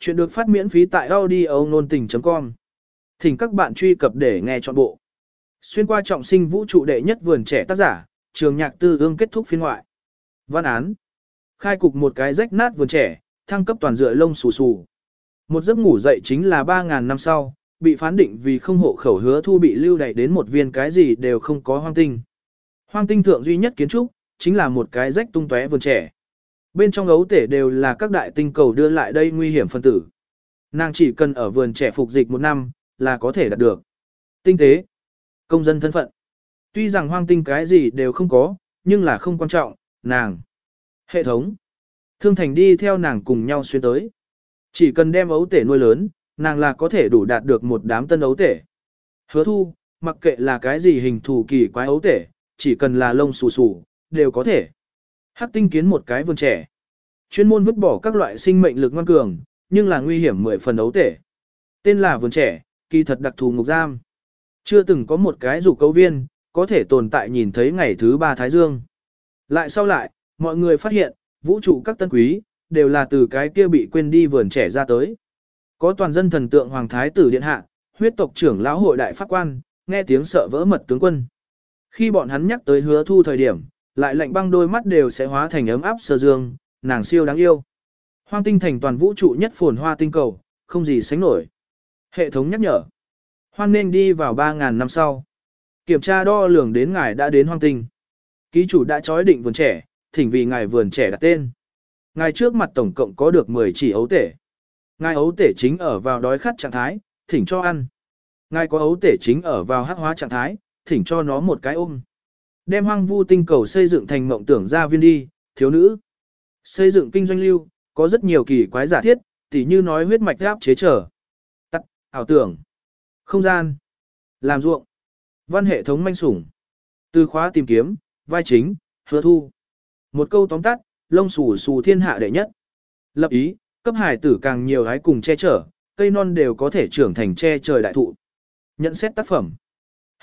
Chuyện được phát miễn phí tại audio nôn tình.com. Thỉnh các bạn truy cập để nghe trọn bộ. Xuyên qua trọng sinh vũ trụ đệ nhất vườn trẻ tác giả, trường nhạc tư ương kết thúc phiên ngoại. Văn án. Khai cục một cái rách nát vườn trẻ, thăng cấp toàn dựa lông xù xù. Một giấc ngủ dậy chính là 3.000 năm sau, bị phán định vì không hộ khẩu hứa thu bị lưu đày đến một viên cái gì đều không có hoang tinh. Hoang tinh thượng duy nhất kiến trúc, chính là một cái rách tung tóe vườn trẻ. Bên trong ấu tể đều là các đại tinh cầu đưa lại đây nguy hiểm phân tử. Nàng chỉ cần ở vườn trẻ phục dịch một năm, là có thể đạt được. Tinh tế, công dân thân phận. Tuy rằng hoang tinh cái gì đều không có, nhưng là không quan trọng, nàng. Hệ thống. Thương thành đi theo nàng cùng nhau xuyên tới. Chỉ cần đem ấu tể nuôi lớn, nàng là có thể đủ đạt được một đám tân ấu tể. Hứa thu, mặc kệ là cái gì hình thù kỳ quái ấu tể, chỉ cần là lông xù xù, đều có thể. Hắc tinh kiến một cái vườn trẻ. Chuyên môn vứt bỏ các loại sinh mệnh lực ngoan cường, nhưng là nguy hiểm mười phần ấu tể. Tên là vườn trẻ, kỳ thật đặc thù ngục giam. Chưa từng có một cái dục cấu viên, có thể tồn tại nhìn thấy ngày thứ ba Thái Dương. Lại sau lại, mọi người phát hiện, vũ trụ các tân quý, đều là từ cái kia bị quên đi vườn trẻ ra tới. Có toàn dân thần tượng Hoàng Thái tử Điện Hạ, huyết tộc trưởng lão hội đại pháp quan, nghe tiếng sợ vỡ mật tướng quân. Khi bọn hắn nhắc tới hứa thu thời điểm, lại lạnh băng đôi mắt đều sẽ hóa thành ấm áp sơ dương, nàng siêu đáng yêu. Hoang tinh thành toàn vũ trụ nhất phồn hoa tinh cầu, không gì sánh nổi. Hệ thống nhắc nhở. Hoan nên đi vào 3.000 năm sau. Kiểm tra đo lường đến ngài đã đến hoang tinh. Ký chủ đã chói định vườn trẻ, thỉnh vì ngài vườn trẻ đặt tên. Ngài trước mặt tổng cộng có được 10 chỉ ấu tể. Ngài ấu tể chính ở vào đói khát trạng thái, thỉnh cho ăn. Ngài có ấu tể chính ở vào hắc hóa trạng thái, thỉnh cho nó một cái ôm. Đem hoang vu tinh cầu xây dựng thành mộng tưởng gia viên đi, thiếu nữ. Xây dựng kinh doanh lưu, có rất nhiều kỳ quái giả thiết, tỉ như nói huyết mạch áp chế trở. Tắt, ảo tưởng. Không gian. Làm ruộng. Văn hệ thống manh sủng. Từ khóa tìm kiếm, vai chính, hứa thu. Một câu tóm tắt, lông xù xù thiên hạ đệ nhất. Lập ý, cấp hải tử càng nhiều gái cùng che chở, cây non đều có thể trưởng thành che trời đại thụ. Nhận xét tác phẩm.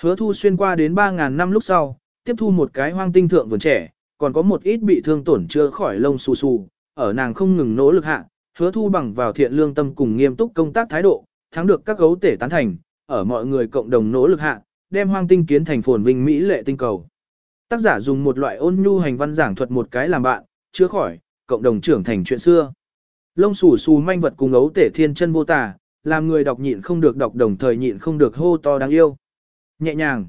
Hứa thu xuyên qua đến 3.000 năm lúc sau, tiếp thu một cái hoang tinh thượng vườn trẻ, còn có một ít bị thương tổn chưa khỏi lông xù xù, ở nàng không ngừng nỗ lực hạ, hứa thu bằng vào thiện lương tâm cùng nghiêm túc công tác thái độ, thắng được các gấu tể tán thành, ở mọi người cộng đồng nỗ lực hạ, đem hoang tinh kiến thành phồn vinh mỹ lệ tinh cầu. Tác giả dùng một loại ôn nhu hành văn giảng thuật một cái làm bạn, chữa khỏi, cộng đồng trưởng thành chuyện xưa. Lông xù xù manh vật cùng ấu tể thiên chân vô tà, làm người đọc nhịn không được đọc đồng thời nhịn không được hô to đáng yêu. Nhẹ nhàng.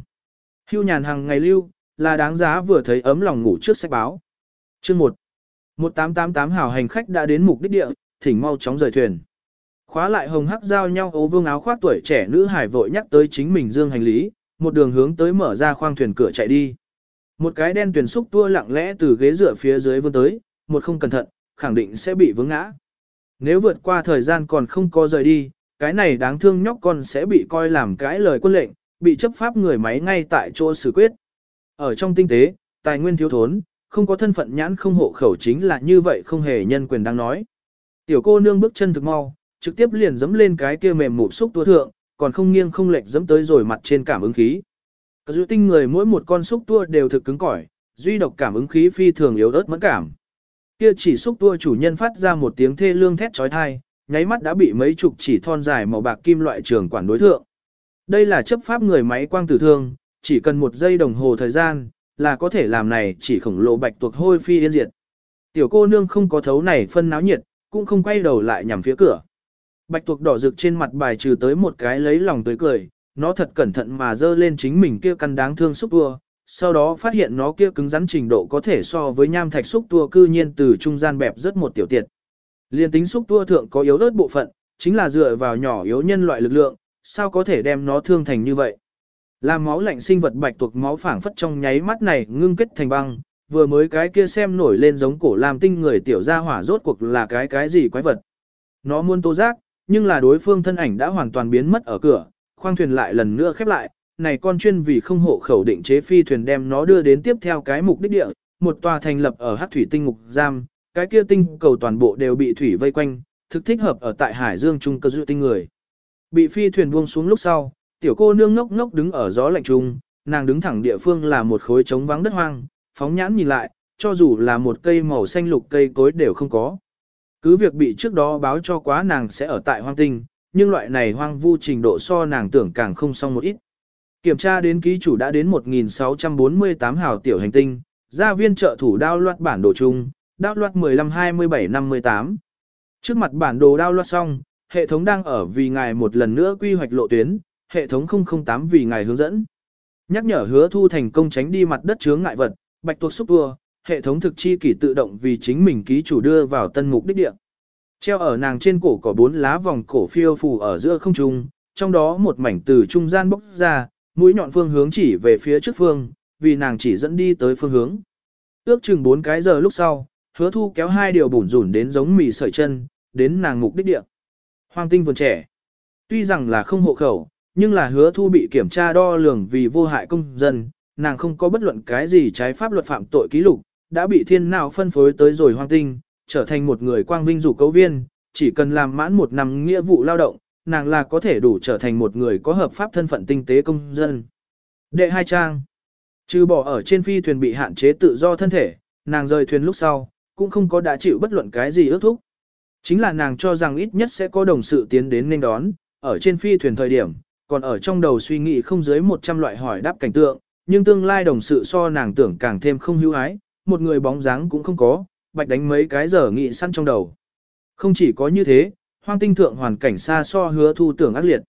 Hưu nhàn hàng ngày lưu, là đáng giá vừa thấy ấm lòng ngủ trước sách báo. Chương 1. 1888 hào hành khách đã đến mục đích địa, thỉnh mau chóng rời thuyền. Khóa lại hồng hắc giao nhau ố vương áo khoác tuổi trẻ nữ hải vội nhắc tới chính mình dương hành lý, một đường hướng tới mở ra khoang thuyền cửa chạy đi. Một cái đen tuyển xúc tua lặng lẽ từ ghế dựa phía dưới vươn tới, một không cẩn thận, khẳng định sẽ bị vướng ngã. Nếu vượt qua thời gian còn không có rời đi, cái này đáng thương nhóc con sẽ bị coi làm cái lời quân lệnh, bị chấp pháp người máy ngay tại chỗ xử quyết. Ở trong tinh tế, tài nguyên thiếu thốn, không có thân phận nhãn không hộ khẩu chính là như vậy không hề nhân quyền đang nói. Tiểu cô nương bước chân thực mau, trực tiếp liền dẫm lên cái kia mềm mụp xúc tua thượng, còn không nghiêng không lệch dẫm tới rồi mặt trên cảm ứng khí. Cả dư tinh người mỗi một con xúc tua đều thực cứng cỏi, duy độc cảm ứng khí phi thường yếu ớt mẫn cảm. Kia chỉ xúc tua chủ nhân phát ra một tiếng thê lương thét chói tai, nháy mắt đã bị mấy chục chỉ thon dài màu bạc kim loại trường quản đối thượng. Đây là chấp pháp người máy quang tử thương, chỉ cần một giây đồng hồ thời gian, là có thể làm này chỉ khổng lồ bạch tuộc hôi phi yên diệt. Tiểu cô nương không có thấu này phân náo nhiệt, cũng không quay đầu lại nhằm phía cửa. Bạch tuộc đỏ rực trên mặt bài trừ tới một cái lấy lòng tới cười, nó thật cẩn thận mà dơ lên chính mình kia căn đáng thương xúc tua, sau đó phát hiện nó kia cứng rắn trình độ có thể so với nham thạch xúc tua cư nhiên từ trung gian bẹp rất một tiểu tiệt. Liên tính xúc tua thượng có yếu ớt bộ phận, chính là dựa vào nhỏ yếu nhân loại lực lượng, sao có thể đem nó thương thành như vậy là máu lạnh sinh vật bạch tuộc máu phảng phất trong nháy mắt này ngưng kết thành băng, vừa mới cái kia xem nổi lên giống cổ làm tinh người tiểu gia hỏa rốt cuộc là cái cái gì quái vật. Nó muốn tố giác, nhưng là đối phương thân ảnh đã hoàn toàn biến mất ở cửa, khoang thuyền lại lần nữa khép lại, này con chuyên vì không hộ khẩu định chế phi thuyền đem nó đưa đến tiếp theo cái mục đích địa, một tòa thành lập ở hắc thủy tinh ngục giam, cái kia tinh cầu toàn bộ đều bị thủy vây quanh, thực thích hợp ở tại hải dương trung cơ dự tinh người. Bị phi thuyền buông xuống lúc sau, tiểu cô nương ngốc ngốc đứng ở gió lạnh trung, nàng đứng thẳng địa phương là một khối trống vắng đất hoang, phóng nhãn nhìn lại, cho dù là một cây màu xanh lục cây cối đều không có. cứ việc bị trước đó báo cho quá nàng sẽ ở tại hoang tinh, nhưng loại này hoang vu trình độ so nàng tưởng càng không xong một ít. Kiểm tra đến ký chủ đã đến 1648 hào tiểu hành tinh, gia viên trợ thủ đao loạt bản đồ chung, đao loạt 15-27-58. Trước mặt bản đồ đao loạt xong, hệ thống đang ở vì ngài một lần nữa quy hoạch lộ tuyến, hệ thống 008 vì ngài hướng dẫn. Nhắc nhở hứa thu thành công tránh đi mặt đất chướng ngại vật, bạch tuộc xúc vua, hệ thống thực chi kỷ tự động vì chính mình ký chủ đưa vào tân mục đích địa. Treo ở nàng trên cổ có bốn lá vòng cổ phiêu phù ở giữa không trung, trong đó một mảnh từ trung gian bốc ra, mũi nhọn phương hướng chỉ về phía trước phương, vì nàng chỉ dẫn đi tới phương hướng. Ước chừng 4 cái giờ lúc sau, hứa thu kéo hai điều bùn rủn đến giống mì sợi chân, đến nàng mục đích địa. Hoang tinh vườn trẻ. Tuy rằng là không hộ khẩu, nhưng là hứa thu bị kiểm tra đo lường vì vô hại công dân, nàng không có bất luận cái gì trái pháp luật phạm tội ký lục, đã bị thiên nào phân phối tới rồi hoang tinh, trở thành một người quang vinh dù cấu viên, chỉ cần làm mãn một năm nghĩa vụ lao động, nàng là có thể đủ trở thành một người có hợp pháp thân phận tinh tế công dân. Đệ hai trang Trừ bỏ ở trên phi thuyền bị hạn chế tự do thân thể, nàng rời thuyền lúc sau, cũng không có đã chịu bất luận cái gì ước thúc. Chính là nàng cho rằng ít nhất sẽ có đồng sự tiến đến nên đón, ở trên phi thuyền thời điểm, còn ở trong đầu suy nghĩ không dưới 100 loại hỏi đáp cảnh tượng, nhưng tương lai đồng sự so nàng tưởng càng thêm không hữu ái, một người bóng dáng cũng không có, bạch đánh mấy cái giờ nghĩ săn trong đầu. Không chỉ có như thế, hoang tinh thượng hoàn cảnh xa so hứa thu tưởng ác liệt.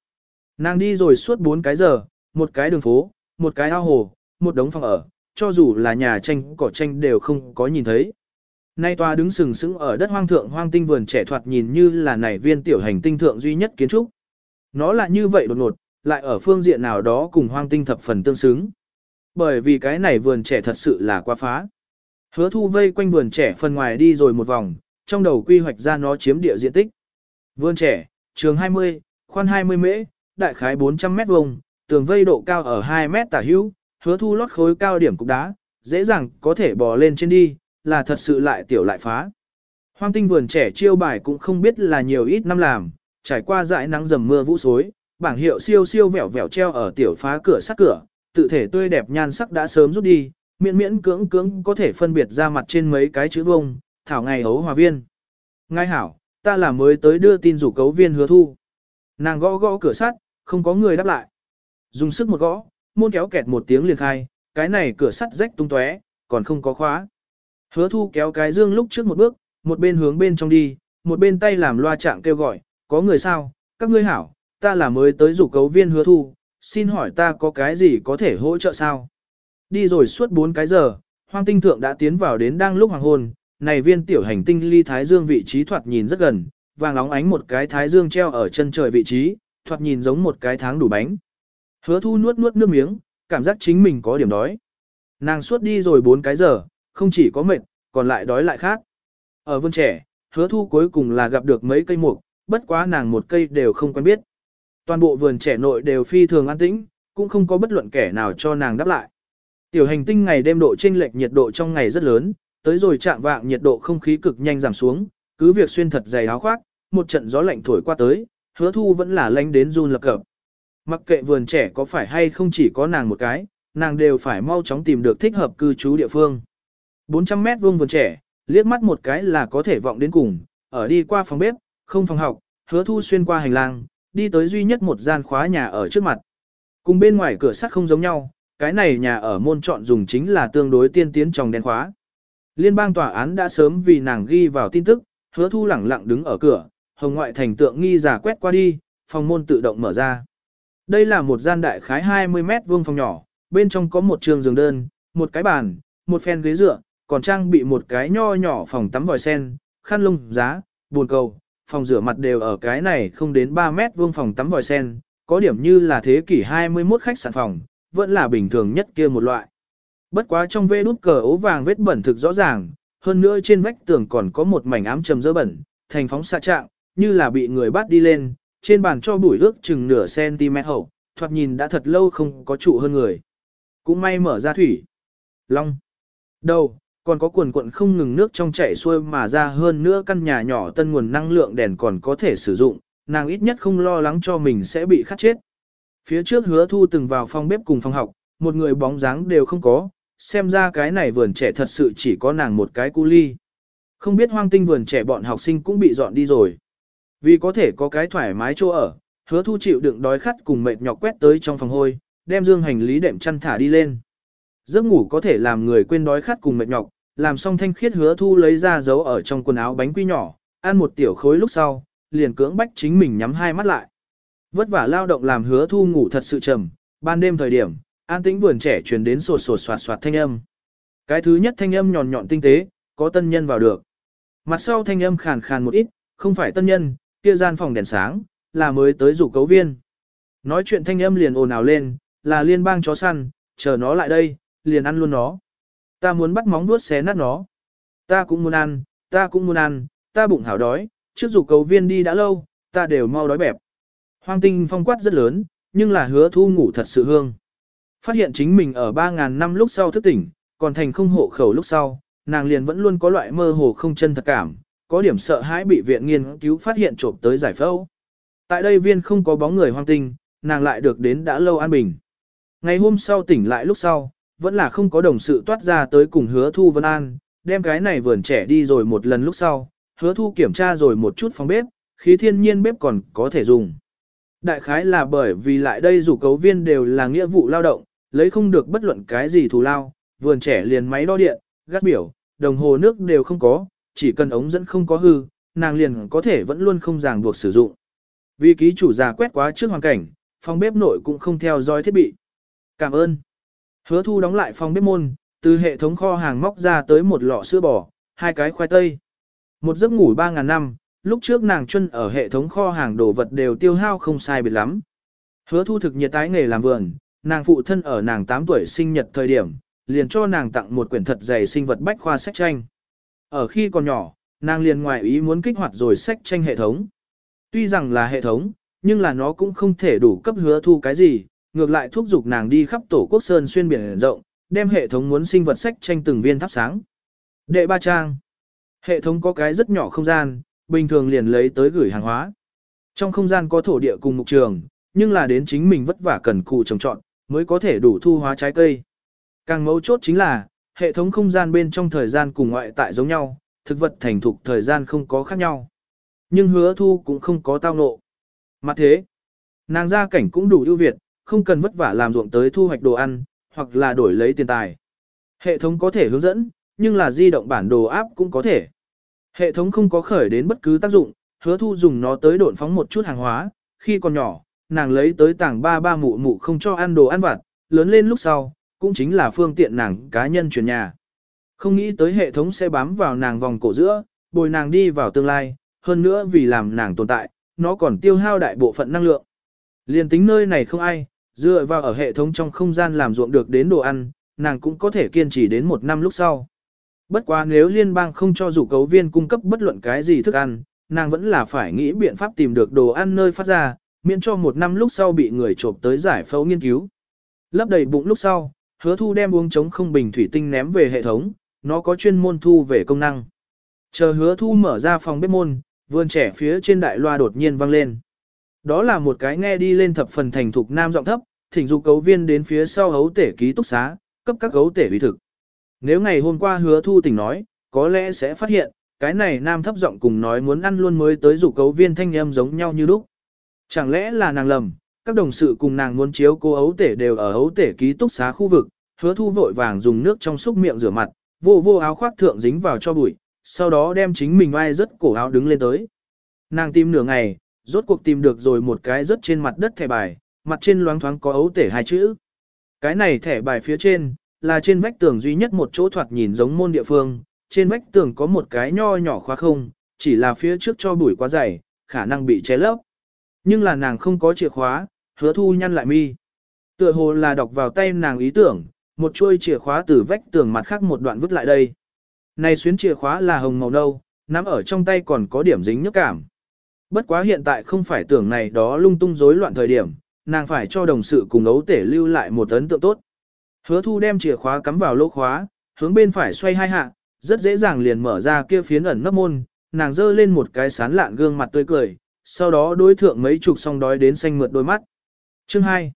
Nàng đi rồi suốt 4 cái giờ, một cái đường phố, một cái ao hồ, một đống phòng ở, cho dù là nhà tranh cỏ tranh đều không có nhìn thấy. Nay tòa đứng sừng sững ở đất hoang thượng hoang tinh vườn trẻ thoạt nhìn như là nảy viên tiểu hành tinh thượng duy nhất kiến trúc. Nó là như vậy đột ngột, lại ở phương diện nào đó cùng hoang tinh thập phần tương xứng. Bởi vì cái này vườn trẻ thật sự là quá phá. Hứa thu vây quanh vườn trẻ phần ngoài đi rồi một vòng, trong đầu quy hoạch ra nó chiếm địa diện tích. Vườn trẻ, trường 20, khoan 20 mễ, đại khái 400 mét vuông, tường vây độ cao ở 2 mét tả hữu, hứa thu lót khối cao điểm cục đá, dễ dàng có thể bò lên trên đi, là thật sự lại tiểu lại phá. Hoang tinh vườn trẻ chiêu bài cũng không biết là nhiều ít năm làm, trải qua dãi nắng dầm mưa vũ xối, bảng hiệu siêu siêu vẹo vẹo treo ở tiểu phá cửa sắt cửa, tự thể tươi đẹp nhan sắc đã sớm rút đi, miễn miễn cưỡng cưỡng có thể phân biệt ra mặt trên mấy cái chữ vông, thảo ngày hấu hòa viên. Ngay hảo, ta là mới tới đưa tin rủ cấu viên hứa thu. Nàng gõ gõ cửa sắt, không có người đáp lại. Dùng sức một gõ, môn kéo kẹt một tiếng liền khai, cái này cửa sắt rách tung tóe, còn không có khóa. Hứa thu kéo cái dương lúc trước một bước, một bên hướng bên trong đi, một bên tay làm loa trạng kêu gọi, có người sao, các ngươi hảo, ta là mới tới rủ cấu viên hứa thu, xin hỏi ta có cái gì có thể hỗ trợ sao? Đi rồi suốt 4 cái giờ, hoang tinh thượng đã tiến vào đến đang lúc hoàng hôn, này viên tiểu hành tinh ly thái dương vị trí thoạt nhìn rất gần, vàng óng ánh một cái thái dương treo ở chân trời vị trí, thoạt nhìn giống một cái tháng đủ bánh. Hứa thu nuốt nuốt nước miếng, cảm giác chính mình có điểm đói. Nàng suốt đi rồi 4 cái giờ, không chỉ có mệt, còn lại đói lại khác. Ở vườn trẻ, hứa thu cuối cùng là gặp được mấy cây mục, bất quá nàng một cây đều không quen biết. Toàn bộ vườn trẻ nội đều phi thường an tĩnh, cũng không có bất luận kẻ nào cho nàng đáp lại. Tiểu hành tinh ngày đêm độ chênh lệch nhiệt độ trong ngày rất lớn, tới rồi chạm vạng nhiệt độ không khí cực nhanh giảm xuống, cứ việc xuyên thật dày áo khoác, một trận gió lạnh thổi qua tới, hứa thu vẫn là lánh đến run lập cập. Mặc kệ vườn trẻ có phải hay không chỉ có nàng một cái, nàng đều phải mau chóng tìm được thích hợp cư trú địa phương. 400 mét vuông vườn trẻ, liếc mắt một cái là có thể vọng đến cùng, ở đi qua phòng bếp, không phòng học, hứa thu xuyên qua hành lang, đi tới duy nhất một gian khóa nhà ở trước mặt. Cùng bên ngoài cửa sắt không giống nhau, cái này nhà ở môn chọn dùng chính là tương đối tiên tiến trong đèn khóa. Liên bang tòa án đã sớm vì nàng ghi vào tin tức, hứa thu lẳng lặng đứng ở cửa, hồng ngoại thành tượng nghi giả quét qua đi, phòng môn tự động mở ra. Đây là một gian đại khái 20 mét vuông phòng nhỏ, bên trong có một trường giường đơn, một cái bàn, một phen ghế dựa, còn trang bị một cái nho nhỏ phòng tắm vòi sen, khăn lông, giá, buồn cầu, phòng rửa mặt đều ở cái này không đến 3 mét vuông phòng tắm vòi sen, có điểm như là thế kỷ 21 khách sạn phòng, vẫn là bình thường nhất kia một loại. Bất quá trong vê đút cờ ố vàng vết bẩn thực rõ ràng, hơn nữa trên vách tường còn có một mảnh ám trầm dơ bẩn, thành phóng xạ trạng, như là bị người bắt đi lên, trên bàn cho bụi ước chừng nửa cm hậu, thoạt nhìn đã thật lâu không có trụ hơn người. Cũng may mở ra thủy. Long. Đầu, còn có quần quận không ngừng nước trong chảy xuôi mà ra hơn nữa căn nhà nhỏ tân nguồn năng lượng đèn còn có thể sử dụng, nàng ít nhất không lo lắng cho mình sẽ bị khát chết. Phía trước hứa thu từng vào phòng bếp cùng phòng học, một người bóng dáng đều không có, xem ra cái này vườn trẻ thật sự chỉ có nàng một cái cu ly. Không biết hoang tinh vườn trẻ bọn học sinh cũng bị dọn đi rồi. Vì có thể có cái thoải mái chỗ ở, hứa thu chịu đựng đói khát cùng mệt nhọc quét tới trong phòng hôi, đem dương hành lý đệm chăn thả đi lên. Giấc ngủ có thể làm người quên đói khát cùng mệt nhọc, làm xong thanh khiết hứa thu lấy ra giấu ở trong quần áo bánh quy nhỏ, ăn một tiểu khối lúc sau, liền cưỡng bách chính mình nhắm hai mắt lại. Vất vả lao động làm hứa thu ngủ thật sự trầm, ban đêm thời điểm, an tĩnh vườn trẻ truyền đến sột sột soạt soạt thanh âm. Cái thứ nhất thanh âm nhọn nhọn tinh tế, có tân nhân vào được. Mặt sau thanh âm khàn khàn một ít, không phải tân nhân, kia gian phòng đèn sáng, là mới tới rủ cấu viên. Nói chuyện thanh âm liền ồn ào lên, là liên bang chó săn, chờ nó lại đây, liền ăn luôn nó. Ta muốn bắt móng vuốt xé nát nó. Ta cũng muốn ăn, ta cũng muốn ăn, ta bụng hảo đói, trước dù cầu viên đi đã lâu, ta đều mau đói bẹp. Hoang tinh phong quát rất lớn, nhưng là hứa thu ngủ thật sự hương. Phát hiện chính mình ở 3.000 năm lúc sau thức tỉnh, còn thành không hộ khẩu lúc sau, nàng liền vẫn luôn có loại mơ hồ không chân thật cảm, có điểm sợ hãi bị viện nghiên cứu phát hiện trộm tới giải phẫu. Tại đây viên không có bóng người hoang tinh, nàng lại được đến đã lâu an bình. Ngày hôm sau tỉnh lại lúc sau, vẫn là không có đồng sự toát ra tới cùng hứa thu vân an, đem cái này vườn trẻ đi rồi một lần lúc sau, hứa thu kiểm tra rồi một chút phòng bếp, khí thiên nhiên bếp còn có thể dùng. Đại khái là bởi vì lại đây rủ cấu viên đều là nghĩa vụ lao động, lấy không được bất luận cái gì thù lao, vườn trẻ liền máy đo điện, gác biểu, đồng hồ nước đều không có, chỉ cần ống dẫn không có hư, nàng liền có thể vẫn luôn không ràng buộc sử dụng. Vì ký chủ già quét quá trước hoàn cảnh, phòng bếp nội cũng không theo dõi thiết bị. Cảm ơn. Hứa thu đóng lại phòng bếp môn, từ hệ thống kho hàng móc ra tới một lọ sữa bò, hai cái khoai tây. Một giấc ngủ 3.000 năm, lúc trước nàng chân ở hệ thống kho hàng đồ vật đều tiêu hao không sai biệt lắm. Hứa thu thực nhiệt tái nghề làm vườn, nàng phụ thân ở nàng 8 tuổi sinh nhật thời điểm, liền cho nàng tặng một quyển thật dày sinh vật bách khoa sách tranh. Ở khi còn nhỏ, nàng liền ngoài ý muốn kích hoạt rồi sách tranh hệ thống. Tuy rằng là hệ thống, nhưng là nó cũng không thể đủ cấp hứa thu cái gì, ngược lại thúc giục nàng đi khắp tổ quốc sơn xuyên biển rộng, đem hệ thống muốn sinh vật sách tranh từng viên thắp sáng. Đệ ba trang. Hệ thống có cái rất nhỏ không gian, bình thường liền lấy tới gửi hàng hóa. Trong không gian có thổ địa cùng mục trường, nhưng là đến chính mình vất vả cần cù trồng trọn, mới có thể đủ thu hóa trái cây. Càng mấu chốt chính là, hệ thống không gian bên trong thời gian cùng ngoại tại giống nhau, thực vật thành thục thời gian không có khác nhau. Nhưng hứa thu cũng không có tao nộ. Mặt thế, nàng gia cảnh cũng đủ ưu việt, không cần vất vả làm ruộng tới thu hoạch đồ ăn, hoặc là đổi lấy tiền tài. Hệ thống có thể hướng dẫn, nhưng là di động bản đồ áp cũng có thể. Hệ thống không có khởi đến bất cứ tác dụng, hứa thu dùng nó tới độn phóng một chút hàng hóa, khi còn nhỏ, nàng lấy tới tảng ba ba mụ mụ không cho ăn đồ ăn vặt, lớn lên lúc sau, cũng chính là phương tiện nàng cá nhân chuyển nhà. Không nghĩ tới hệ thống sẽ bám vào nàng vòng cổ giữa, bồi nàng đi vào tương lai, hơn nữa vì làm nàng tồn tại, nó còn tiêu hao đại bộ phận năng lượng. Liên tính nơi này không ai, dựa vào ở hệ thống trong không gian làm ruộng được đến đồ ăn, nàng cũng có thể kiên trì đến một năm lúc sau. Bất quá nếu liên bang không cho dù cấu viên cung cấp bất luận cái gì thức ăn, nàng vẫn là phải nghĩ biện pháp tìm được đồ ăn nơi phát ra, miễn cho một năm lúc sau bị người trộm tới giải phẫu nghiên cứu. Lấp đầy bụng lúc sau, hứa thu đem uống chống không bình thủy tinh ném về hệ thống, nó có chuyên môn thu về công năng. Chờ hứa thu mở ra phòng bếp môn, vườn trẻ phía trên đại loa đột nhiên vang lên. Đó là một cái nghe đi lên thập phần thành thục nam giọng thấp, thỉnh dục cấu viên đến phía sau hấu tể ký túc xá, cấp các gấu tể uy thực. Nếu ngày hôm qua hứa thu tỉnh nói, có lẽ sẽ phát hiện, cái này nam thấp giọng cùng nói muốn ăn luôn mới tới dục cấu viên thanh âm giống nhau như lúc. Chẳng lẽ là nàng lầm, các đồng sự cùng nàng muốn chiếu cô ấu tể đều ở ấu tể ký túc xá khu vực, hứa thu vội vàng dùng nước trong xúc miệng rửa mặt, vô vô áo khoác thượng dính vào cho bụi, sau đó đem chính mình ai rất cổ áo đứng lên tới. Nàng tìm nửa ngày, rốt cuộc tìm được rồi một cái rất trên mặt đất thẻ bài, mặt trên loáng thoáng có ấu tể hai chữ. Cái này thẻ bài phía trên, là trên vách tường duy nhất một chỗ thoạt nhìn giống môn địa phương, trên vách tường có một cái nho nhỏ khóa không, chỉ là phía trước cho bụi quá dày, khả năng bị che lấp. Nhưng là nàng không có chìa khóa, hứa thu nhăn lại mi. Tựa hồ là đọc vào tay nàng ý tưởng, một chuôi chìa khóa từ vách tường mặt khác một đoạn vứt lại đây. Này xuyến chìa khóa là hồng màu nâu, nắm ở trong tay còn có điểm dính nhức cảm. Bất quá hiện tại không phải tưởng này đó lung tung rối loạn thời điểm, nàng phải cho đồng sự cùng ấu tể lưu lại một ấn tượng tốt. Hứa thu đem chìa khóa cắm vào lỗ khóa, hướng bên phải xoay hai hạ, rất dễ dàng liền mở ra kia phiến ẩn nấp môn, nàng dơ lên một cái sán lạn gương mặt tươi cười, sau đó đối thượng mấy chục song đói đến xanh mượt đôi mắt. Chương 2.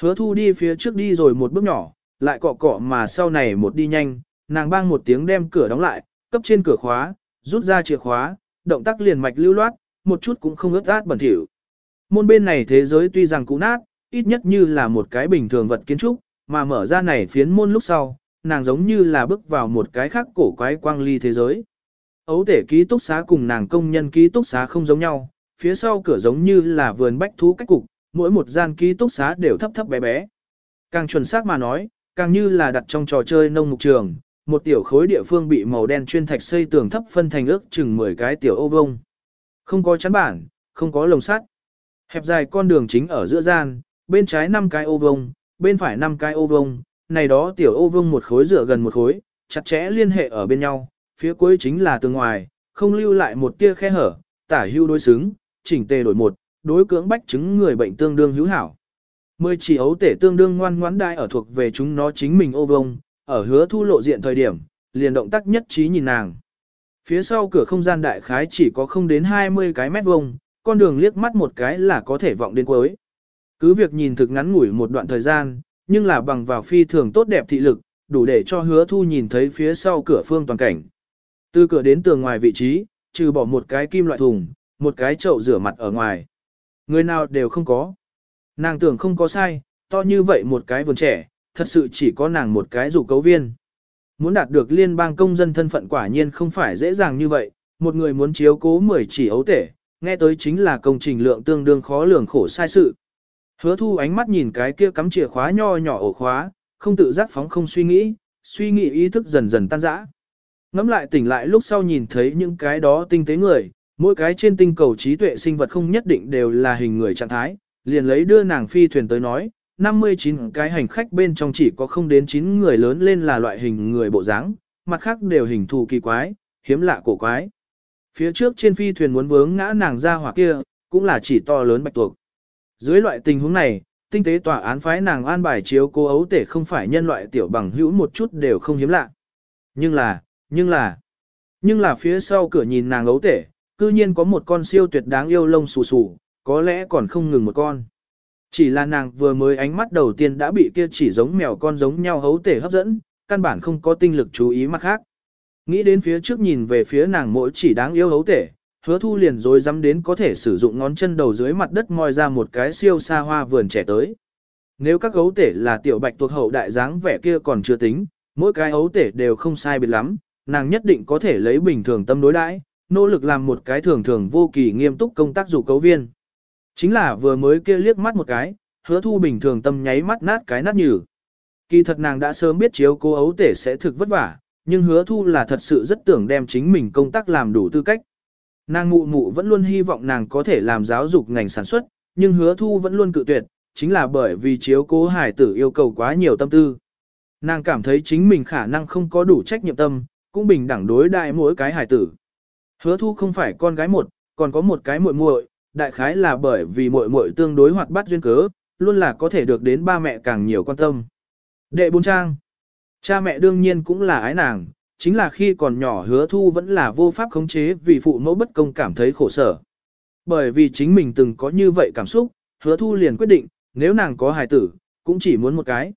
Hứa thu đi phía trước đi rồi một bước nhỏ, lại cọ cọ mà sau này một đi nhanh, nàng bang một tiếng đem cửa đóng lại, cấp trên cửa khóa, rút ra chìa khóa, động tác liền mạch lưu loát, một chút cũng không ướt át bẩn thỉu. Môn bên này thế giới tuy rằng cũ nát, ít nhất như là một cái bình thường vật kiến trúc, mà mở ra này phiến môn lúc sau, nàng giống như là bước vào một cái khác cổ quái quang ly thế giới. Ấu tể ký túc xá cùng nàng công nhân ký túc xá không giống nhau, phía sau cửa giống như là vườn bách thú cách cục, mỗi một gian ký túc xá đều thấp thấp bé bé. Càng chuẩn xác mà nói, càng như là đặt trong trò chơi nông mục trường, một tiểu khối địa phương bị màu đen chuyên thạch xây tường thấp phân thành ước chừng 10 cái tiểu ô vông. Không có chắn bản, không có lồng sắt. Hẹp dài con đường chính ở giữa gian, bên trái 5 cái ô vông, bên phải 5 cái ô vông, này đó tiểu ô vông một khối dựa gần một khối, chặt chẽ liên hệ ở bên nhau, phía cuối chính là tường ngoài, không lưu lại một tia khe hở, tả hưu đối xứng, chỉnh tề đổi một, đối cưỡng bách chứng người bệnh tương đương hữu hảo. Mười chỉ ấu tể tương đương ngoan ngoãn đai ở thuộc về chúng nó chính mình ô vông, ở hứa thu lộ diện thời điểm, liền động tác nhất trí nhìn nàng. Phía sau cửa không gian đại khái chỉ có không đến 20 cái mét vuông, con đường liếc mắt một cái là có thể vọng đến cuối. Cứ việc nhìn thực ngắn ngủi một đoạn thời gian, nhưng là bằng vào phi thường tốt đẹp thị lực, đủ để cho hứa thu nhìn thấy phía sau cửa phương toàn cảnh. Từ cửa đến tường ngoài vị trí, trừ bỏ một cái kim loại thùng, một cái chậu rửa mặt ở ngoài. Người nào đều không có. Nàng tưởng không có sai, to như vậy một cái vườn trẻ, thật sự chỉ có nàng một cái rủ cấu viên. Muốn đạt được liên bang công dân thân phận quả nhiên không phải dễ dàng như vậy, một người muốn chiếu cố 10 chỉ ấu tể, nghe tới chính là công trình lượng tương đương khó lường khổ sai sự. Hứa thu ánh mắt nhìn cái kia cắm chìa khóa nho nhỏ ổ khóa, không tự giác phóng không suy nghĩ, suy nghĩ ý thức dần dần tan rã. Ngắm lại tỉnh lại lúc sau nhìn thấy những cái đó tinh tế người, mỗi cái trên tinh cầu trí tuệ sinh vật không nhất định đều là hình người trạng thái, liền lấy đưa nàng phi thuyền tới nói, 59 cái hành khách bên trong chỉ có không đến 9 người lớn lên là loại hình người bộ dáng, mặt khác đều hình thù kỳ quái, hiếm lạ cổ quái. Phía trước trên phi thuyền muốn vướng ngã nàng ra hỏa kia, cũng là chỉ to lớn bạch tuộc. Dưới loại tình huống này, tinh tế tòa án phái nàng an bài chiếu cô ấu tể không phải nhân loại tiểu bằng hữu một chút đều không hiếm lạ. Nhưng là, nhưng là, nhưng là phía sau cửa nhìn nàng ấu tể, cư nhiên có một con siêu tuyệt đáng yêu lông xù xù, có lẽ còn không ngừng một con. Chỉ là nàng vừa mới ánh mắt đầu tiên đã bị kia chỉ giống mèo con giống nhau hấu tể hấp dẫn, căn bản không có tinh lực chú ý mặt khác. Nghĩ đến phía trước nhìn về phía nàng mỗi chỉ đáng yêu hấu tể, hứa thu liền rồi dám đến có thể sử dụng ngón chân đầu dưới mặt đất moi ra một cái siêu xa hoa vườn trẻ tới. Nếu các gấu tể là tiểu bạch tuộc hậu đại dáng vẻ kia còn chưa tính, mỗi cái ấu tể đều không sai biệt lắm, nàng nhất định có thể lấy bình thường tâm đối đãi, nỗ lực làm một cái thường thường vô kỳ nghiêm túc công tác dù cấu viên. Chính là vừa mới kia liếc mắt một cái, hứa thu bình thường tâm nháy mắt nát cái nát nhừ. Kỳ thật nàng đã sớm biết chiếu cô ấu tể sẽ thực vất vả, nhưng hứa thu là thật sự rất tưởng đem chính mình công tác làm đủ tư cách. Nàng mụ mụ vẫn luôn hy vọng nàng có thể làm giáo dục ngành sản xuất, nhưng hứa thu vẫn luôn cự tuyệt, chính là bởi vì chiếu cố hải tử yêu cầu quá nhiều tâm tư. Nàng cảm thấy chính mình khả năng không có đủ trách nhiệm tâm, cũng bình đẳng đối đại mỗi cái hải tử. Hứa thu không phải con gái một, còn có một cái muội muội, đại khái là bởi vì muội muội tương đối hoạt bát duyên cớ, luôn là có thể được đến ba mẹ càng nhiều quan tâm. Đệ bốn trang. Cha mẹ đương nhiên cũng là ái nàng, chính là khi còn nhỏ hứa thu vẫn là vô pháp khống chế vì phụ mẫu bất công cảm thấy khổ sở. Bởi vì chính mình từng có như vậy cảm xúc, hứa thu liền quyết định, nếu nàng có hài tử, cũng chỉ muốn một cái.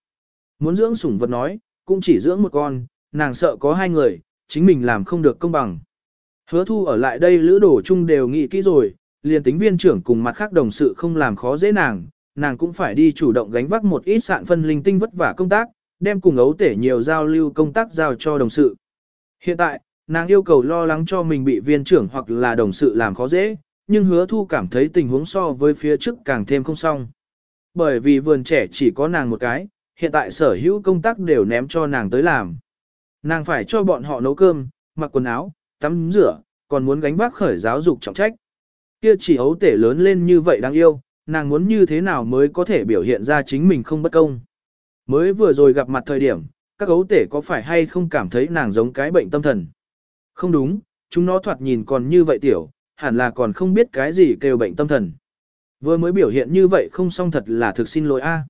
Muốn dưỡng sủng vật nói, cũng chỉ dưỡng một con, nàng sợ có hai người, chính mình làm không được công bằng. Hứa thu ở lại đây lữ đổ chung đều nghĩ kỹ rồi, liền tính viên trưởng cùng mặt khác đồng sự không làm khó dễ nàng, nàng cũng phải đi chủ động gánh vác một ít sạn phân linh tinh vất vả công tác, đem cùng ấu tể nhiều giao lưu công tác giao cho đồng sự. Hiện tại, nàng yêu cầu lo lắng cho mình bị viên trưởng hoặc là đồng sự làm khó dễ, nhưng hứa thu cảm thấy tình huống so với phía trước càng thêm không xong. Bởi vì vườn trẻ chỉ có nàng một cái, hiện tại sở hữu công tác đều ném cho nàng tới làm. Nàng phải cho bọn họ nấu cơm, mặc quần áo, tắm rửa, còn muốn gánh vác khởi giáo dục trọng trách. Kia chỉ ấu tể lớn lên như vậy đáng yêu, nàng muốn như thế nào mới có thể biểu hiện ra chính mình không bất công. Mới vừa rồi gặp mặt thời điểm, các gấu tể có phải hay không cảm thấy nàng giống cái bệnh tâm thần? Không đúng, chúng nó thoạt nhìn còn như vậy tiểu, hẳn là còn không biết cái gì kêu bệnh tâm thần. Vừa mới biểu hiện như vậy không xong thật là thực xin lỗi a. À.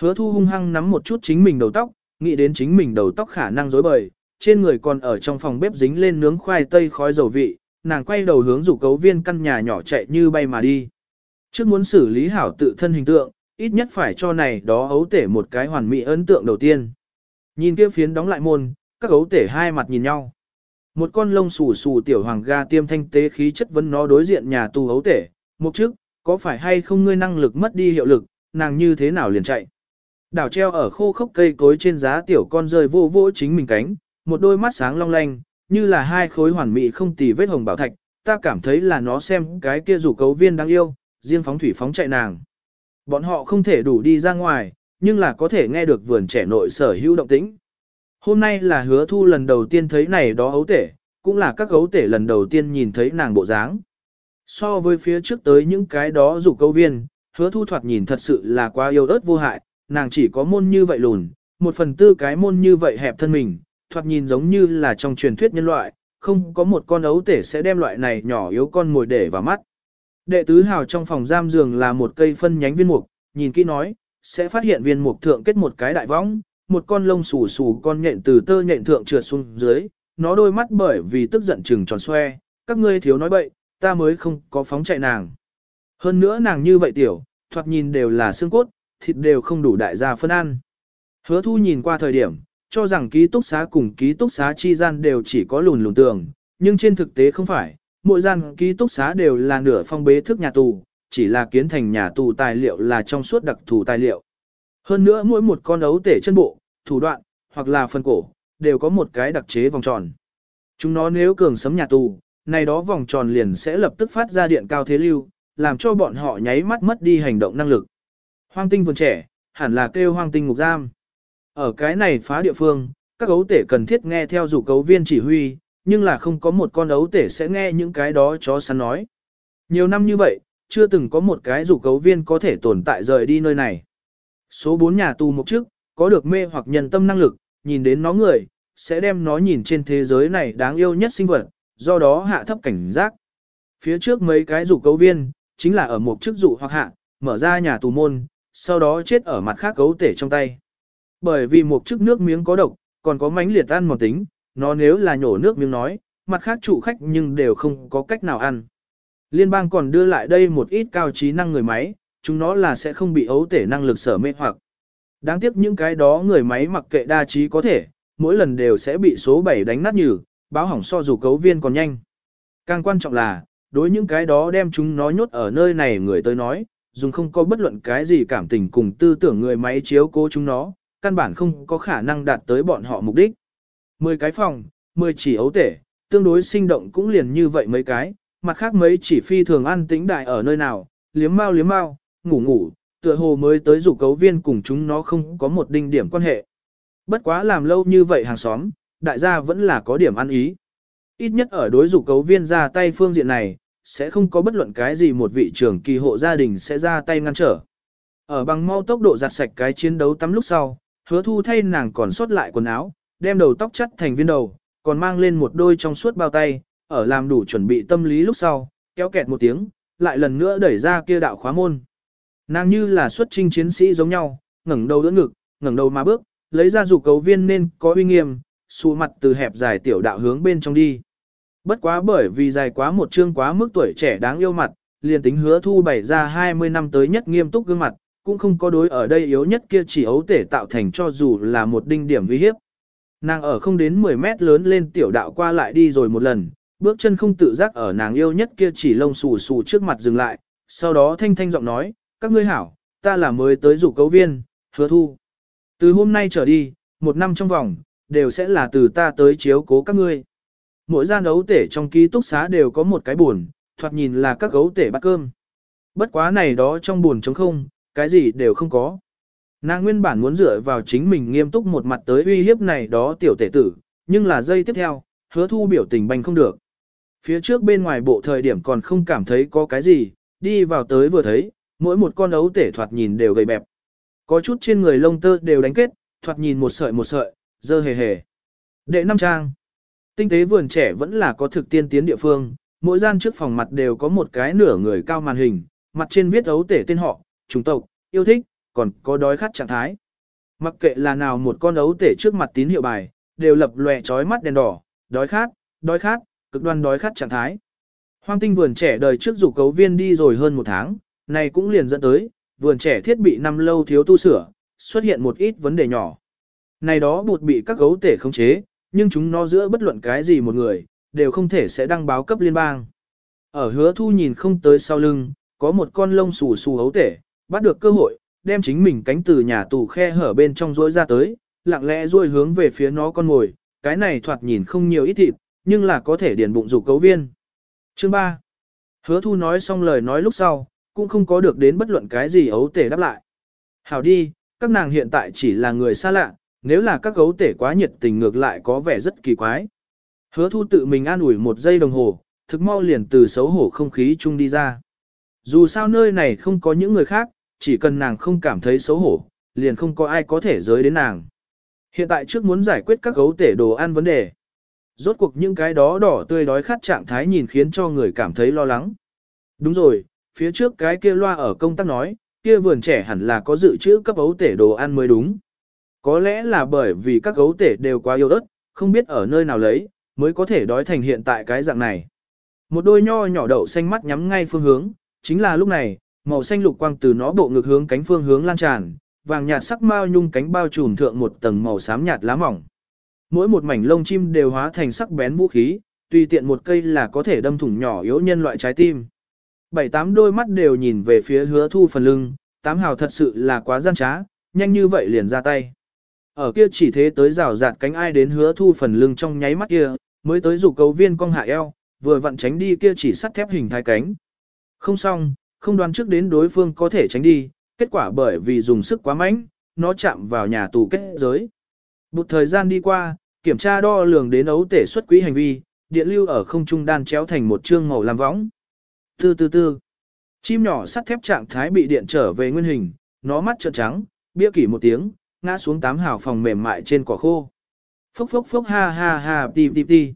Hứa thu hung hăng nắm một chút chính mình đầu tóc, nghĩ đến chính mình đầu tóc khả năng rối bời, trên người còn ở trong phòng bếp dính lên nướng khoai tây khói dầu vị, nàng quay đầu hướng rủ cấu viên căn nhà nhỏ chạy như bay mà đi. Trước muốn xử lý hảo tự thân hình tượng, ít nhất phải cho này đó ấu tể một cái hoàn mỹ ấn tượng đầu tiên. Nhìn kia phiến đóng lại môn, các ấu tể hai mặt nhìn nhau. Một con lông xù xù tiểu hoàng ga tiêm thanh tế khí chất vấn nó đối diện nhà tù hấu tể, mục trước, có phải hay không ngươi năng lực mất đi hiệu lực, nàng như thế nào liền chạy. Đảo treo ở khô khốc cây cối trên giá tiểu con rơi vô vỗ chính mình cánh, một đôi mắt sáng long lanh, như là hai khối hoàn mỹ không tì vết hồng bảo thạch, ta cảm thấy là nó xem cái kia rủ cấu viên đáng yêu, riêng phóng thủy phóng chạy nàng. Bọn họ không thể đủ đi ra ngoài, nhưng là có thể nghe được vườn trẻ nội sở hữu động tĩnh. Hôm nay là hứa thu lần đầu tiên thấy này đó ấu tể, cũng là các ấu tể lần đầu tiên nhìn thấy nàng bộ dáng. So với phía trước tới những cái đó rủ câu viên, hứa thu thoạt nhìn thật sự là quá yêu ớt vô hại, nàng chỉ có môn như vậy lùn, một phần tư cái môn như vậy hẹp thân mình, thoạt nhìn giống như là trong truyền thuyết nhân loại, không có một con ấu tể sẽ đem loại này nhỏ yếu con ngồi để vào mắt. Đệ tứ hào trong phòng giam giường là một cây phân nhánh viên mục, nhìn kỹ nói, sẽ phát hiện viên mục thượng kết một cái đại võng, một con lông xù xù con nhện từ tơ nhện thượng trượt xuống dưới, nó đôi mắt bởi vì tức giận trừng tròn xoe, các ngươi thiếu nói bậy, ta mới không có phóng chạy nàng. Hơn nữa nàng như vậy tiểu, thoạt nhìn đều là xương cốt, thịt đều không đủ đại gia phân ăn. Hứa thu nhìn qua thời điểm, cho rằng ký túc xá cùng ký túc xá chi gian đều chỉ có lùn lùn tường, nhưng trên thực tế không phải, mỗi gian ký túc xá đều là nửa phong bế thức nhà tù, chỉ là kiến thành nhà tù tài liệu là trong suốt đặc thù tài liệu. Hơn nữa mỗi một con ấu tể chân bộ, thủ đoạn, hoặc là phần cổ, đều có một cái đặc chế vòng tròn. Chúng nó nếu cường sấm nhà tù, này đó vòng tròn liền sẽ lập tức phát ra điện cao thế lưu, làm cho bọn họ nháy mắt mất đi hành động năng lực. Hoang tinh vườn trẻ, hẳn là kêu hoang tinh ngục giam. Ở cái này phá địa phương, các ấu tể cần thiết nghe theo rủ cấu viên chỉ huy, nhưng là không có một con ấu tể sẽ nghe những cái đó chó săn nói. Nhiều năm như vậy, chưa từng có một cái rủ cấu viên có thể tồn tại rời đi nơi này. Số 4 nhà tù mục trước, có được mê hoặc nhân tâm năng lực, nhìn đến nó người, sẽ đem nó nhìn trên thế giới này đáng yêu nhất sinh vật, do đó hạ thấp cảnh giác. Phía trước mấy cái rủ cấu viên, chính là ở một chức dụ hoặc hạ, mở ra nhà tù môn, sau đó chết ở mặt khác cấu tể trong tay. Bởi vì một chức nước miếng có độc, còn có mánh liệt ăn một tính, nó nếu là nhổ nước miếng nói, mặt khác chủ khách nhưng đều không có cách nào ăn. Liên bang còn đưa lại đây một ít cao trí năng người máy, chúng nó là sẽ không bị ấu tể năng lực sở mê hoặc. Đáng tiếc những cái đó người máy mặc kệ đa trí có thể, mỗi lần đều sẽ bị số 7 đánh nát nhừ, báo hỏng so dù cấu viên còn nhanh. Càng quan trọng là, đối những cái đó đem chúng nó nhốt ở nơi này người tới nói, dùng không có bất luận cái gì cảm tình cùng tư tưởng người máy chiếu cố chúng nó, căn bản không có khả năng đạt tới bọn họ mục đích. 10 cái phòng, 10 chỉ ấu tể, tương đối sinh động cũng liền như vậy mấy cái, mặt khác mấy chỉ phi thường ăn tĩnh đại ở nơi nào, liếm mau liếm mau, ngủ ngủ, tựa hồ mới tới rủ cấu viên cùng chúng nó không có một đinh điểm quan hệ. Bất quá làm lâu như vậy hàng xóm, đại gia vẫn là có điểm ăn ý. Ít nhất ở đối rủ cấu viên ra tay phương diện này, sẽ không có bất luận cái gì một vị trưởng kỳ hộ gia đình sẽ ra tay ngăn trở. Ở bằng mau tốc độ giặt sạch cái chiến đấu tắm lúc sau, hứa thu thay nàng còn sót lại quần áo, đem đầu tóc chắt thành viên đầu, còn mang lên một đôi trong suốt bao tay, ở làm đủ chuẩn bị tâm lý lúc sau, kéo kẹt một tiếng, lại lần nữa đẩy ra kia đạo khóa môn. Nàng như là xuất trinh chiến sĩ giống nhau, ngẩng đầu đỡ ngực, ngẩng đầu mà bước, lấy ra dục cấu viên nên có uy nghiêm, xù mặt từ hẹp dài tiểu đạo hướng bên trong đi. Bất quá bởi vì dài quá một chương quá mức tuổi trẻ đáng yêu mặt, liền tính hứa thu bày ra 20 năm tới nhất nghiêm túc gương mặt, cũng không có đối ở đây yếu nhất kia chỉ ấu tể tạo thành cho dù là một đinh điểm uy hiếp. Nàng ở không đến 10 mét lớn lên tiểu đạo qua lại đi rồi một lần, bước chân không tự giác ở nàng yêu nhất kia chỉ lông xù xù trước mặt dừng lại, sau đó thanh thanh giọng nói, các ngươi hảo, ta là mới tới rủ cấu viên, hứa thu. Từ hôm nay trở đi, một năm trong vòng, đều sẽ là từ ta tới chiếu cố các ngươi. Mỗi gian ấu tể trong ký túc xá đều có một cái buồn, thoạt nhìn là các gấu tể bắt cơm. Bất quá này đó trong buồn trống không, cái gì đều không có. Nàng nguyên bản muốn dựa vào chính mình nghiêm túc một mặt tới uy hiếp này đó tiểu tể tử, nhưng là giây tiếp theo, hứa thu biểu tình banh không được. Phía trước bên ngoài bộ thời điểm còn không cảm thấy có cái gì, đi vào tới vừa thấy, mỗi một con ấu tể thoạt nhìn đều gầy bẹp. Có chút trên người lông tơ đều đánh kết, thoạt nhìn một sợi một sợi, dơ hề hề. Đệ năm trang. Tinh tế vườn trẻ vẫn là có thực tiên tiến địa phương, mỗi gian trước phòng mặt đều có một cái nửa người cao màn hình, mặt trên viết ấu tể tên họ, chủng tộc, yêu thích, còn có đói khát trạng thái. Mặc kệ là nào một con ấu tể trước mặt tín hiệu bài, đều lập lòe trói mắt đèn đỏ, đói khát, đói khát, cực đoan đói khát trạng thái. Hoang tinh vườn trẻ đời trước dục cấu viên đi rồi hơn một tháng, này cũng liền dẫn tới, vườn trẻ thiết bị năm lâu thiếu tu sửa, xuất hiện một ít vấn đề nhỏ. Này đó buộc bị các gấu tể khống chế, nhưng chúng nó giữa bất luận cái gì một người, đều không thể sẽ đăng báo cấp liên bang. Ở hứa thu nhìn không tới sau lưng, có một con lông xù xù hấu tể, bắt được cơ hội, đem chính mình cánh từ nhà tù khe hở bên trong rối ra tới, lặng lẽ rôi hướng về phía nó con ngồi, cái này thoạt nhìn không nhiều ít thịt, nhưng là có thể điền bụng dục cấu viên. Chương 3 Hứa thu nói xong lời nói lúc sau, cũng không có được đến bất luận cái gì ấu tể đáp lại. Hảo đi, các nàng hiện tại chỉ là người xa lạ, nếu là các gấu tể quá nhiệt tình ngược lại có vẻ rất kỳ quái. Hứa thu tự mình an ủi một giây đồng hồ, thực mau liền từ xấu hổ không khí chung đi ra. Dù sao nơi này không có những người khác, chỉ cần nàng không cảm thấy xấu hổ, liền không có ai có thể giới đến nàng. Hiện tại trước muốn giải quyết các gấu tể đồ ăn vấn đề. Rốt cuộc những cái đó đỏ tươi đói khát trạng thái nhìn khiến cho người cảm thấy lo lắng. Đúng rồi, phía trước cái kia loa ở công tác nói, kia vườn trẻ hẳn là có dự trữ cấp gấu tể đồ ăn mới đúng. Có lẽ là bởi vì các gấu tể đều quá yêu ớt, không biết ở nơi nào lấy, mới có thể đói thành hiện tại cái dạng này. Một đôi nho nhỏ đậu xanh mắt nhắm ngay phương hướng, chính là lúc này, màu xanh lục quang từ nó bộ ngược hướng cánh phương hướng lan tràn, vàng nhạt sắc mao nhung cánh bao trùm thượng một tầng màu xám nhạt lá mỏng. Mỗi một mảnh lông chim đều hóa thành sắc bén vũ khí, tùy tiện một cây là có thể đâm thủng nhỏ yếu nhân loại trái tim. Bảy tám đôi mắt đều nhìn về phía hứa thu phần lưng, tám hào thật sự là quá gian trá, nhanh như vậy liền ra tay. Ở kia chỉ thế tới rào rạt cánh ai đến hứa thu phần lưng trong nháy mắt kia, mới tới rủ cầu viên cong hạ eo, vừa vặn tránh đi kia chỉ sắt thép hình thái cánh. Không xong, không đoán trước đến đối phương có thể tránh đi, kết quả bởi vì dùng sức quá mạnh, nó chạm vào nhà tù kết giới. Một thời gian đi qua, kiểm tra đo lường đến ấu tể xuất quỹ hành vi, điện lưu ở không trung đan chéo thành một chương màu làm võng. Tư tư tư. Chim nhỏ sắt thép trạng thái bị điện trở về nguyên hình, nó mắt trợn trắng, bia kỷ một tiếng, ngã xuống tám hào phòng mềm mại trên cỏ khô. Phốc phốc phốc ha ha ha ti ti ti.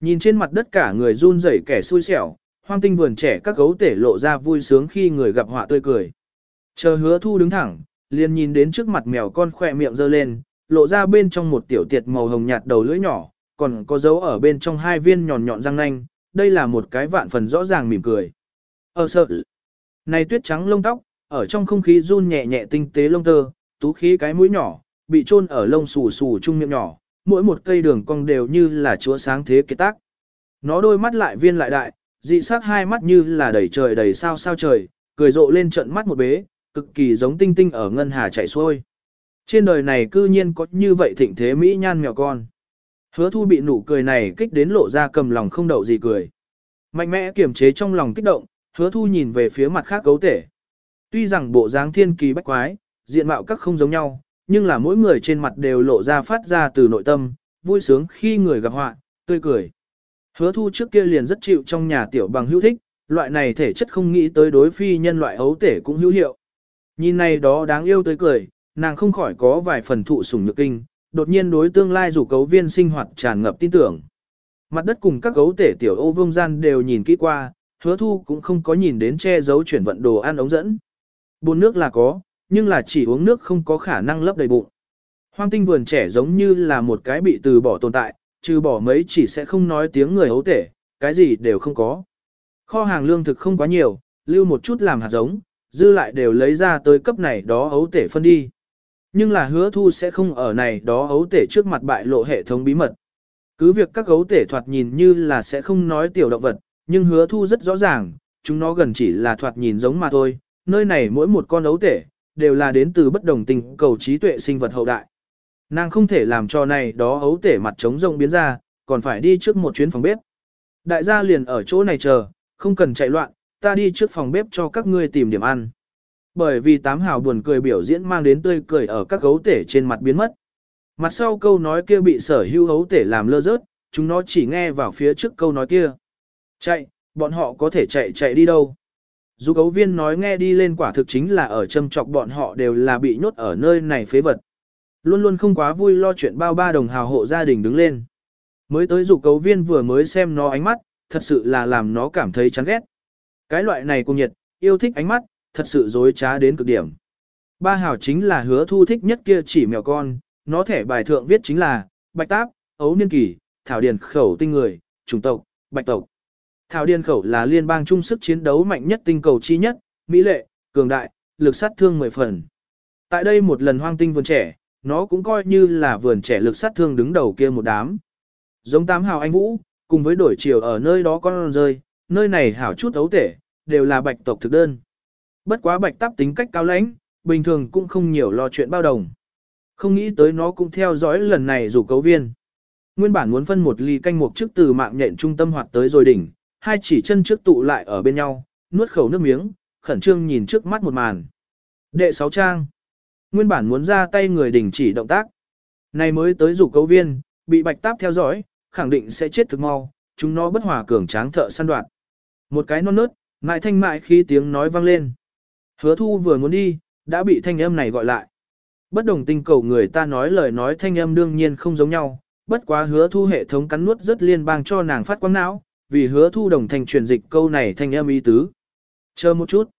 Nhìn trên mặt đất cả người run rẩy kẻ xui xẻo, hoang tinh vườn trẻ các gấu tể lộ ra vui sướng khi người gặp họa tươi cười. Chờ hứa thu đứng thẳng, liền nhìn đến trước mặt mèo con khỏe miệng giơ lên, lộ ra bên trong một tiểu tiệt màu hồng nhạt đầu lưỡi nhỏ, còn có dấu ở bên trong hai viên nhọn nhọn răng nanh, đây là một cái vạn phần rõ ràng mỉm cười. Ờ sợ. Này tuyết trắng lông tóc, ở trong không khí run nhẹ nhẹ tinh tế lông tơ, tú khí cái mũi nhỏ, bị chôn ở lông xù xù trung miệng nhỏ, mỗi một cây đường cong đều như là chúa sáng thế kế tác. Nó đôi mắt lại viên lại đại, dị sắc hai mắt như là đầy trời đầy sao sao trời, cười rộ lên trận mắt một bế, cực kỳ giống tinh tinh ở ngân hà chảy xuôi. Trên đời này cư nhiên có như vậy thịnh thế mỹ nhan mèo con. Hứa thu bị nụ cười này kích đến lộ ra cầm lòng không đậu gì cười. Mạnh mẽ kiềm chế trong lòng kích động, hứa thu nhìn về phía mặt khác cấu tể. Tuy rằng bộ dáng thiên kỳ bách quái, diện mạo các không giống nhau, nhưng là mỗi người trên mặt đều lộ ra phát ra từ nội tâm, vui sướng khi người gặp họa, tươi cười. Hứa thu trước kia liền rất chịu trong nhà tiểu bằng hữu thích, loại này thể chất không nghĩ tới đối phi nhân loại ấu tể cũng hữu hiệu. Nhìn này đó đáng yêu tới cười, nàng không khỏi có vài phần thụ sủng nhược kinh, đột nhiên đối tương lai rủ cấu viên sinh hoạt tràn ngập tin tưởng. Mặt đất cùng các gấu tể tiểu ô vương gian đều nhìn kỹ qua, hứa thu cũng không có nhìn đến che giấu chuyển vận đồ ăn ống dẫn. Bồn nước là có, nhưng là chỉ uống nước không có khả năng lấp đầy bụng. Hoang tinh vườn trẻ giống như là một cái bị từ bỏ tồn tại, trừ bỏ mấy chỉ sẽ không nói tiếng người hấu tể, cái gì đều không có. Kho hàng lương thực không quá nhiều, lưu một chút làm hạt giống, dư lại đều lấy ra tới cấp này đó hấu tể phân đi. Nhưng là hứa thu sẽ không ở này đó hấu tể trước mặt bại lộ hệ thống bí mật. Cứ việc các gấu tể thoạt nhìn như là sẽ không nói tiểu động vật, nhưng hứa thu rất rõ ràng, chúng nó gần chỉ là thoạt nhìn giống mà thôi, nơi này mỗi một con ấu tể, đều là đến từ bất đồng tình cầu trí tuệ sinh vật hậu đại. Nàng không thể làm cho này đó ấu tể mặt trống rông biến ra, còn phải đi trước một chuyến phòng bếp. Đại gia liền ở chỗ này chờ, không cần chạy loạn, ta đi trước phòng bếp cho các ngươi tìm điểm ăn. Bởi vì tám hào buồn cười biểu diễn mang đến tươi cười ở các gấu tể trên mặt biến mất. Mặt sau câu nói kia bị sở hữu hấu tể làm lơ rớt, chúng nó chỉ nghe vào phía trước câu nói kia. Chạy, bọn họ có thể chạy chạy đi đâu. Dù gấu viên nói nghe đi lên quả thực chính là ở châm chọc bọn họ đều là bị nhốt ở nơi này phế vật. Luôn luôn không quá vui lo chuyện bao ba đồng hào hộ gia đình đứng lên. Mới tới dục cấu viên vừa mới xem nó ánh mắt, thật sự là làm nó cảm thấy chán ghét. Cái loại này cùng nhiệt, yêu thích ánh mắt, thật sự dối trá đến cực điểm. Ba hào chính là hứa thu thích nhất kia chỉ mèo con, nó thẻ bài thượng viết chính là, bạch táp, ấu niên kỳ, thảo điền khẩu tinh người, chủng tộc, bạch tộc. Thảo điền khẩu là liên bang chung sức chiến đấu mạnh nhất tinh cầu chi nhất, mỹ lệ, cường đại, lực sát thương mười phần. Tại đây một lần hoang tinh vườn trẻ, nó cũng coi như là vườn trẻ lực sát thương đứng đầu kia một đám. Giống tám hào anh vũ, cùng với đổi chiều ở nơi đó con rơi, nơi này hảo chút ấu tể, đều là bạch tộc thực đơn. Bất quá bạch táp tính cách cao lãnh, bình thường cũng không nhiều lo chuyện bao đồng. Không nghĩ tới nó cũng theo dõi lần này rủ cấu viên. Nguyên bản muốn phân một ly canh mục trước từ mạng nhện trung tâm hoạt tới rồi đỉnh, hai chỉ chân trước tụ lại ở bên nhau, nuốt khẩu nước miếng, khẩn trương nhìn trước mắt một màn. Đệ sáu trang. Nguyên bản muốn ra tay người đình chỉ động tác. Này mới tới rủ cấu viên, bị bạch táp theo dõi, khẳng định sẽ chết thực mau, chúng nó bất hòa cường tráng thợ săn đoạn. Một cái non nớt, mại thanh mại khi tiếng nói vang lên. Hứa thu vừa muốn đi, đã bị thanh âm này gọi lại. Bất đồng tinh cầu người ta nói lời nói thanh âm đương nhiên không giống nhau, bất quá hứa thu hệ thống cắn nuốt rất liên bang cho nàng phát quang não, vì hứa thu đồng thành truyền dịch câu này thanh âm ý tứ. Chờ một chút.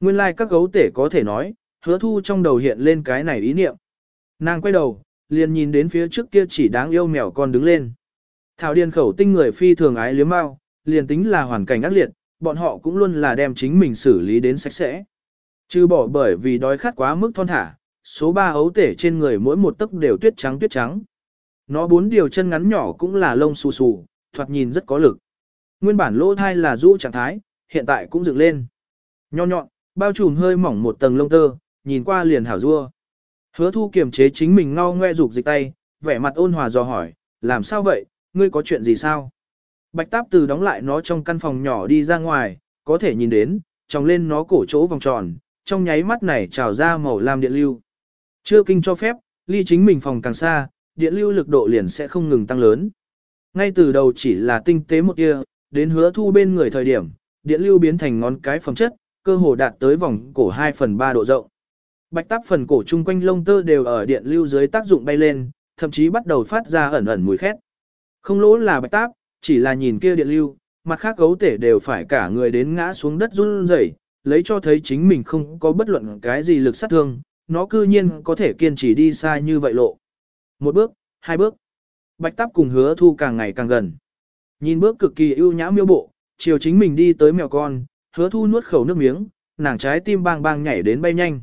Nguyên lai like các gấu tể có thể nói, hứa thu trong đầu hiện lên cái này ý niệm. Nàng quay đầu, liền nhìn đến phía trước kia chỉ đáng yêu mèo con đứng lên. Thảo điền khẩu tinh người phi thường ái liếm mau, liền tính là hoàn cảnh ác liệt, bọn họ cũng luôn là đem chính mình xử lý đến sạch sẽ. Chứ bỏ bởi vì đói khát quá mức thon thả, số ba ấu tể trên người mỗi một tấc đều tuyết trắng tuyết trắng. Nó bốn điều chân ngắn nhỏ cũng là lông xù xù, thoạt nhìn rất có lực. Nguyên bản lỗ thai là rũ trạng thái, hiện tại cũng dựng lên. Nho nhọn, bao trùm hơi mỏng một tầng lông tơ, nhìn qua liền hảo rua. Hứa thu kiềm chế chính mình ngao ngoe rục dịch tay, vẻ mặt ôn hòa dò hỏi, làm sao vậy, ngươi có chuyện gì sao? Bạch táp từ đóng lại nó trong căn phòng nhỏ đi ra ngoài, có thể nhìn đến, tròng lên nó cổ chỗ vòng tròn, trong nháy mắt này trào ra màu lam điện lưu. Chưa kinh cho phép, ly chính mình phòng càng xa, điện lưu lực độ liền sẽ không ngừng tăng lớn. Ngay từ đầu chỉ là tinh tế một tia, đến hứa thu bên người thời điểm, điện lưu biến thành ngón cái phẩm chất, cơ hồ đạt tới vòng cổ 2 phần 3 độ rộng. Bạch táp phần cổ chung quanh lông tơ đều ở điện lưu dưới tác dụng bay lên, thậm chí bắt đầu phát ra ẩn ẩn mùi khét. Không lỗ là bạch táp, chỉ là nhìn kia điện lưu, mặt khác gấu tể đều phải cả người đến ngã xuống đất run rẩy, lấy cho thấy chính mình không có bất luận cái gì lực sát thương, nó cư nhiên có thể kiên trì đi xa như vậy lộ. Một bước, hai bước. Bạch táp cùng hứa thu càng ngày càng gần. Nhìn bước cực kỳ ưu nhã miêu bộ, chiều chính mình đi tới mèo con, hứa thu nuốt khẩu nước miếng, nàng trái tim bang bang nhảy đến bay nhanh.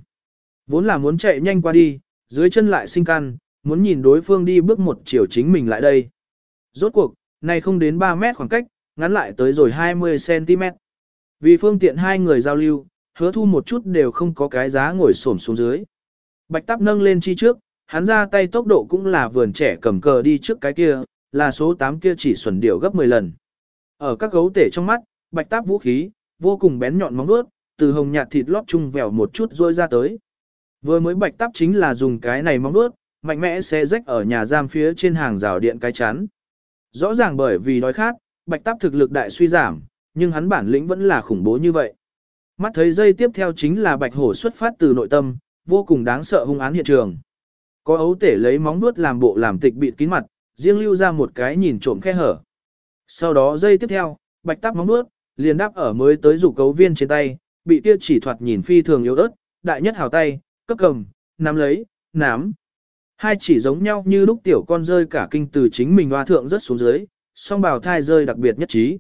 Vốn là muốn chạy nhanh qua đi, dưới chân lại sinh căn, muốn nhìn đối phương đi bước một chiều chính mình lại đây. Rốt cuộc, này không đến 3 mét khoảng cách, ngắn lại tới rồi 20cm. Vì phương tiện hai người giao lưu, hứa thu một chút đều không có cái giá ngồi xổm xuống dưới. Bạch tắp nâng lên chi trước, hắn ra tay tốc độ cũng là vườn trẻ cầm cờ đi trước cái kia, là số 8 kia chỉ xuẩn điệu gấp 10 lần. Ở các gấu tể trong mắt, bạch táp vũ khí, vô cùng bén nhọn móng vuốt, từ hồng nhạt thịt lót chung vèo một chút rôi ra tới. Vừa mới bạch táp chính là dùng cái này móng vuốt, mạnh mẽ sẽ rách ở nhà giam phía trên hàng rào điện cái chắn. Rõ ràng bởi vì đói khát, bạch táp thực lực đại suy giảm, nhưng hắn bản lĩnh vẫn là khủng bố như vậy. Mắt thấy dây tiếp theo chính là bạch hổ xuất phát từ nội tâm, vô cùng đáng sợ hung án hiện trường. Có ấu tể lấy móng vuốt làm bộ làm tịch bịt kín mặt, riêng lưu ra một cái nhìn trộm khe hở. Sau đó dây tiếp theo, bạch táp móng vuốt, liền đáp ở mới tới rủ cấu viên trên tay, bị kia chỉ thoạt nhìn phi thường yếu ớt, đại nhất hào tay, cấp cầm, nắm lấy, nắm. Hai chỉ giống nhau như lúc tiểu con rơi cả kinh từ chính mình hoa thượng rất xuống dưới, song bào thai rơi đặc biệt nhất trí.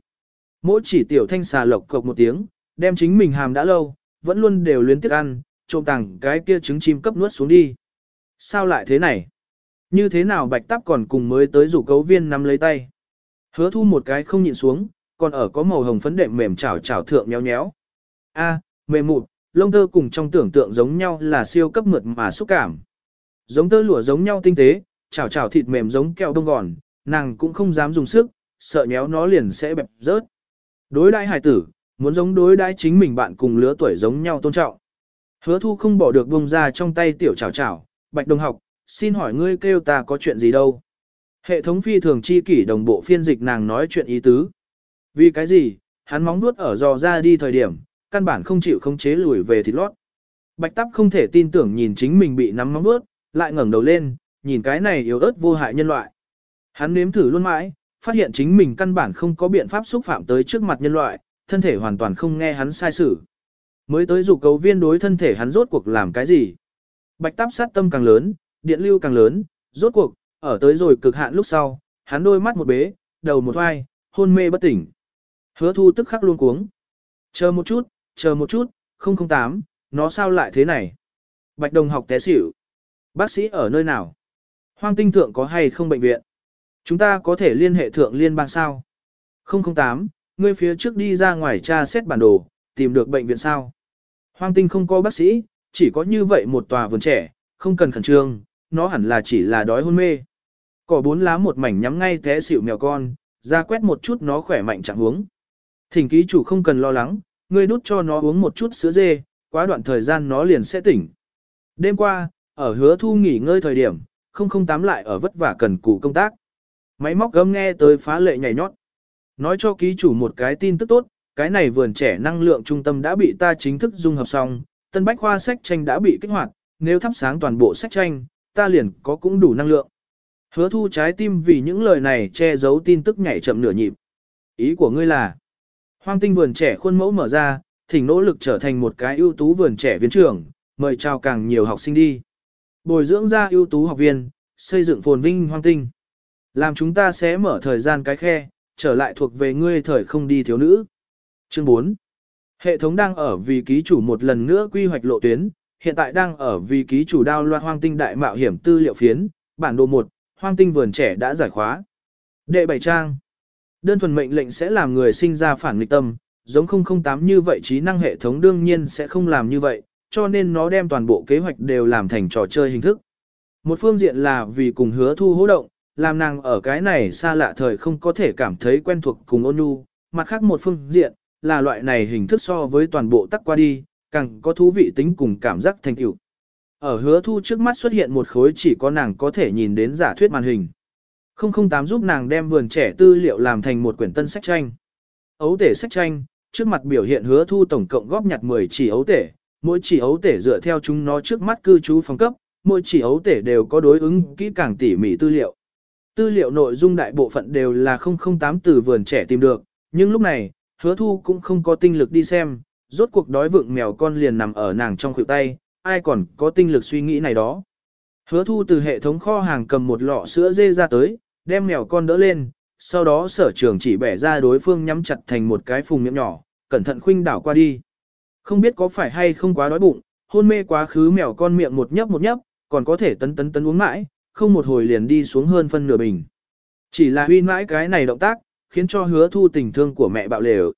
Mỗi chỉ tiểu thanh xà lộc cộc một tiếng, đem chính mình hàm đã lâu, vẫn luôn đều luyến tiếc ăn, trộm tàng cái kia trứng chim cấp nuốt xuống đi. Sao lại thế này? Như thế nào bạch tắp còn cùng mới tới rủ cấu viên nắm lấy tay? Hứa thu một cái không nhịn xuống, còn ở có màu hồng phấn đệm mềm chảo chảo thượng nhéo nhéo. A, mềm mụt, lông tơ cùng trong tưởng tượng giống nhau là siêu cấp mượt mà xúc cảm. Giống tơ lụa giống nhau tinh tế, chảo chảo thịt mềm giống kẹo đông gòn, nàng cũng không dám dùng sức, sợ nhéo nó liền sẽ bẹp rớt. Đối đãi hài tử, muốn giống đối đãi chính mình bạn cùng lứa tuổi giống nhau tôn trọng. Hứa thu không bỏ được bông ra trong tay tiểu chảo chảo, bạch đồng học, xin hỏi ngươi kêu ta có chuyện gì đâu. Hệ thống phi thường chi kỷ đồng bộ phiên dịch nàng nói chuyện ý tứ. Vì cái gì, hắn móng nuốt ở dò ra đi thời điểm, căn bản không chịu không chế lùi về thịt lót. Bạch tắp không thể tin tưởng nhìn chính mình bị nắm móng vuốt, lại ngẩng đầu lên, nhìn cái này yếu ớt vô hại nhân loại. Hắn nếm thử luôn mãi, phát hiện chính mình căn bản không có biện pháp xúc phạm tới trước mặt nhân loại, thân thể hoàn toàn không nghe hắn sai sử. Mới tới dù cầu viên đối thân thể hắn rốt cuộc làm cái gì. Bạch táp sát tâm càng lớn, điện lưu càng lớn, rốt cuộc, ở tới rồi cực hạn lúc sau, hắn đôi mắt một bế, đầu một hoai, hôn mê bất tỉnh. Hứa thu tức khắc luôn cuống. Chờ một chút, chờ một chút, 008, nó sao lại thế này? Bạch đồng học té xỉu. Bác sĩ ở nơi nào? Hoang tinh thượng có hay không bệnh viện? Chúng ta có thể liên hệ thượng liên bang sao? 008, ngươi phía trước đi ra ngoài tra xét bản đồ, tìm được bệnh viện sao? Hoang tinh không có bác sĩ, chỉ có như vậy một tòa vườn trẻ, không cần khẩn trương, nó hẳn là chỉ là đói hôn mê. Cỏ bốn lá một mảnh nhắm ngay té xỉu mèo con, ra quét một chút nó khỏe mạnh chẳng hướng. Thỉnh ký chủ không cần lo lắng, ngươi đút cho nó uống một chút sữa dê, quá đoạn thời gian nó liền sẽ tỉnh. Đêm qua, ở hứa thu nghỉ ngơi thời điểm, 008 lại ở vất vả cần cù công tác. Máy móc gấm nghe tới phá lệ nhảy nhót. Nói cho ký chủ một cái tin tức tốt, cái này vườn trẻ năng lượng trung tâm đã bị ta chính thức dung hợp xong, tân bách khoa sách tranh đã bị kích hoạt, nếu thắp sáng toàn bộ sách tranh, ta liền có cũng đủ năng lượng. Hứa thu trái tim vì những lời này che giấu tin tức nhảy chậm nửa nhịp. Ý của ngươi là, hoang tinh vườn trẻ khuôn mẫu mở ra, thỉnh nỗ lực trở thành một cái ưu tú vườn trẻ viên trưởng, mời chào càng nhiều học sinh đi. Bồi dưỡng ra ưu tú học viên, xây dựng phồn vinh hoang tinh. Làm chúng ta sẽ mở thời gian cái khe, trở lại thuộc về ngươi thời không đi thiếu nữ. Chương 4. Hệ thống đang ở vì ký chủ một lần nữa quy hoạch lộ tuyến, hiện tại đang ở vì ký chủ đao loạt hoang tinh đại mạo hiểm tư liệu phiến, bản đồ 1, hoang tinh vườn trẻ đã giải khóa. Đệ bảy trang. Đơn thuần mệnh lệnh sẽ làm người sinh ra phản nghịch tâm, giống 008 như vậy trí năng hệ thống đương nhiên sẽ không làm như vậy, cho nên nó đem toàn bộ kế hoạch đều làm thành trò chơi hình thức. Một phương diện là vì cùng hứa thu hỗ động, làm nàng ở cái này xa lạ thời không có thể cảm thấy quen thuộc cùng ôn nhu, mặt khác một phương diện, là loại này hình thức so với toàn bộ tắc qua đi, càng có thú vị tính cùng cảm giác thành tựu. Ở hứa thu trước mắt xuất hiện một khối chỉ có nàng có thể nhìn đến giả thuyết màn hình. 008 giúp nàng đem vườn trẻ tư liệu làm thành một quyển tân sách tranh. Ấu tể sách tranh, trước mặt biểu hiện hứa thu tổng cộng góp nhặt 10 chỉ ấu tể, mỗi chỉ ấu tể dựa theo chúng nó trước mắt cư trú phong cấp, mỗi chỉ ấu tể đều có đối ứng kỹ càng tỉ mỉ tư liệu. Tư liệu nội dung đại bộ phận đều là 008 từ vườn trẻ tìm được, nhưng lúc này, hứa thu cũng không có tinh lực đi xem, rốt cuộc đói vượng mèo con liền nằm ở nàng trong khuỷu tay, ai còn có tinh lực suy nghĩ này đó. Hứa thu từ hệ thống kho hàng cầm một lọ sữa dê ra tới, đem mèo con đỡ lên, sau đó sở trường chỉ bẻ ra đối phương nhắm chặt thành một cái phùng miệng nhỏ, cẩn thận khuynh đảo qua đi. Không biết có phải hay không quá đói bụng, hôn mê quá khứ mèo con miệng một nhấp một nhấp, còn có thể tấn tấn tấn uống mãi, không một hồi liền đi xuống hơn phân nửa bình. Chỉ là huy mãi cái này động tác, khiến cho hứa thu tình thương của mẹ bạo lều.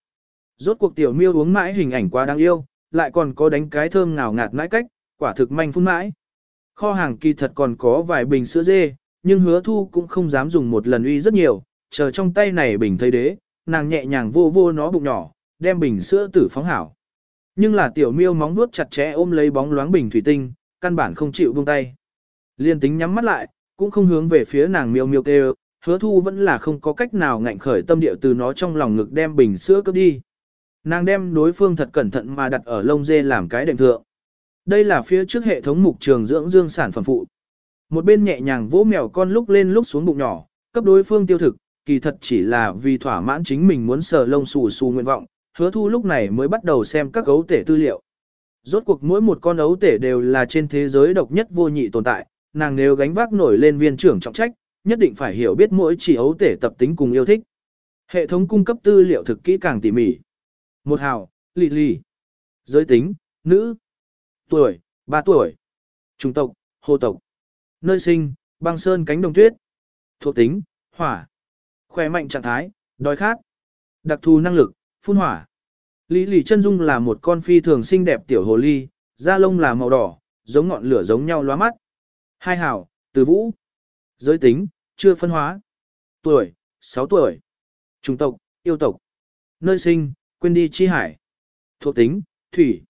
Rốt cuộc tiểu miêu uống mãi hình ảnh quá đáng yêu, lại còn có đánh cái thơm ngào ngạt mãi cách, quả thực manh phun mãi. Kho hàng kỳ thật còn có vài bình sữa dê, nhưng hứa thu cũng không dám dùng một lần uy rất nhiều, chờ trong tay này bình thấy đế, nàng nhẹ nhàng vô vô nó bụng nhỏ, đem bình sữa tử phóng hảo. Nhưng là tiểu miêu móng vuốt chặt chẽ ôm lấy bóng loáng bình thủy tinh, căn bản không chịu buông tay. Liên tính nhắm mắt lại, cũng không hướng về phía nàng miêu miêu kêu, hứa thu vẫn là không có cách nào ngạnh khởi tâm điệu từ nó trong lòng ngực đem bình sữa cướp đi. Nàng đem đối phương thật cẩn thận mà đặt ở lông dê làm cái đệm thượng. Đây là phía trước hệ thống mục trường dưỡng dương sản phẩm phụ. Một bên nhẹ nhàng vỗ mèo con lúc lên lúc xuống bụng nhỏ, cấp đối phương tiêu thực, kỳ thật chỉ là vì thỏa mãn chính mình muốn sờ lông xù xù nguyện vọng, hứa thu lúc này mới bắt đầu xem các gấu tể tư liệu. Rốt cuộc mỗi một con ấu tể đều là trên thế giới độc nhất vô nhị tồn tại, nàng nếu gánh vác nổi lên viên trưởng trọng trách, nhất định phải hiểu biết mỗi chỉ ấu tể tập tính cùng yêu thích. Hệ thống cung cấp tư liệu thực kỹ càng tỉ mỉ. Một hào, lì lì. Giới tính, nữ. Tuổi, 3 tuổi. Trung tộc, hồ tộc. Nơi sinh, băng sơn cánh đồng tuyết. Thuộc tính, hỏa. Khỏe mạnh trạng thái, đói khát. Đặc thù năng lực, phun hỏa. Lý lì chân dung là một con phi thường xinh đẹp tiểu hồ ly, da lông là màu đỏ, giống ngọn lửa giống nhau lóa mắt. Hai hảo, từ vũ. Giới tính, chưa phân hóa. Tuổi, 6 tuổi. Trung tộc, yêu tộc. Nơi sinh, quên đi chi hải. Thuộc tính, thủy.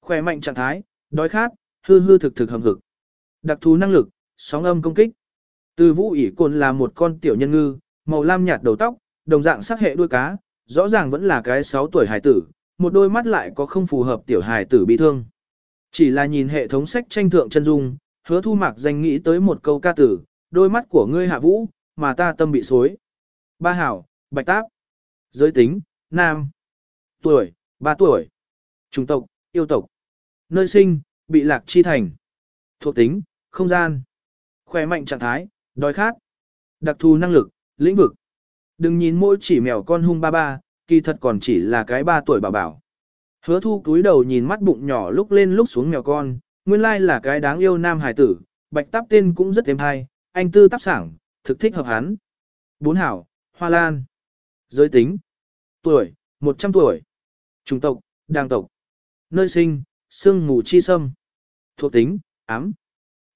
Khỏe mạnh trạng thái, đói khát, hư hư thực thực hầm hực. Đặc thù năng lực, sóng âm công kích. Từ vũ ỉ cồn là một con tiểu nhân ngư, màu lam nhạt đầu tóc, đồng dạng sắc hệ đuôi cá, rõ ràng vẫn là cái 6 tuổi hải tử, một đôi mắt lại có không phù hợp tiểu hải tử bị thương. Chỉ là nhìn hệ thống sách tranh thượng chân dung, hứa thu mạc danh nghĩ tới một câu ca tử, đôi mắt của ngươi hạ vũ, mà ta tâm bị xối. Ba hảo, bạch táp. Giới tính, nam. Tuổi, ba tuổi. Trung tộc, yêu tộc. Nơi sinh, bị lạc chi thành. Thuộc tính, không gian. Khỏe mạnh trạng thái, đói khát. Đặc thù năng lực, lĩnh vực. Đừng nhìn mỗi chỉ mèo con hung ba ba, kỳ thật còn chỉ là cái ba tuổi bảo bảo. Hứa thu cúi đầu nhìn mắt bụng nhỏ lúc lên lúc xuống mèo con, nguyên lai là cái đáng yêu nam hải tử, bạch táp tên cũng rất êm hay, anh tư táp sảng, thực thích hợp hắn. Bốn hảo, hoa lan. Giới tính. Tuổi, 100 tuổi. Chủng tộc, đàng tộc. Nơi sinh, sương mù chi sâm. Thuộc tính, ám.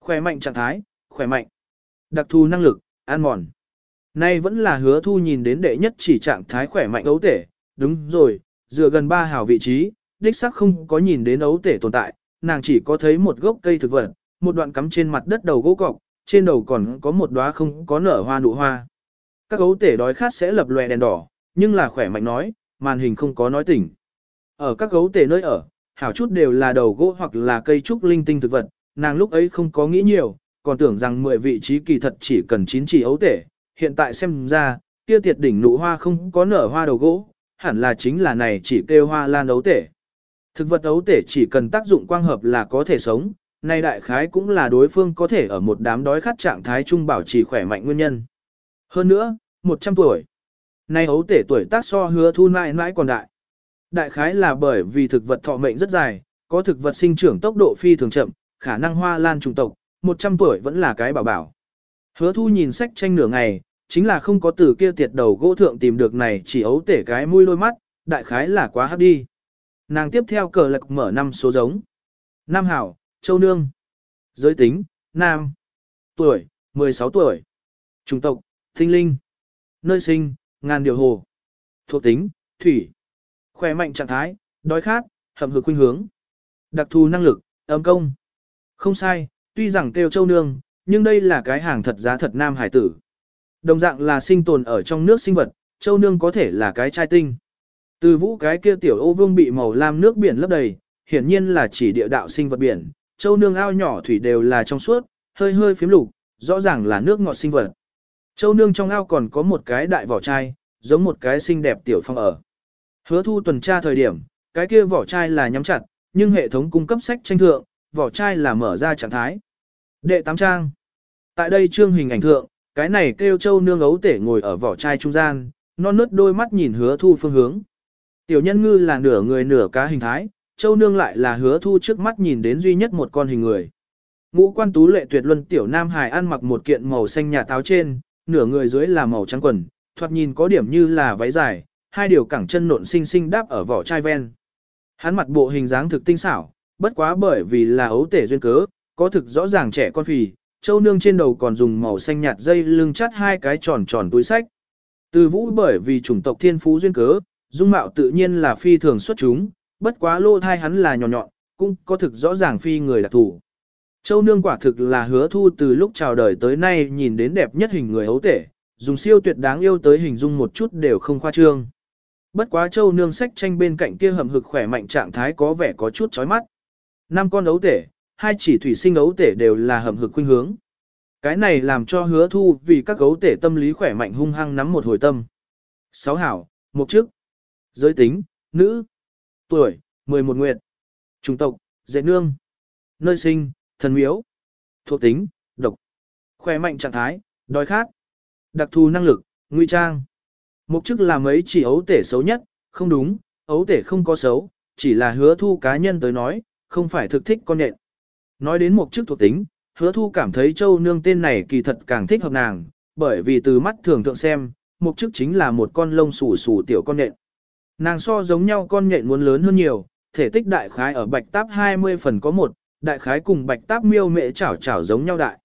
Khỏe mạnh trạng thái, khỏe mạnh. Đặc thù năng lực, an mòn. Nay vẫn là hứa thu nhìn đến đệ nhất chỉ trạng thái khỏe mạnh ấu tể. Đúng rồi, dựa gần ba hào vị trí, đích xác không có nhìn đến ấu tể tồn tại, nàng chỉ có thấy một gốc cây thực vật, một đoạn cắm trên mặt đất đầu gỗ cọc, trên đầu còn có một đóa không có nở hoa nụ hoa. Các ấu tể đói khát sẽ lập lòe đèn đỏ, nhưng là khỏe mạnh nói, màn hình không có nói tỉnh. Ở các gấu tể nơi ở, hảo chút đều là đầu gỗ hoặc là cây trúc linh tinh thực vật, nàng lúc ấy không có nghĩ nhiều, còn tưởng rằng 10 vị trí kỳ thật chỉ cần 9 chỉ ấu tể, hiện tại xem ra, kia tiệt đỉnh nụ hoa không có nở hoa đầu gỗ, hẳn là chính là này chỉ kêu hoa lan ấu tể. Thực vật ấu tể chỉ cần tác dụng quang hợp là có thể sống, nay đại khái cũng là đối phương có thể ở một đám đói khát trạng thái trung bảo trì khỏe mạnh nguyên nhân. Hơn nữa, 100 tuổi. nay ấu tể tuổi tác so hứa thu mãi mãi còn đại. Đại khái là bởi vì thực vật thọ mệnh rất dài, có thực vật sinh trưởng tốc độ phi thường chậm, khả năng hoa lan trùng tộc, 100 tuổi vẫn là cái bảo bảo. Hứa thu nhìn sách tranh nửa ngày, chính là không có từ kia tiệt đầu gỗ thượng tìm được này chỉ ấu tể cái mũi lôi mắt, đại khái là quá hấp đi. Nàng tiếp theo cờ lạc mở năm số giống. Nam Hảo, Châu Nương. Giới tính, Nam. Tuổi, 16 tuổi. Trung tộc, Tinh Linh. Nơi sinh, ngàn điều hồ. Thuộc tính, thủy. Khỏe mạnh trạng thái, đói khát, hầm hực khuynh hướng. Đặc thù năng lực, âm công. Không sai, tuy rằng kêu châu nương, nhưng đây là cái hàng thật giá thật nam hải tử. Đồng dạng là sinh tồn ở trong nước sinh vật, châu nương có thể là cái trai tinh. Từ vũ cái kia tiểu ô vương bị màu lam nước biển lấp đầy, hiển nhiên là chỉ địa đạo sinh vật biển, châu nương ao nhỏ thủy đều là trong suốt, hơi hơi phím lục, rõ ràng là nước ngọt sinh vật. Châu nương trong ao còn có một cái đại vỏ chai, giống một cái xinh đẹp tiểu phong ở. Hứa thu tuần tra thời điểm, cái kia vỏ chai là nhắm chặt, nhưng hệ thống cung cấp sách tranh thượng, vỏ chai là mở ra trạng thái. Đệ tám trang. Tại đây trương hình ảnh thượng, cái này kêu châu nương ấu tể ngồi ở vỏ chai trung gian, non nớt đôi mắt nhìn hứa thu phương hướng. Tiểu nhân ngư là nửa người nửa cá hình thái, châu nương lại là hứa thu trước mắt nhìn đến duy nhất một con hình người. Ngũ quan tú lệ tuyệt luân tiểu nam hài ăn mặc một kiện màu xanh nhà táo trên, nửa người dưới là màu trắng quần, thoạt nhìn có điểm như là váy dài, hai điều cẳng chân nộn xinh xinh đáp ở vỏ chai ven. Hắn mặt bộ hình dáng thực tinh xảo, bất quá bởi vì là ấu tể duyên cớ, có thực rõ ràng trẻ con phì, châu nương trên đầu còn dùng màu xanh nhạt dây lưng chắt hai cái tròn tròn túi sách. Từ vũ bởi vì chủng tộc thiên phú duyên cớ, dung mạo tự nhiên là phi thường xuất chúng, bất quá lô thai hắn là nhỏ nhọn, cũng có thực rõ ràng phi người đặc thủ. Châu nương quả thực là hứa thu từ lúc chào đời tới nay nhìn đến đẹp nhất hình người ấu tể, dùng siêu tuyệt đáng yêu tới hình dung một chút đều không khoa trương. Bất quá châu nương sách tranh bên cạnh kia hầm hực khỏe mạnh trạng thái có vẻ có chút chói mắt. Năm con ấu tể, hai chỉ thủy sinh ấu tể đều là hầm hực khuynh hướng. Cái này làm cho hứa thu vì các ấu tể tâm lý khỏe mạnh hung hăng nắm một hồi tâm. Sáu hảo, một chức. Giới tính, nữ. Tuổi, 11 nguyệt. Trung tộc, dạy nương. Nơi sinh, thần miếu. Thuộc tính, độc. Khỏe mạnh trạng thái, đói khát. Đặc thù năng lực, nguy trang. Mục chức là mấy chỉ ấu tể xấu nhất, không đúng, ấu tể không có xấu, chỉ là hứa thu cá nhân tới nói, không phải thực thích con nhện. Nói đến mục chức thuộc tính, hứa thu cảm thấy châu nương tên này kỳ thật càng thích hợp nàng, bởi vì từ mắt thường thượng xem, mục chức chính là một con lông xù xù tiểu con nhện. Nàng so giống nhau con nhện muốn lớn hơn nhiều, thể tích đại khái ở bạch táp 20 phần có một, đại khái cùng bạch táp miêu mẹ chảo chảo giống nhau đại.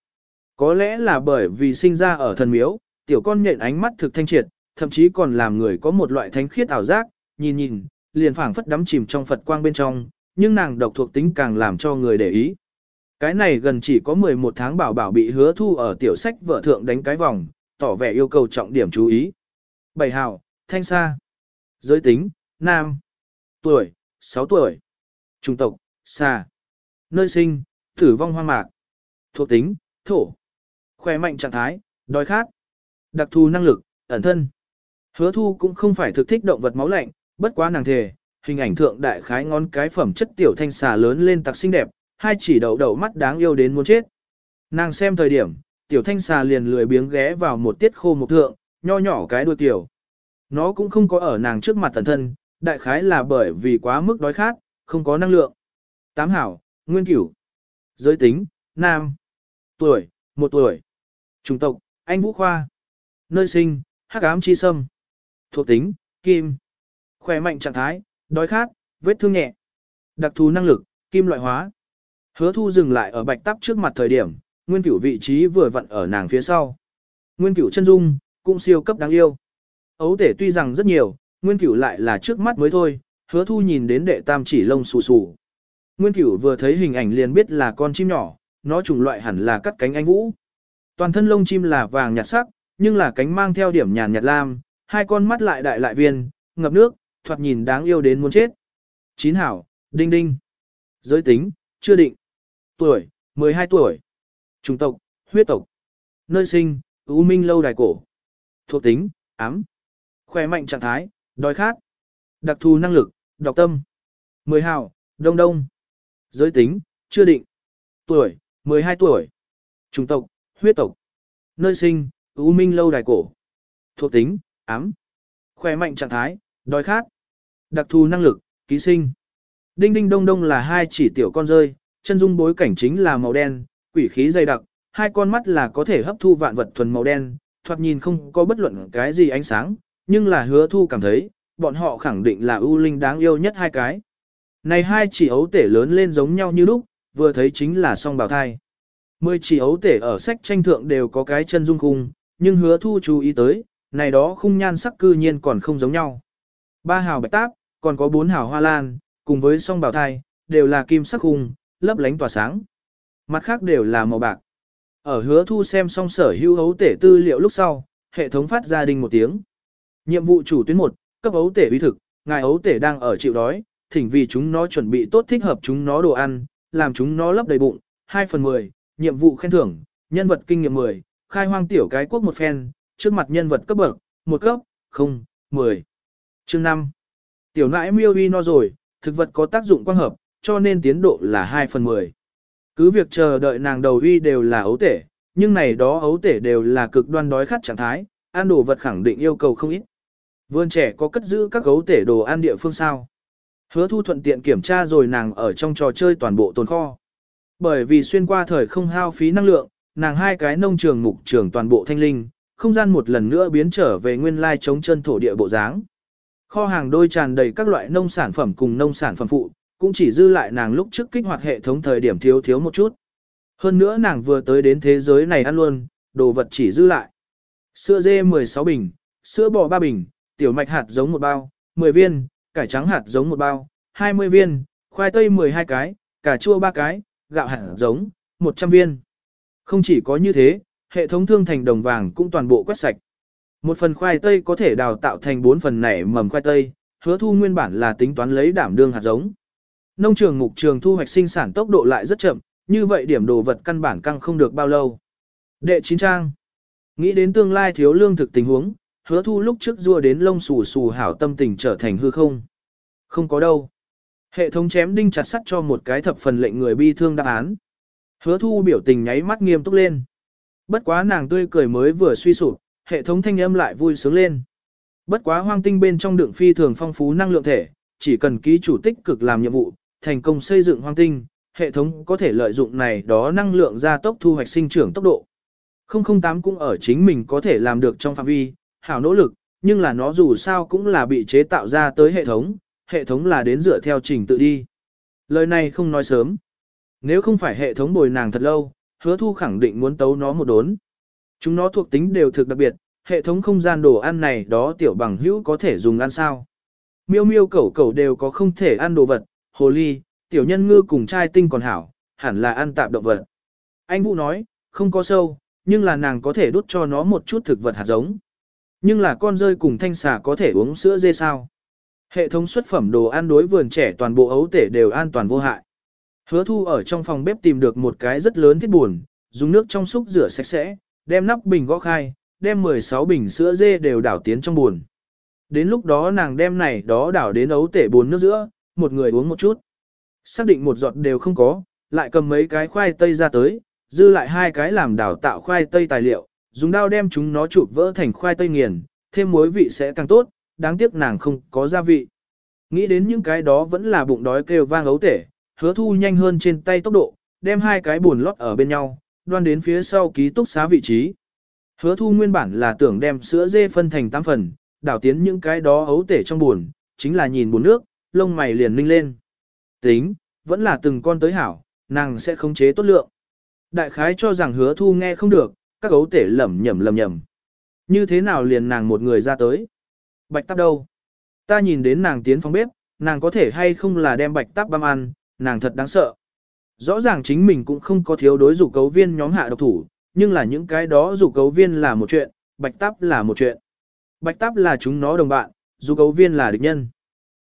Có lẽ là bởi vì sinh ra ở thần miếu, tiểu con nhện ánh mắt thực thanh triệt, thậm chí còn làm người có một loại thánh khiết ảo giác, nhìn nhìn, liền phảng phất đắm chìm trong Phật quang bên trong, nhưng nàng độc thuộc tính càng làm cho người để ý. Cái này gần chỉ có 11 tháng bảo bảo bị hứa thu ở tiểu sách vợ thượng đánh cái vòng, tỏ vẻ yêu cầu trọng điểm chú ý. Bảy hào, thanh sa. Giới tính, nam. Tuổi, 6 tuổi. Trung tộc, xa. Nơi sinh, tử vong hoang mạc. Thuộc tính, thổ. Khỏe mạnh trạng thái, đói khát. Đặc thù năng lực, ẩn thân. Hứa thu cũng không phải thực thích động vật máu lạnh, bất quá nàng thề, hình ảnh thượng đại khái ngón cái phẩm chất tiểu thanh xà lớn lên tặc xinh đẹp, hai chỉ đầu đầu mắt đáng yêu đến muốn chết. Nàng xem thời điểm, tiểu thanh xà liền lười biếng ghé vào một tiết khô một thượng, nho nhỏ cái đuôi tiểu. Nó cũng không có ở nàng trước mặt tần thân, đại khái là bởi vì quá mức đói khát, không có năng lượng. Tám hảo, nguyên cửu. Giới tính, nam. Tuổi, một tuổi. Trung tộc, anh Vũ Khoa. nơi sinh, hắc ám chi sâm. Thuộc tính, kim. Khỏe mạnh trạng thái, đói khát, vết thương nhẹ. Đặc thù năng lực, kim loại hóa. Hứa thu dừng lại ở bạch tắp trước mặt thời điểm, nguyên cửu vị trí vừa vặn ở nàng phía sau. Nguyên cửu chân dung, cũng siêu cấp đáng yêu. Ấu tể tuy rằng rất nhiều, nguyên cửu lại là trước mắt mới thôi, hứa thu nhìn đến đệ tam chỉ lông xù xù. Nguyên cửu vừa thấy hình ảnh liền biết là con chim nhỏ, nó chủng loại hẳn là cắt cánh anh vũ. Toàn thân lông chim là vàng nhạt sắc, nhưng là cánh mang theo điểm nhàn nhạt lam, hai con mắt lại đại lại viên, ngập nước, thoạt nhìn đáng yêu đến muốn chết. Chín hảo, đinh đinh. Giới tính, chưa định. Tuổi, 12 tuổi. Trung tộc, huyết tộc. Nơi sinh, U Minh lâu đài cổ. Thuộc tính, ám. Khỏe mạnh trạng thái, đói khát. Đặc thù năng lực, đọc tâm. 10 hảo, đông đông. Giới tính, chưa định. Tuổi, 12 tuổi. Trung tộc, huyết tộc. Nơi sinh, U Minh lâu đài cổ. Thuộc tính, ám. Khỏe mạnh trạng thái, đói khát. Đặc thù năng lực, ký sinh. Đinh đinh đông đông là hai chỉ tiểu con rơi, chân dung bối cảnh chính là màu đen, quỷ khí dày đặc, hai con mắt là có thể hấp thu vạn vật thuần màu đen, thoạt nhìn không có bất luận cái gì ánh sáng, nhưng là hứa thu cảm thấy, bọn họ khẳng định là ưu linh đáng yêu nhất hai cái. Này hai chỉ ấu tể lớn lên giống nhau như lúc, vừa thấy chính là song bào thai. Mười chỉ ấu tể ở sách tranh thượng đều có cái chân dung khung, nhưng hứa thu chú ý tới, này đó khung nhan sắc cư nhiên còn không giống nhau. Ba hào bạch táp, còn có bốn hào hoa lan, cùng với song bảo thai, đều là kim sắc hùng lấp lánh tỏa sáng. Mặt khác đều là màu bạc. Ở hứa thu xem xong sở hữu ấu tể tư liệu lúc sau, hệ thống phát ra đình một tiếng. Nhiệm vụ chủ tuyến 1, cấp ấu tể uy thực, ngài ấu tể đang ở chịu đói, thỉnh vì chúng nó chuẩn bị tốt thích hợp chúng nó đồ ăn, làm chúng nó lấp đầy bụng. 2 phần 10, nhiệm vụ khen thưởng, nhân vật kinh nghiệm 10, khai hoang tiểu cái quốc một phen, trước mặt nhân vật cấp bậc, một cấp, không, 10. Chương 5. Tiểu nãi miêu uy no rồi, thực vật có tác dụng quang hợp, cho nên tiến độ là 2 phần 10. Cứ việc chờ đợi nàng đầu uy đều là ấu tể, nhưng này đó ấu tể đều là cực đoan đói khát trạng thái, ăn đồ vật khẳng định yêu cầu không ít. Vườn trẻ có cất giữ các ấu tể đồ ăn địa phương sao. Hứa thu thuận tiện kiểm tra rồi nàng ở trong trò chơi toàn bộ tồn kho. Bởi vì xuyên qua thời không hao phí năng lượng, nàng hai cái nông trường mục trường toàn bộ thanh linh, không gian một lần nữa biến trở về nguyên lai chống chân thổ địa bộ dáng. Kho hàng đôi tràn đầy các loại nông sản phẩm cùng nông sản phẩm phụ, cũng chỉ dư lại nàng lúc trước kích hoạt hệ thống thời điểm thiếu thiếu một chút. Hơn nữa nàng vừa tới đến thế giới này ăn luôn, đồ vật chỉ dư lại. Sữa dê 16 bình, sữa bò 3 bình, tiểu mạch hạt giống một bao, 10 viên, cải trắng hạt giống một bao, 20 viên, khoai tây 12 cái, cà chua 3 cái, gạo hạt giống, 100 viên. Không chỉ có như thế, hệ thống thương thành đồng vàng cũng toàn bộ quét sạch. Một phần khoai tây có thể đào tạo thành bốn phần nảy mầm khoai tây, hứa thu nguyên bản là tính toán lấy đảm đương hạt giống. Nông trường mục trường thu hoạch sinh sản tốc độ lại rất chậm, như vậy điểm đồ vật căn bản căng không được bao lâu. Đệ chín trang. Nghĩ đến tương lai thiếu lương thực tình huống, hứa thu lúc trước rua đến lông xù xù hảo tâm tình trở thành hư không. Không có đâu. Hệ thống chém đinh chặt sắt cho một cái thập phần lệnh người bi thương đáp án. Hứa thu biểu tình nháy mắt nghiêm túc lên. Bất quá nàng tươi cười mới vừa suy sụp, hệ thống thanh âm lại vui sướng lên. Bất quá hoang tinh bên trong đường phi thường phong phú năng lượng thể, chỉ cần ký chủ tích cực làm nhiệm vụ, thành công xây dựng hoang tinh, hệ thống có thể lợi dụng này đó năng lượng gia tốc thu hoạch sinh trưởng tốc độ. 008 cũng ở chính mình có thể làm được trong phạm vi, hảo nỗ lực, nhưng là nó dù sao cũng là bị chế tạo ra tới hệ thống, hệ thống là đến dựa theo trình tự đi. Lời này không nói sớm. Nếu không phải hệ thống bồi nàng thật lâu, hứa thu khẳng định muốn tấu nó một đốn. Chúng nó thuộc tính đều thực đặc biệt, hệ thống không gian đồ ăn này đó tiểu bằng hữu có thể dùng ăn sao. Miêu miêu cẩu cẩu đều có không thể ăn đồ vật, hồ ly, tiểu nhân ngư cùng trai tinh còn hảo, hẳn là ăn tạm động vật. Anh Vũ nói, không có sâu, nhưng là nàng có thể đốt cho nó một chút thực vật hạt giống. Nhưng là con rơi cùng thanh xà có thể uống sữa dê sao. Hệ thống xuất phẩm đồ ăn đối vườn trẻ toàn bộ ấu tể đều an toàn vô hại. Hứa thu ở trong phòng bếp tìm được một cái rất lớn thiết buồn, dùng nước trong súc rửa sạch sẽ, đem nắp bình gõ khai, đem 16 bình sữa dê đều đảo tiến trong buồn. Đến lúc đó nàng đem này đó đảo đến ấu tể buồn nước giữa, một người uống một chút. Xác định một giọt đều không có, lại cầm mấy cái khoai tây ra tới, dư lại hai cái làm đảo tạo khoai tây tài liệu, dùng dao đem chúng nó chụp vỡ thành khoai tây nghiền, thêm muối vị sẽ càng tốt, đáng tiếc nàng không có gia vị. Nghĩ đến những cái đó vẫn là bụng đói kêu vang ấu tể, hứa thu nhanh hơn trên tay tốc độ, đem hai cái buồn lót ở bên nhau, đoan đến phía sau ký túc xá vị trí. Hứa thu nguyên bản là tưởng đem sữa dê phân thành 8 phần, đảo tiến những cái đó ấu tể trong buồn, chính là nhìn buồn nước, lông mày liền ninh lên. Tính, vẫn là từng con tới hảo, nàng sẽ khống chế tốt lượng. Đại khái cho rằng hứa thu nghe không được, các ấu tể lẩm nhẩm lẩm nhẩm. Như thế nào liền nàng một người ra tới? Bạch tắp đâu? Ta nhìn đến nàng tiến phòng bếp, nàng có thể hay không là đem bạch tắp băm ăn, nàng thật đáng sợ. Rõ ràng chính mình cũng không có thiếu đối dục cấu viên nhóm hạ độc thủ, nhưng là những cái đó dục cấu viên là một chuyện, bạch táp là một chuyện. Bạch táp là chúng nó đồng bạn, dục cấu viên là địch nhân.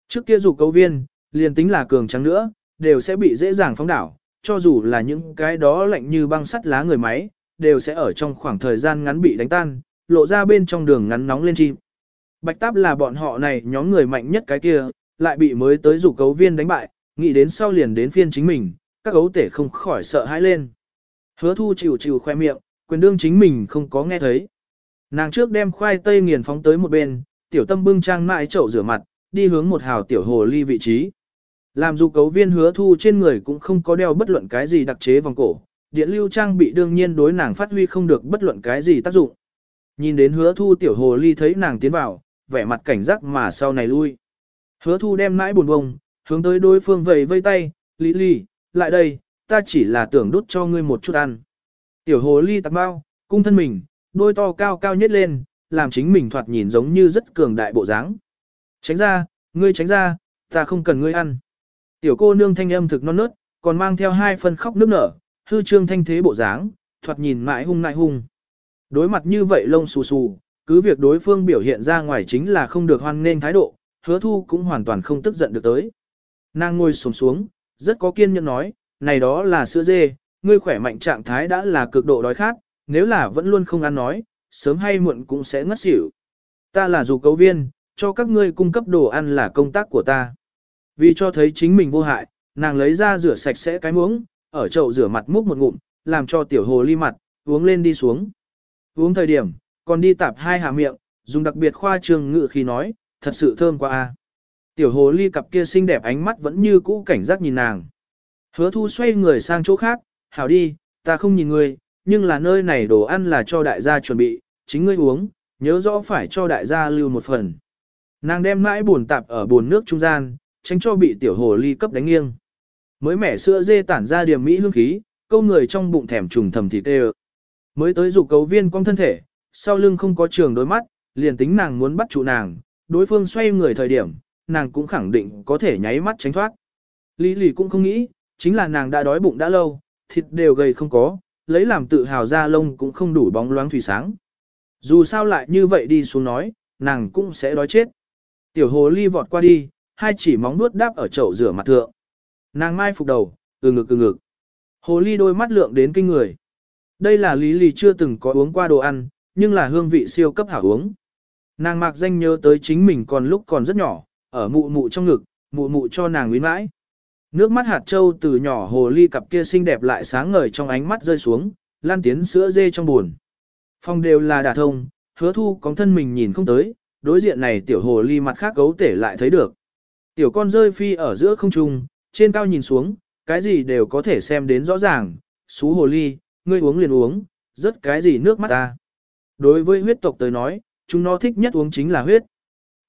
Trước kia dục cấu viên, liền tính là cường trắng nữa, đều sẽ bị dễ dàng phóng đảo, cho dù là những cái đó lạnh như băng sắt lá người máy, đều sẽ ở trong khoảng thời gian ngắn bị đánh tan, lộ ra bên trong đường ngắn nóng lên chim. Bạch táp là bọn họ này nhóm người mạnh nhất cái kia, lại bị mới tới rủ cấu viên đánh bại, nghĩ đến sau liền đến phiên chính mình, các gấu tể không khỏi sợ hãi lên. Hứa thu chịu chịu khoe miệng, quyền đương chính mình không có nghe thấy. Nàng trước đem khoai tây nghiền phóng tới một bên, tiểu tâm bưng trang mãi chậu rửa mặt, đi hướng một hào tiểu hồ ly vị trí. Làm dù cấu viên hứa thu trên người cũng không có đeo bất luận cái gì đặc chế vòng cổ, điện lưu trang bị đương nhiên đối nàng phát huy không được bất luận cái gì tác dụng. Nhìn đến hứa thu tiểu hồ ly thấy nàng tiến vào, vẻ mặt cảnh giác mà sau này lui. Hứa thu đem nãi buồn bông, hướng tới đối phương vầy vây tay, lý lý, lại đây, ta chỉ là tưởng đút cho ngươi một chút ăn. Tiểu hồ ly tạc bao, cung thân mình, đôi to cao cao nhất lên, làm chính mình thoạt nhìn giống như rất cường đại bộ dáng. Tránh ra, ngươi tránh ra, ta không cần ngươi ăn. Tiểu cô nương thanh âm thực non nớt, còn mang theo hai phần khóc nước nở, hư trương thanh thế bộ dáng, thoạt nhìn mãi hung nại hung. Đối mặt như vậy lông xù xù, cứ việc đối phương biểu hiện ra ngoài chính là không được hoan nghênh thái độ, hứa thu cũng hoàn toàn không tức giận được tới. Nàng ngồi xổm xuống, rất có kiên nhẫn nói, này đó là sữa dê, ngươi khỏe mạnh trạng thái đã là cực độ đói khát, nếu là vẫn luôn không ăn nói, sớm hay muộn cũng sẽ ngất xỉu. Ta là dù cấu viên, cho các ngươi cung cấp đồ ăn là công tác của ta. Vì cho thấy chính mình vô hại, nàng lấy ra rửa sạch sẽ cái muỗng, ở chậu rửa mặt múc một ngụm, làm cho tiểu hồ ly mặt, uống lên đi xuống. Uống thời điểm, còn đi tạp hai hạ miệng, dùng đặc biệt khoa trương ngự khi nói, thật sự thơm quá a. Tiểu hồ ly cặp kia xinh đẹp ánh mắt vẫn như cũ cảnh giác nhìn nàng. Hứa thu xoay người sang chỗ khác, hảo đi, ta không nhìn ngươi, nhưng là nơi này đồ ăn là cho đại gia chuẩn bị, chính ngươi uống, nhớ rõ phải cho đại gia lưu một phần. Nàng đem mãi buồn tạp ở buồn nước trung gian, tránh cho bị tiểu hồ ly cấp đánh nghiêng. Mới mẻ sữa dê tản ra điểm mỹ hương khí, câu người trong bụng thèm trùng thầm thịt đều. Mới tới dục cấu viên cong thân thể, sau lưng không có trường đôi mắt, liền tính nàng muốn bắt trụ nàng, đối phương xoay người thời điểm, nàng cũng khẳng định có thể nháy mắt tránh thoát. Lý lì cũng không nghĩ, chính là nàng đã đói bụng đã lâu, thịt đều gầy không có, lấy làm tự hào ra lông cũng không đủ bóng loáng thủy sáng. Dù sao lại như vậy đi xuống nói, nàng cũng sẽ đói chết. Tiểu hồ ly vọt qua đi, hai chỉ móng nuốt đáp ở chậu rửa mặt thượng. Nàng mai phục đầu, từ ngực từ ngực. Hồ ly đôi mắt lượng đến kinh người. Đây là lý lì chưa từng có uống qua đồ ăn, nhưng là hương vị siêu cấp hảo uống. Nàng mạc danh nhớ tới chính mình còn lúc còn rất nhỏ, ở mụ mụ trong ngực, mụ mụ cho nàng nguyên mãi. Nước mắt hạt trâu từ nhỏ hồ ly cặp kia xinh đẹp lại sáng ngời trong ánh mắt rơi xuống, lan tiến sữa dê trong buồn. Phong đều là đà thông, hứa thu có thân mình nhìn không tới, đối diện này tiểu hồ ly mặt khác gấu tể lại thấy được. Tiểu con rơi phi ở giữa không trung, trên cao nhìn xuống, cái gì đều có thể xem đến rõ ràng, xú hồ ly, ngươi uống liền uống, rất cái gì nước mắt ta. Đối với huyết tộc tới nói, chúng nó thích nhất uống chính là huyết.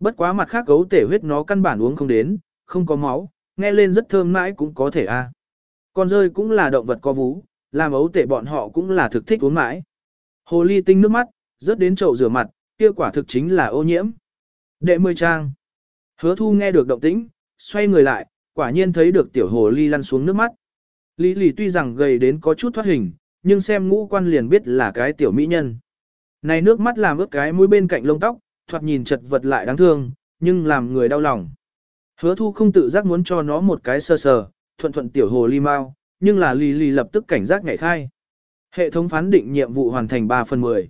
Bất quá mặt khác gấu tể huyết nó căn bản uống không đến, không có máu, nghe lên rất thơm mãi cũng có thể a. Con rơi cũng là động vật có vú, làm ấu tể bọn họ cũng là thực thích uống mãi. Hồ ly tinh nước mắt, rớt đến chậu rửa mặt, kia quả thực chính là ô nhiễm. Đệ mười trang. Hứa thu nghe được động tĩnh, xoay người lại, quả nhiên thấy được tiểu hồ ly lăn xuống nước mắt. Lý lì tuy rằng gầy đến có chút thoát hình, nhưng xem ngũ quan liền biết là cái tiểu mỹ nhân. Này nước mắt làm ướt cái mũi bên cạnh lông tóc, thoạt nhìn chật vật lại đáng thương, nhưng làm người đau lòng. Hứa thu không tự giác muốn cho nó một cái sơ sờ, thuận thuận tiểu hồ ly mau, nhưng là lì lì lập tức cảnh giác ngại khai. Hệ thống phán định nhiệm vụ hoàn thành 3 phần 10.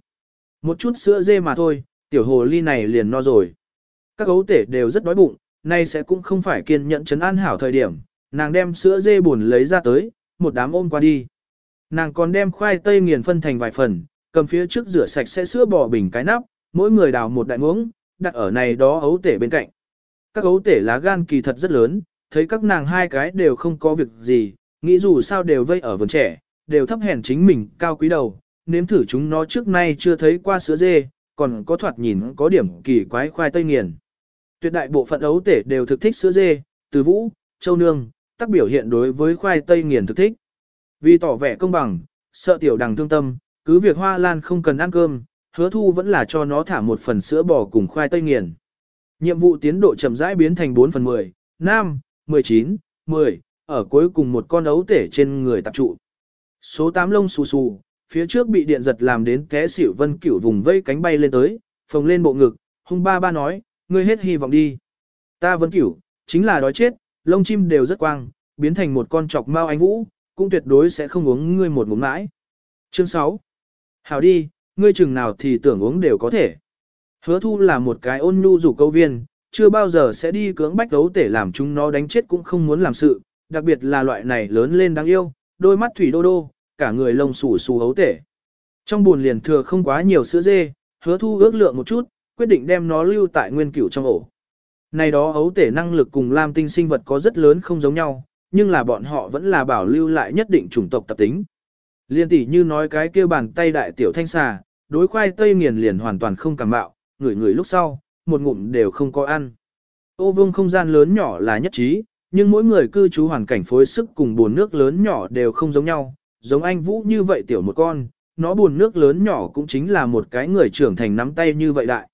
Một chút sữa dê mà thôi, tiểu hồ ly này liền no rồi. Các gấu tể đều rất đói bụng, nay sẽ cũng không phải kiên nhẫn chấn an hảo thời điểm, nàng đem sữa dê buồn lấy ra tới, một đám ôm qua đi. Nàng còn đem khoai tây nghiền phân thành vài phần, cầm phía trước rửa sạch sẽ sữa bò bình cái nắp, mỗi người đào một đại muỗng, đặt ở này đó ấu tể bên cạnh. Các ấu tể lá gan kỳ thật rất lớn, thấy các nàng hai cái đều không có việc gì, nghĩ dù sao đều vây ở vườn trẻ, đều thấp hèn chính mình cao quý đầu, nếm thử chúng nó trước nay chưa thấy qua sữa dê, còn có thoạt nhìn có điểm kỳ quái khoai tây nghiền. Tuyệt đại bộ phận ấu tể đều thực thích sữa dê, từ vũ, châu nương, tác biểu hiện đối với khoai tây nghiền thực thích. Vì tỏ vẻ công bằng, sợ tiểu đằng thương tâm, cứ việc hoa lan không cần ăn cơm, hứa thu vẫn là cho nó thả một phần sữa bò cùng khoai tây nghiền. Nhiệm vụ tiến độ chậm rãi biến thành 4 phần 10, 5, 19, 10, ở cuối cùng một con ấu tể trên người tập trụ. Số 8 lông xù xù, phía trước bị điện giật làm đến té xỉu vân cửu vùng vây cánh bay lên tới, phồng lên bộ ngực, hung ba ba nói, ngươi hết hy vọng đi. Ta vân cửu, chính là đói chết, lông chim đều rất quang, biến thành một con chọc mao anh vũ, cũng tuyệt đối sẽ không uống ngươi một ngụm mãi. Chương 6. Hảo đi, ngươi chừng nào thì tưởng uống đều có thể. Hứa thu là một cái ôn nhu rủ câu viên, chưa bao giờ sẽ đi cưỡng bách đấu tể làm chúng nó đánh chết cũng không muốn làm sự, đặc biệt là loại này lớn lên đáng yêu, đôi mắt thủy đô đô, cả người lông xù xù hấu tể. Trong buồn liền thừa không quá nhiều sữa dê, hứa thu ước lượng một chút, quyết định đem nó lưu tại nguyên cửu trong ổ. Này đó ấu tể năng lực cùng lam tinh sinh vật có rất lớn không giống nhau, nhưng là bọn họ vẫn là bảo lưu lại nhất định chủng tộc tập tính. Liên tỷ như nói cái kia bàn tay đại tiểu thanh xà, đối khoai tây nghiền liền hoàn toàn không cảm bạo, ngửi ngửi lúc sau, một ngụm đều không có ăn. Ô vương không gian lớn nhỏ là nhất trí, nhưng mỗi người cư trú hoàn cảnh phối sức cùng buồn nước lớn nhỏ đều không giống nhau, giống anh Vũ như vậy tiểu một con, nó buồn nước lớn nhỏ cũng chính là một cái người trưởng thành nắm tay như vậy đại.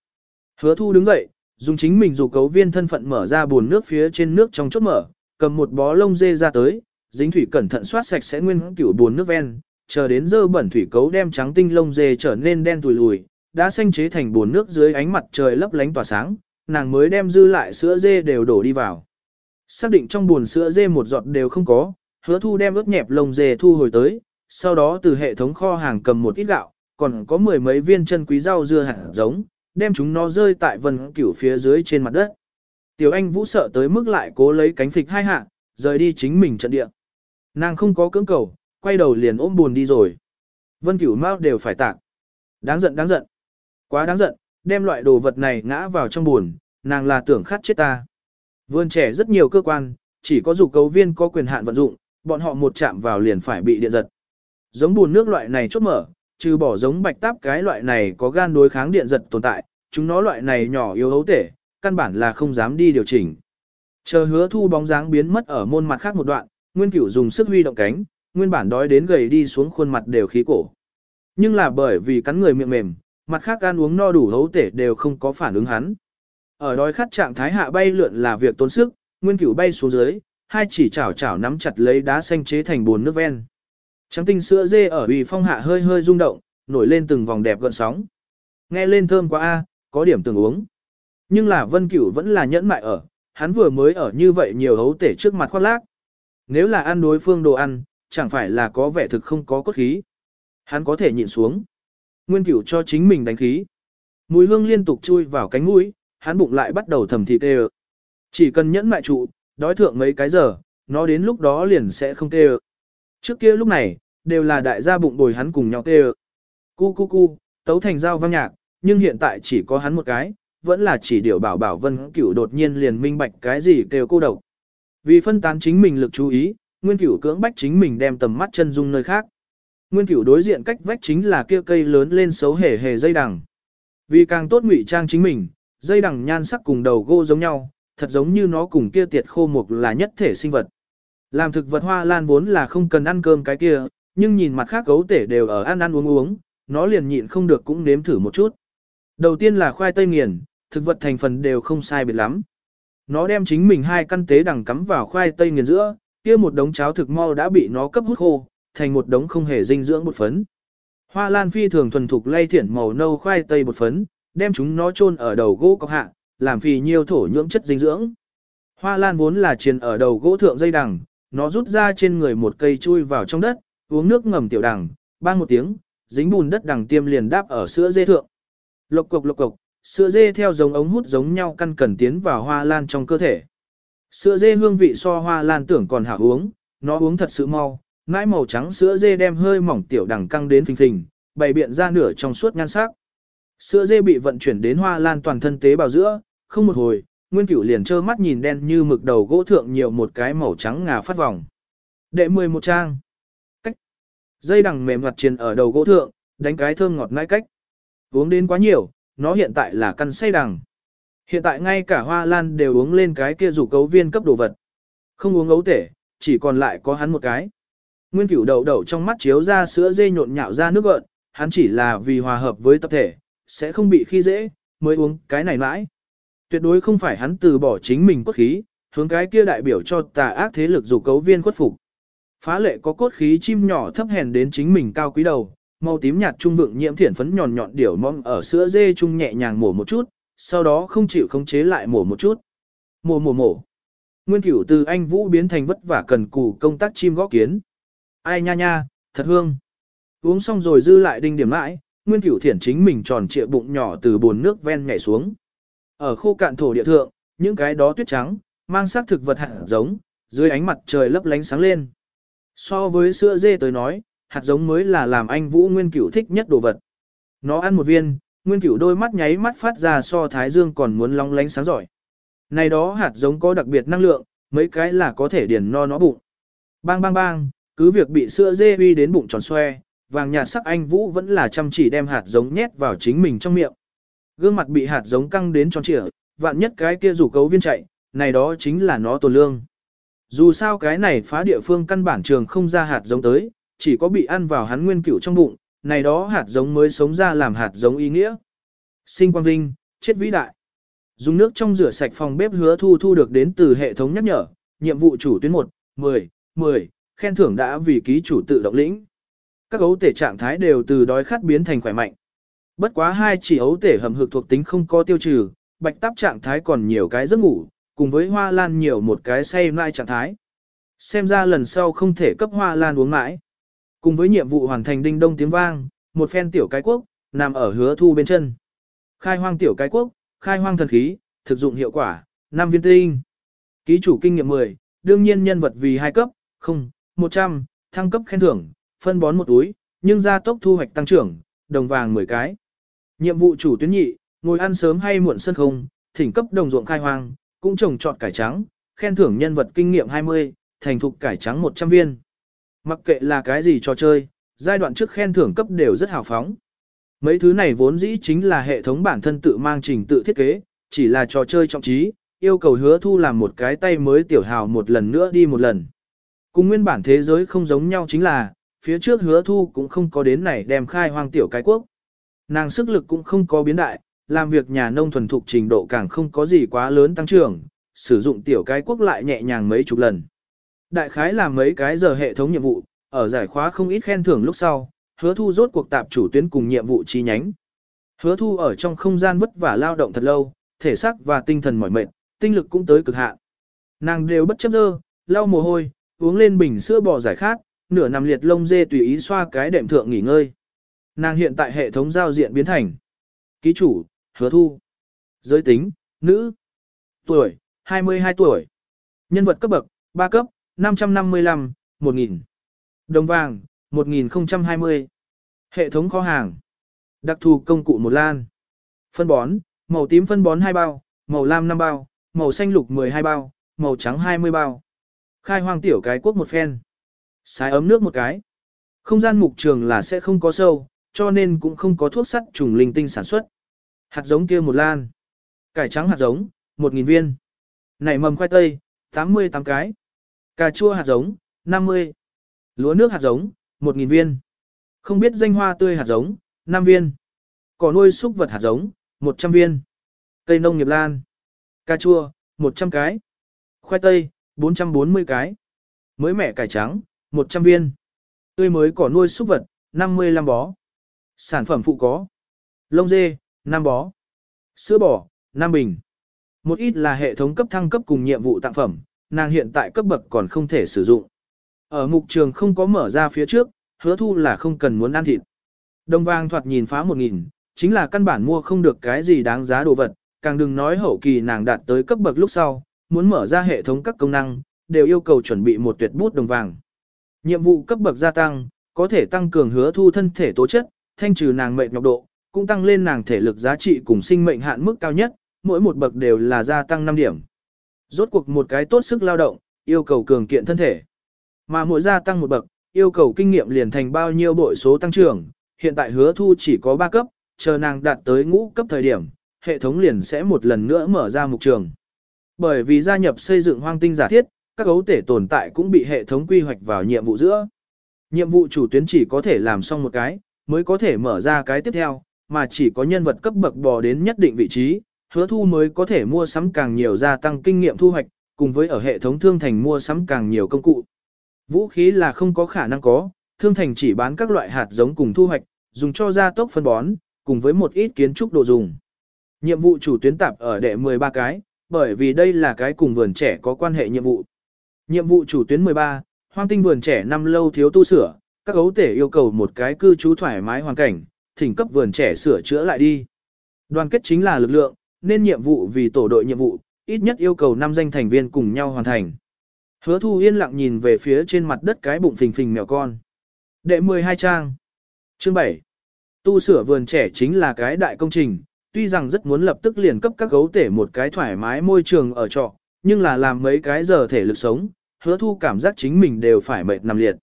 Hứa thu đứng dậy, dùng chính mình dù cấu viên thân phận mở ra buồn nước phía trên nước trong chốt mở, cầm một bó lông dê ra tới, dính thủy cẩn thận soát sạch sẽ nguyên cửu buồn nước ven, chờ đến dơ bẩn thủy cấu đem trắng tinh lông dê trở nên đen tùi lùi, đã xanh chế thành buồn nước dưới ánh mặt trời lấp lánh tỏa sáng, nàng mới đem dư lại sữa dê đều đổ đi vào. Xác định trong buồn sữa dê một giọt đều không có, hứa thu đem ướt nhẹp lông dê thu hồi tới, sau đó từ hệ thống kho hàng cầm một ít gạo, còn có mười mấy viên chân quý rau dưa hạt giống, đem chúng nó rơi tại vân cửu phía dưới trên mặt đất. Tiểu Anh Vũ sợ tới mức lại cố lấy cánh phịch hai hạ, rời đi chính mình trận địa. Nàng không có cưỡng cầu, quay đầu liền ôm buồn đi rồi. Vân Cửu mau đều phải tạc. Đáng giận đáng giận. Quá đáng giận, đem loại đồ vật này ngã vào trong buồn, nàng là tưởng khát chết ta. Vườn trẻ rất nhiều cơ quan, chỉ có dục cấu viên có quyền hạn vận dụng, bọn họ một chạm vào liền phải bị điện giật. Giống buồn nước loại này chốt mở, trừ bỏ giống bạch táp cái loại này có gan đối kháng điện giật tồn tại, chúng nó loại này nhỏ yếu hấu tể, căn bản là không dám đi điều chỉnh. Chờ hứa thu bóng dáng biến mất ở môn mặt khác một đoạn, Nguyên Cửu dùng sức huy động cánh, nguyên bản đói đến gầy đi xuống khuôn mặt đều khí cổ. Nhưng là bởi vì cắn người miệng mềm, mặt khác ăn uống no đủ hấu tể đều không có phản ứng hắn. Ở đói khát trạng thái hạ bay lượn là việc tốn sức, Nguyên Cửu bay xuống dưới, hai chỉ chảo chảo nắm chặt lấy đá xanh chế thành bồn nước ven. Trắng tinh sữa dê ở ủy phong hạ hơi hơi rung động, nổi lên từng vòng đẹp gợn sóng. Nghe lên thơm quá a, có điểm từng uống. Nhưng là Vân Cửu vẫn là nhẫn mại ở, hắn vừa mới ở như vậy nhiều hấu tể trước mặt khoác lác. Nếu là ăn đối phương đồ ăn, chẳng phải là có vẻ thực không có cốt khí. Hắn có thể nhịn xuống. Nguyên Cửu cho chính mình đánh khí. Mùi hương liên tục chui vào cánh mũi, hắn bụng lại bắt đầu thầm thịt tê Chỉ cần nhẫn mại trụ, đói thượng mấy cái giờ, nó đến lúc đó liền sẽ không tê Trước kia lúc này, đều là đại gia bụng bồi hắn cùng nhau tê Cu cu cu, tấu thành giao vang nhạc, nhưng hiện tại chỉ có hắn một cái, vẫn là chỉ điều bảo bảo vân cửu đột nhiên liền minh bạch cái gì kêu cô độc. Vì phân tán chính mình lực chú ý, nguyên cửu cưỡng bách chính mình đem tầm mắt chân dung nơi khác. Nguyên cửu đối diện cách vách chính là kia cây lớn lên xấu hề hề dây đằng. Vì càng tốt ngụy trang chính mình, dây đằng nhan sắc cùng đầu gỗ giống nhau, thật giống như nó cùng kia tiệt khô mục là nhất thể sinh vật. Làm thực vật hoa lan vốn là không cần ăn cơm cái kia, nhưng nhìn mặt khác gấu tể đều ở ăn ăn uống uống, nó liền nhịn không được cũng nếm thử một chút. Đầu tiên là khoai tây nghiền, thực vật thành phần đều không sai biệt lắm. Nó đem chính mình hai căn tế đằng cắm vào khoai tây nghiền giữa, kia một đống cháo thực mau đã bị nó cấp hút khô, thành một đống không hề dinh dưỡng bột phấn. Hoa lan phi thường thuần thục lay thiển màu nâu khoai tây bột phấn, đem chúng nó chôn ở đầu gỗ cọc hạ, làm phì nhiều thổ nhưỡng chất dinh dưỡng. Hoa lan vốn là triền ở đầu gỗ thượng dây đằng, nó rút ra trên người một cây chui vào trong đất, uống nước ngầm tiểu đằng, bang một tiếng, dính bùn đất đằng tiêm liền đáp ở sữa dê thượng. Lộc cục lộc cục, sữa dê theo giống ống hút giống nhau căn cần tiến vào hoa lan trong cơ thể. Sữa dê hương vị so hoa lan tưởng còn hảo uống, nó uống thật sự mau, mãi màu trắng sữa dê đem hơi mỏng tiểu đằng căng đến phình phình, bày biện ra nửa trong suốt nhan sắc. Sữa dê bị vận chuyển đến hoa lan toàn thân tế bào giữa, không một hồi, Nguyên Cửu liền trơ mắt nhìn đen như mực đầu gỗ thượng nhiều một cái màu trắng ngà phát vòng. Đệ 11 trang. Cách. Dây đằng mềm hoạt truyền ở đầu gỗ thượng, đánh cái thơm ngọt ngai cách. Uống đến quá nhiều, nó hiện tại là căn say đằng. Hiện tại ngay cả hoa lan đều uống lên cái kia rủ cấu viên cấp đồ vật. Không uống ấu tể, chỉ còn lại có hắn một cái. Nguyên cửu đầu đầu trong mắt chiếu ra sữa dê nhộn nhạo ra nước gợn, hắn chỉ là vì hòa hợp với tập thể, sẽ không bị khi dễ, mới uống cái này mãi. Tuyệt đối không phải hắn từ bỏ chính mình cốt khí, hướng cái kia đại biểu cho tà ác thế lực dù cấu viên khuất phục. Phá lệ có cốt khí chim nhỏ thấp hèn đến chính mình cao quý đầu, màu tím nhạt trung vượng nhiễm thiển phấn nhọn nhọn điểu mong ở sữa dê trung nhẹ nhàng mổ một chút, sau đó không chịu khống chế lại mổ một chút. Mổ mổ mổ. Nguyên cửu từ anh Vũ biến thành vất vả cần cù công tác chim gõ kiến. Ai nha nha, thật hương. Uống xong rồi dư lại đinh điểm lại, Nguyên cửu thiển chính mình tròn trịa bụng nhỏ từ bồn nước ven nhảy xuống. Ở khô cạn thổ địa thượng, những cái đó tuyết trắng, mang sắc thực vật hạt giống, dưới ánh mặt trời lấp lánh sáng lên. So với sữa dê tới nói, hạt giống mới là làm anh Vũ Nguyên Cửu thích nhất đồ vật. Nó ăn một viên, Nguyên Cửu đôi mắt nháy mắt phát ra so thái dương còn muốn long lánh sáng giỏi. Này đó hạt giống có đặc biệt năng lượng, mấy cái là có thể điền no nó bụng. Bang bang bang, cứ việc bị sữa dê uy đến bụng tròn xoe, vàng nhạt sắc anh Vũ vẫn là chăm chỉ đem hạt giống nhét vào chính mình trong miệng. Gương mặt bị hạt giống căng đến tròn trịa, vạn nhất cái kia rủ cấu viên chạy, này đó chính là nó tổn lương. Dù sao cái này phá địa phương căn bản trường không ra hạt giống tới, chỉ có bị ăn vào hắn nguyên cửu trong bụng, này đó hạt giống mới sống ra làm hạt giống ý nghĩa. Sinh quang vinh, chết vĩ đại. Dùng nước trong rửa sạch phòng bếp hứa thu thu được đến từ hệ thống nhắc nhở, nhiệm vụ chủ tuyến 1, 10, 10, khen thưởng đã vì ký chủ tự động lĩnh. Các ấu tể trạng thái đều từ đói khát biến thành khỏe mạnh. Bất quá hai chỉ ấu tể hầm hực thuộc tính không có tiêu trừ, bạch táp trạng thái còn nhiều cái giấc ngủ, cùng với hoa lan nhiều một cái say mai trạng thái. Xem ra lần sau không thể cấp hoa lan uống mãi. Cùng với nhiệm vụ hoàn thành đinh đông tiếng vang, một phen tiểu cái quốc, nằm ở hứa thu bên chân. Khai hoang tiểu cái quốc, khai hoang thần khí, thực dụng hiệu quả, 5 viên tinh. Ký chủ kinh nghiệm 10, đương nhiên nhân vật vì hai cấp, không, 100, thăng cấp khen thưởng, phân bón một túi, nhưng gia tốc thu hoạch tăng trưởng, đồng vàng 10 cái. Nhiệm vụ chủ tuyến nhị, ngồi ăn sớm hay muộn sân không, thỉnh cấp đồng ruộng khai hoang, cũng trồng trọt cải trắng, khen thưởng nhân vật kinh nghiệm 20, thành thục cải trắng 100 viên. Mặc kệ là cái gì trò chơi, giai đoạn trước khen thưởng cấp đều rất hào phóng. Mấy thứ này vốn dĩ chính là hệ thống bản thân tự mang trình tự thiết kế, chỉ là trò chơi trọng trí, yêu cầu hứa thu làm một cái tay mới tiểu hào một lần nữa đi một lần. Cùng nguyên bản thế giới không giống nhau chính là, phía trước hứa thu cũng không có đến này đem khai hoang tiểu cái quốc. Nàng sức lực cũng không có biến đại, làm việc nhà nông thuần thục trình độ càng không có gì quá lớn tăng trưởng, sử dụng tiểu cái quốc lại nhẹ nhàng mấy chục lần. Đại khái làm mấy cái giờ hệ thống nhiệm vụ, ở giải khóa không ít khen thưởng lúc sau, hứa thu rốt cuộc tạp chủ tuyến cùng nhiệm vụ chi nhánh. Hứa thu ở trong không gian vất vả lao động thật lâu, thể xác và tinh thần mỏi mệt, tinh lực cũng tới cực hạn. Nàng đều bất chấp dơ, lau mồ hôi, uống lên bình sữa bò giải khát, nửa nằm liệt lông dê tùy ý xoa cái đệm thượng nghỉ ngơi. Nàng hiện tại hệ thống giao diện biến thành Ký chủ, hứa thu. Giới tính, nữ. Tuổi, 22 tuổi. Nhân vật cấp bậc, 3 cấp, 555, 1000. Đồng vàng, 1020. Hệ thống kho hàng. Đặc thù công cụ một lan. Phân bón, màu tím phân bón 2 bao, màu lam 5 bao, màu xanh lục 12 bao, màu trắng 20 bao. Khai hoang tiểu cái quốc một phen. Xái ấm nước một cái. Không gian mục trường là sẽ không có sâu, cho nên cũng không có thuốc sắt trùng linh tinh sản xuất. Hạt giống kia một lan. Cải trắng hạt giống, 1.000 viên. Nảy mầm khoai tây, 88 cái. Cà chua hạt giống, 50. Lúa nước hạt giống, 1.000 viên. Không biết danh hoa tươi hạt giống, 5 viên. Cỏ nuôi súc vật hạt giống, 100 viên. Cây nông nghiệp lan. Cà chua, 100 cái. Khoai tây, 440 cái. Mới mẻ cải trắng, 100 viên. Tươi mới cỏ nuôi súc vật, 55 bó. Sản phẩm phụ có. Lông dê, 5 bó. Sữa bò, 5 bình. Một ít là hệ thống cấp thăng cấp cùng nhiệm vụ tặng phẩm, nàng hiện tại cấp bậc còn không thể sử dụng. Ở mục trường không có mở ra phía trước, hứa thu là không cần muốn ăn thịt. Đồng vàng thoạt nhìn phá 1.000, chính là căn bản mua không được cái gì đáng giá đồ vật, càng đừng nói hậu kỳ nàng đạt tới cấp bậc lúc sau, muốn mở ra hệ thống các công năng, đều yêu cầu chuẩn bị một tuyệt bút đồng vàng. Nhiệm vụ cấp bậc gia tăng, có thể tăng cường hứa thu thân thể tố chất, thanh trừ nàng mệnh nhọc độ, cũng tăng lên nàng thể lực giá trị cùng sinh mệnh hạn mức cao nhất, mỗi một bậc đều là gia tăng 5 điểm. Rốt cuộc một cái tốt sức lao động, yêu cầu cường kiện thân thể. Mà mỗi gia tăng một bậc, yêu cầu kinh nghiệm liền thành bao nhiêu bội số tăng trưởng, hiện tại hứa thu chỉ có 3 cấp, chờ nàng đạt tới ngũ cấp thời điểm, hệ thống liền sẽ một lần nữa mở ra mục trường. Bởi vì gia nhập xây dựng hoang tinh giả thiết, các gấu thể tồn tại cũng bị hệ thống quy hoạch vào nhiệm vụ giữa. Nhiệm vụ chủ tuyến chỉ có thể làm xong một cái, mới có thể mở ra cái tiếp theo, mà chỉ có nhân vật cấp bậc bò đến nhất định vị trí, hứa thu mới có thể mua sắm càng nhiều gia tăng kinh nghiệm thu hoạch, cùng với ở hệ thống thương thành mua sắm càng nhiều công cụ. Vũ khí là không có khả năng có, thương thành chỉ bán các loại hạt giống cùng thu hoạch, dùng cho gia tốc phân bón, cùng với một ít kiến trúc đồ dùng. Nhiệm vụ chủ tuyến tạp ở đệ 13 cái, bởi vì đây là cái cùng vườn trẻ có quan hệ nhiệm vụ. Nhiệm vụ chủ tuyến 13, hoang tinh vườn trẻ năm lâu thiếu tu sửa, các gấu tể yêu cầu một cái cư trú thoải mái hoàn cảnh, thỉnh cấp vườn trẻ sửa chữa lại đi. Đoàn kết chính là lực lượng, nên nhiệm vụ vì tổ đội nhiệm vụ, ít nhất yêu cầu 5 danh thành viên cùng nhau hoàn thành. Hứa thu yên lặng nhìn về phía trên mặt đất cái bụng phình phình mèo con. Đệ 12 trang. Chương 7. Tu sửa vườn trẻ chính là cái đại công trình, tuy rằng rất muốn lập tức liền cấp các gấu tể một cái thoải mái môi trường ở trọ, nhưng là làm mấy cái giờ thể lực sống, hứa thu cảm giác chính mình đều phải mệt nằm liệt.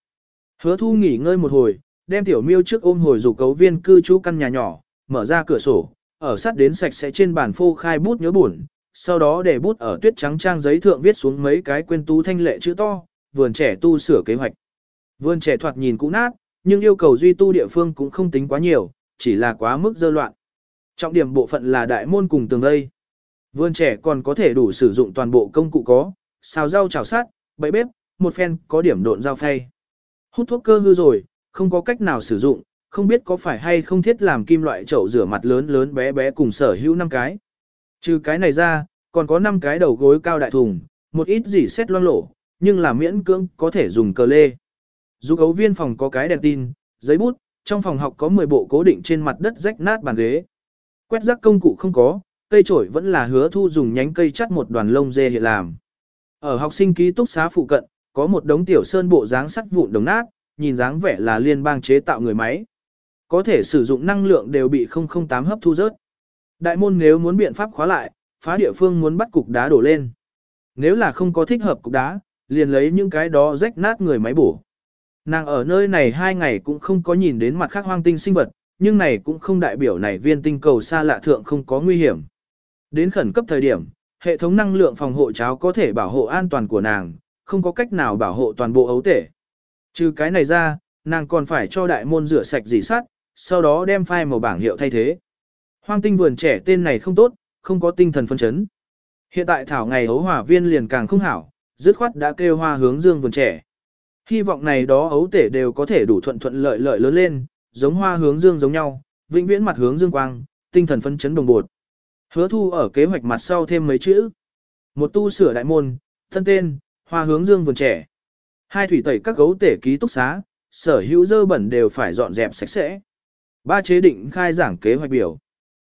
Hứa thu nghỉ ngơi một hồi, đem tiểu miêu trước ôm hồi dù cấu viên cư trú căn nhà nhỏ, mở ra cửa sổ, ở sát đến sạch sẽ trên bàn phô khai bút nhớ buồn, sau đó để bút ở tuyết trắng trang giấy thượng viết xuống mấy cái quên tú thanh lệ chữ to, vườn trẻ tu sửa kế hoạch. Vườn trẻ thoạt nhìn cũ nát, nhưng yêu cầu duy tu địa phương cũng không tính quá nhiều, chỉ là quá mức dơ loạn. Trọng điểm bộ phận là đại môn cùng tường đây. Vườn trẻ còn có thể đủ sử dụng toàn bộ công cụ có, xào rau chảo sát, bẫy bếp, một phen có điểm độn dao phay. Hút thuốc cơ hư rồi, không có cách nào sử dụng, không biết có phải hay không thiết làm kim loại chậu rửa mặt lớn lớn bé bé cùng sở hữu năm cái. Trừ cái này ra, còn có 5 cái đầu gối cao đại thùng, một ít gì xét loang lổ, nhưng là miễn cưỡng có thể dùng cờ lê. Dù cấu viên phòng có cái đèn tin, giấy bút, trong phòng học có 10 bộ cố định trên mặt đất rách nát bàn ghế. Quét rác công cụ không có, cây trổi vẫn là hứa thu dùng nhánh cây chắt một đoàn lông dê hiện làm. Ở học sinh ký túc xá phụ cận, có một đống tiểu sơn bộ dáng sắt vụn đồng nát, nhìn dáng vẻ là liên bang chế tạo người máy. Có thể sử dụng năng lượng đều bị 008 hấp thu rớt. Đại môn nếu muốn biện pháp khóa lại, phá địa phương muốn bắt cục đá đổ lên. Nếu là không có thích hợp cục đá, liền lấy những cái đó rách nát người máy bổ. Nàng ở nơi này hai ngày cũng không có nhìn đến mặt khác hoang tinh sinh vật, nhưng này cũng không đại biểu này viên tinh cầu xa lạ thượng không có nguy hiểm. Đến khẩn cấp thời điểm, hệ thống năng lượng phòng hộ cháo có thể bảo hộ an toàn của nàng, không có cách nào bảo hộ toàn bộ ấu thể. Trừ cái này ra, nàng còn phải cho đại môn rửa sạch dỉ sắt, sau đó đem file màu bảng hiệu thay thế. Hoang tinh vườn trẻ tên này không tốt, không có tinh thần phân chấn. Hiện tại thảo ngày ấu hỏa viên liền càng không hảo, dứt khoát đã kêu hoa hướng dương vườn trẻ. Hy vọng này đó ấu tể đều có thể đủ thuận thuận lợi lợi lớn lên, giống hoa hướng dương giống nhau, vĩnh viễn mặt hướng dương quang, tinh thần phân chấn đồng bột. Hứa thu ở kế hoạch mặt sau thêm mấy chữ. Một tu sửa đại môn, thân tên, hoa hướng dương vườn trẻ. Hai thủy tẩy các gấu tể ký túc xá, sở hữu dơ bẩn đều phải dọn dẹp sạch sẽ. Ba chế định khai giảng kế hoạch biểu.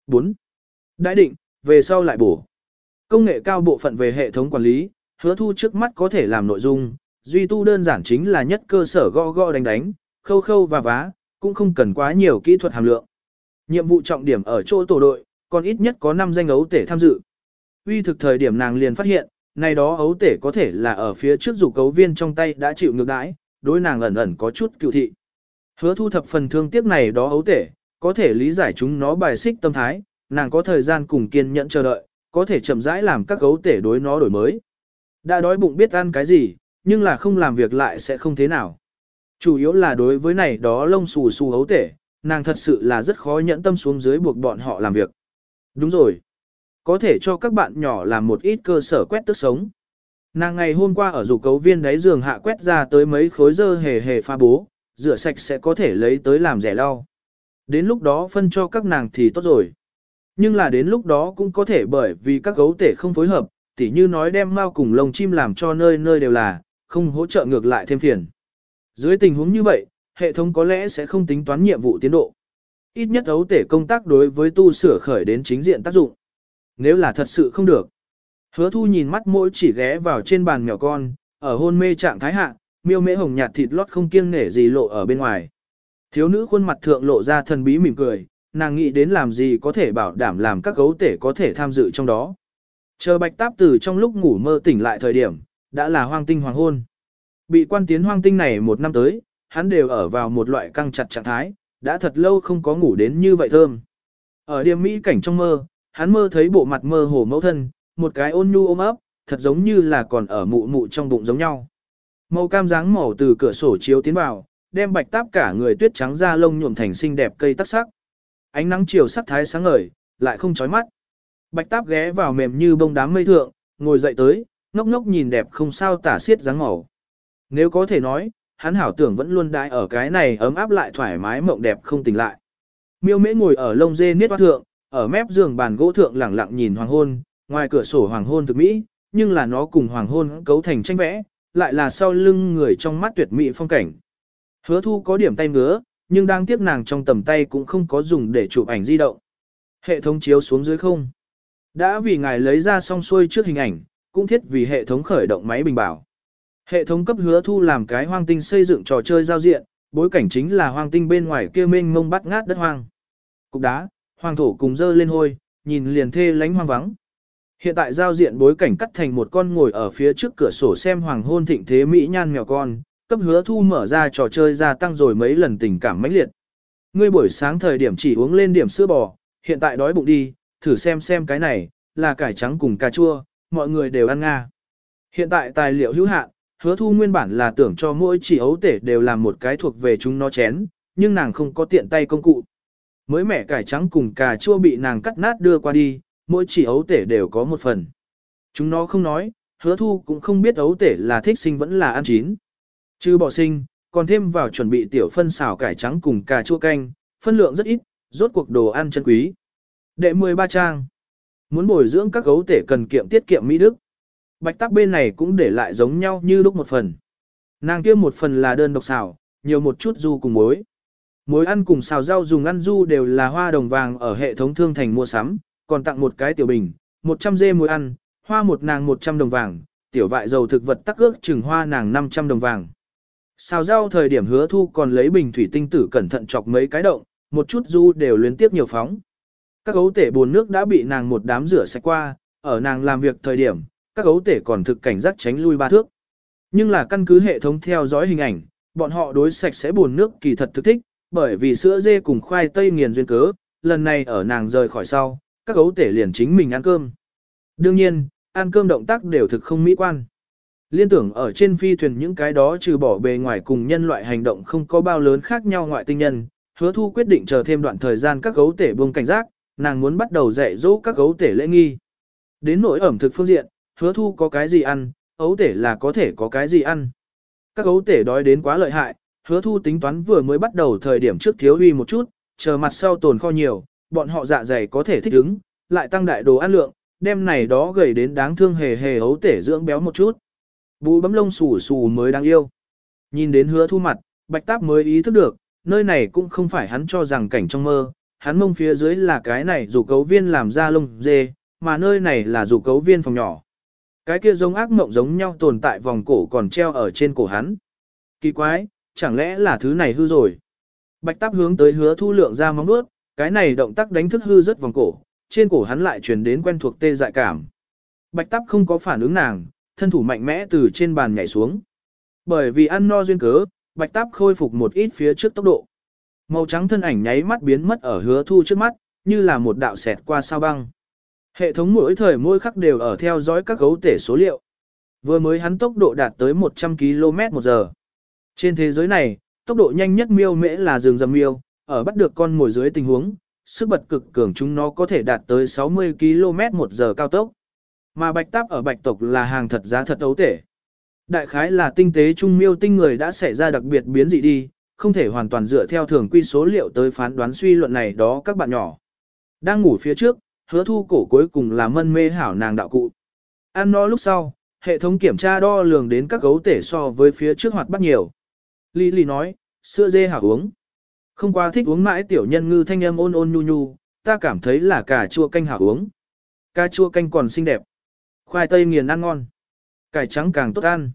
4. Đại định, về sau lại bổ. Công nghệ cao bộ phận về hệ thống quản lý, hứa thu trước mắt có thể làm nội dung, duy tu đơn giản chính là nhất cơ sở gõ gõ đánh đánh, khâu khâu và vá, cũng không cần quá nhiều kỹ thuật hàm lượng. Nhiệm vụ trọng điểm ở chỗ tổ đội, còn ít nhất có 5 danh ấu tể tham dự. Uy thực thời điểm nàng liền phát hiện, này đó ấu tể có thể là ở phía trước dù cấu viên trong tay đã chịu ngược đãi, đối nàng ẩn ẩn có chút cựu thị. Hứa thu thập phần thương tiếc này đó ấu tể, có thể lý giải chúng nó bài xích tâm thái, nàng có thời gian cùng kiên nhẫn chờ đợi, có thể chậm rãi làm các gấu tể đối nó đổi mới. Đã đói bụng biết ăn cái gì, nhưng là không làm việc lại sẽ không thế nào. Chủ yếu là đối với này đó lông xù xù hấu tể, nàng thật sự là rất khó nhẫn tâm xuống dưới buộc bọn họ làm việc. Đúng rồi. Có thể cho các bạn nhỏ làm một ít cơ sở quét tức sống. Nàng ngày hôm qua ở rủ cấu viên đáy giường hạ quét ra tới mấy khối dơ hề hề pha bố, rửa sạch sẽ có thể lấy tới làm rẻ lau. Đến lúc đó phân cho các nàng thì tốt rồi. Nhưng là đến lúc đó cũng có thể bởi vì các gấu tể không phối hợp, tỉ như nói đem mao cùng lông chim làm cho nơi nơi đều là, không hỗ trợ ngược lại thêm phiền. Dưới tình huống như vậy, hệ thống có lẽ sẽ không tính toán nhiệm vụ tiến độ. Ít nhất ấu tể công tác đối với tu sửa khởi đến chính diện tác dụng. Nếu là thật sự không được. Hứa thu nhìn mắt mỗi chỉ ghé vào trên bàn mèo con, ở hôn mê trạng thái hạ, miêu mễ hồng nhạt thịt lót không kiêng nể gì lộ ở bên ngoài. Thiếu nữ khuôn mặt thượng lộ ra thần bí mỉm cười, nàng nghĩ đến làm gì có thể bảo đảm làm các gấu tể có thể tham dự trong đó. Chờ bạch táp từ trong lúc ngủ mơ tỉnh lại thời điểm, đã là hoang tinh hoàng hôn. Bị quan tiến hoang tinh này một năm tới, hắn đều ở vào một loại căng chặt trạng thái, đã thật lâu không có ngủ đến như vậy thơm. Ở điểm mỹ cảnh trong mơ, hắn mơ thấy bộ mặt mơ hồ mẫu thân, một cái ôn nhu ôm ấp, thật giống như là còn ở mụ mụ trong bụng giống nhau. Màu cam dáng màu từ cửa sổ chiếu tiến vào, đem bạch táp cả người tuyết trắng da lông nhuộm thành xinh đẹp cây tắc sắc. Ánh nắng chiều sắc thái sáng ngời, lại không chói mắt. Bạch táp ghé vào mềm như bông đám mây thượng, ngồi dậy tới, ngốc ngốc nhìn đẹp không sao tả xiết dáng màu. Nếu có thể nói, hắn hảo tưởng vẫn luôn đãi ở cái này ấm áp lại thoải mái mộng đẹp không tỉnh lại. Miêu mễ ngồi ở lông dê niết hoa thượng, ở mép giường bàn gỗ thượng lẳng lặng nhìn hoàng hôn, ngoài cửa sổ hoàng hôn thực mỹ, nhưng là nó cùng hoàng hôn cấu thành tranh vẽ, lại là sau lưng người trong mắt tuyệt mỹ phong cảnh. Hứa thu có điểm tay ngứa, nhưng đang tiếp nàng trong tầm tay cũng không có dùng để chụp ảnh di động. Hệ thống chiếu xuống dưới không. Đã vì ngài lấy ra xong xuôi trước hình ảnh, cũng thiết vì hệ thống khởi động máy bình bảo. Hệ thống cấp hứa thu làm cái hoang tinh xây dựng trò chơi giao diện, bối cảnh chính là hoang tinh bên ngoài kia mênh mông bắt ngát đất hoang. Cục đá, hoàng thổ cùng dơ lên hôi, nhìn liền thê lánh hoang vắng. Hiện tại giao diện bối cảnh cắt thành một con ngồi ở phía trước cửa sổ xem hoàng hôn thịnh thế mỹ nhan mèo con, cấp hứa thu mở ra trò chơi gia tăng rồi mấy lần tình cảm mãnh liệt. Ngươi buổi sáng thời điểm chỉ uống lên điểm sữa bò, hiện tại đói bụng đi, thử xem xem cái này, là cải trắng cùng cà chua, mọi người đều ăn nga. Hiện tại tài liệu hữu hạn, hứa thu nguyên bản là tưởng cho mỗi chỉ ấu tể đều làm một cái thuộc về chúng nó chén, nhưng nàng không có tiện tay công cụ. Mới mẻ cải trắng cùng cà chua bị nàng cắt nát đưa qua đi, mỗi chỉ ấu tể đều có một phần. Chúng nó không nói, hứa thu cũng không biết ấu tể là thích sinh vẫn là ăn chín. Chứ bỏ sinh, còn thêm vào chuẩn bị tiểu phân xào cải trắng cùng cà chua canh, phân lượng rất ít, rốt cuộc đồ ăn chân quý. Đệ 13 trang. Muốn bồi dưỡng các gấu tể cần kiệm tiết kiệm mỹ đức. Bạch tắc bên này cũng để lại giống nhau như lúc một phần. Nàng kia một phần là đơn độc xào, nhiều một chút du cùng muối. Muối ăn cùng xào rau dùng ăn du đều là hoa đồng vàng ở hệ thống thương thành mua sắm, còn tặng một cái tiểu bình, 100 dê muối ăn, hoa một nàng 100 đồng vàng, tiểu vại dầu thực vật tắc ước chừng hoa nàng 500 đồng vàng. Xào rau thời điểm hứa thu còn lấy bình thủy tinh tử cẩn thận chọc mấy cái động, một chút du đều liên tiếp nhiều phóng. Các gấu tể buồn nước đã bị nàng một đám rửa sạch qua, ở nàng làm việc thời điểm, các gấu tể còn thực cảnh giác tránh lui ba thước. Nhưng là căn cứ hệ thống theo dõi hình ảnh, bọn họ đối sạch sẽ buồn nước kỳ thật thực thích, bởi vì sữa dê cùng khoai tây nghiền duyên cớ, lần này ở nàng rời khỏi sau, các gấu tể liền chính mình ăn cơm. Đương nhiên, ăn cơm động tác đều thực không mỹ quan. Liên tưởng ở trên phi thuyền những cái đó trừ bỏ bề ngoài cùng nhân loại hành động không có bao lớn khác nhau ngoại tinh nhân, hứa thu quyết định chờ thêm đoạn thời gian các gấu tể buông cảnh giác, nàng muốn bắt đầu dạy dỗ các gấu tể lễ nghi. Đến nỗi ẩm thực phương diện, hứa thu có cái gì ăn, ấu tể là có thể có cái gì ăn. Các gấu tể đói đến quá lợi hại, hứa thu tính toán vừa mới bắt đầu thời điểm trước thiếu uy một chút, chờ mặt sau tồn kho nhiều, bọn họ dạ dày có thể thích ứng, lại tăng đại đồ ăn lượng, đem này đó gầy đến đáng thương hề hề hấu tể dưỡng béo một chút. Bú bấm lông xù xù mới đáng yêu. Nhìn đến hứa thu mặt, bạch táp mới ý thức được, nơi này cũng không phải hắn cho rằng cảnh trong mơ, hắn mông phía dưới là cái này dù cấu viên làm ra lông dê, mà nơi này là dù cấu viên phòng nhỏ. Cái kia giống ác mộng giống nhau tồn tại vòng cổ còn treo ở trên cổ hắn. Kỳ quái, chẳng lẽ là thứ này hư rồi? Bạch táp hướng tới hứa thu lượng ra móng nuốt, cái này động tác đánh thức hư rất vòng cổ, trên cổ hắn lại truyền đến quen thuộc tê dại cảm. Bạch táp không có phản ứng nàng, thân thủ mạnh mẽ từ trên bàn nhảy xuống. Bởi vì ăn no duyên cớ, bạch táp khôi phục một ít phía trước tốc độ. Màu trắng thân ảnh nháy mắt biến mất ở hứa thu trước mắt, như là một đạo xẹt qua sao băng. Hệ thống mỗi thời mỗi khắc đều ở theo dõi các gấu tể số liệu. Vừa mới hắn tốc độ đạt tới 100 km một giờ. Trên thế giới này, tốc độ nhanh nhất miêu mễ là rừng rầm miêu, ở bắt được con mồi dưới tình huống, sức bật cực cường chúng nó có thể đạt tới 60 km một giờ cao tốc. Mà bạch táp ở bạch tộc là hàng thật giá thật ấu tể. Đại khái là tinh tế trung miêu tinh người đã xảy ra đặc biệt biến dị đi, không thể hoàn toàn dựa theo thường quy số liệu tới phán đoán suy luận này đó các bạn nhỏ. Đang ngủ phía trước, hứa thu cổ cuối cùng là mân mê hảo nàng đạo cụ. Ăn no lúc sau, hệ thống kiểm tra đo lường đến các gấu tể so với phía trước hoạt bắt nhiều. Lý Lý nói, sữa dê hảo uống. Không qua thích uống mãi tiểu nhân ngư thanh âm ôn ôn nhu nhu, ta cảm thấy là cà chua canh hảo uống. Cà chua canh còn xinh đẹp. Khoai tây nghiền ăn ngon. Cải trắng càng tốt ăn.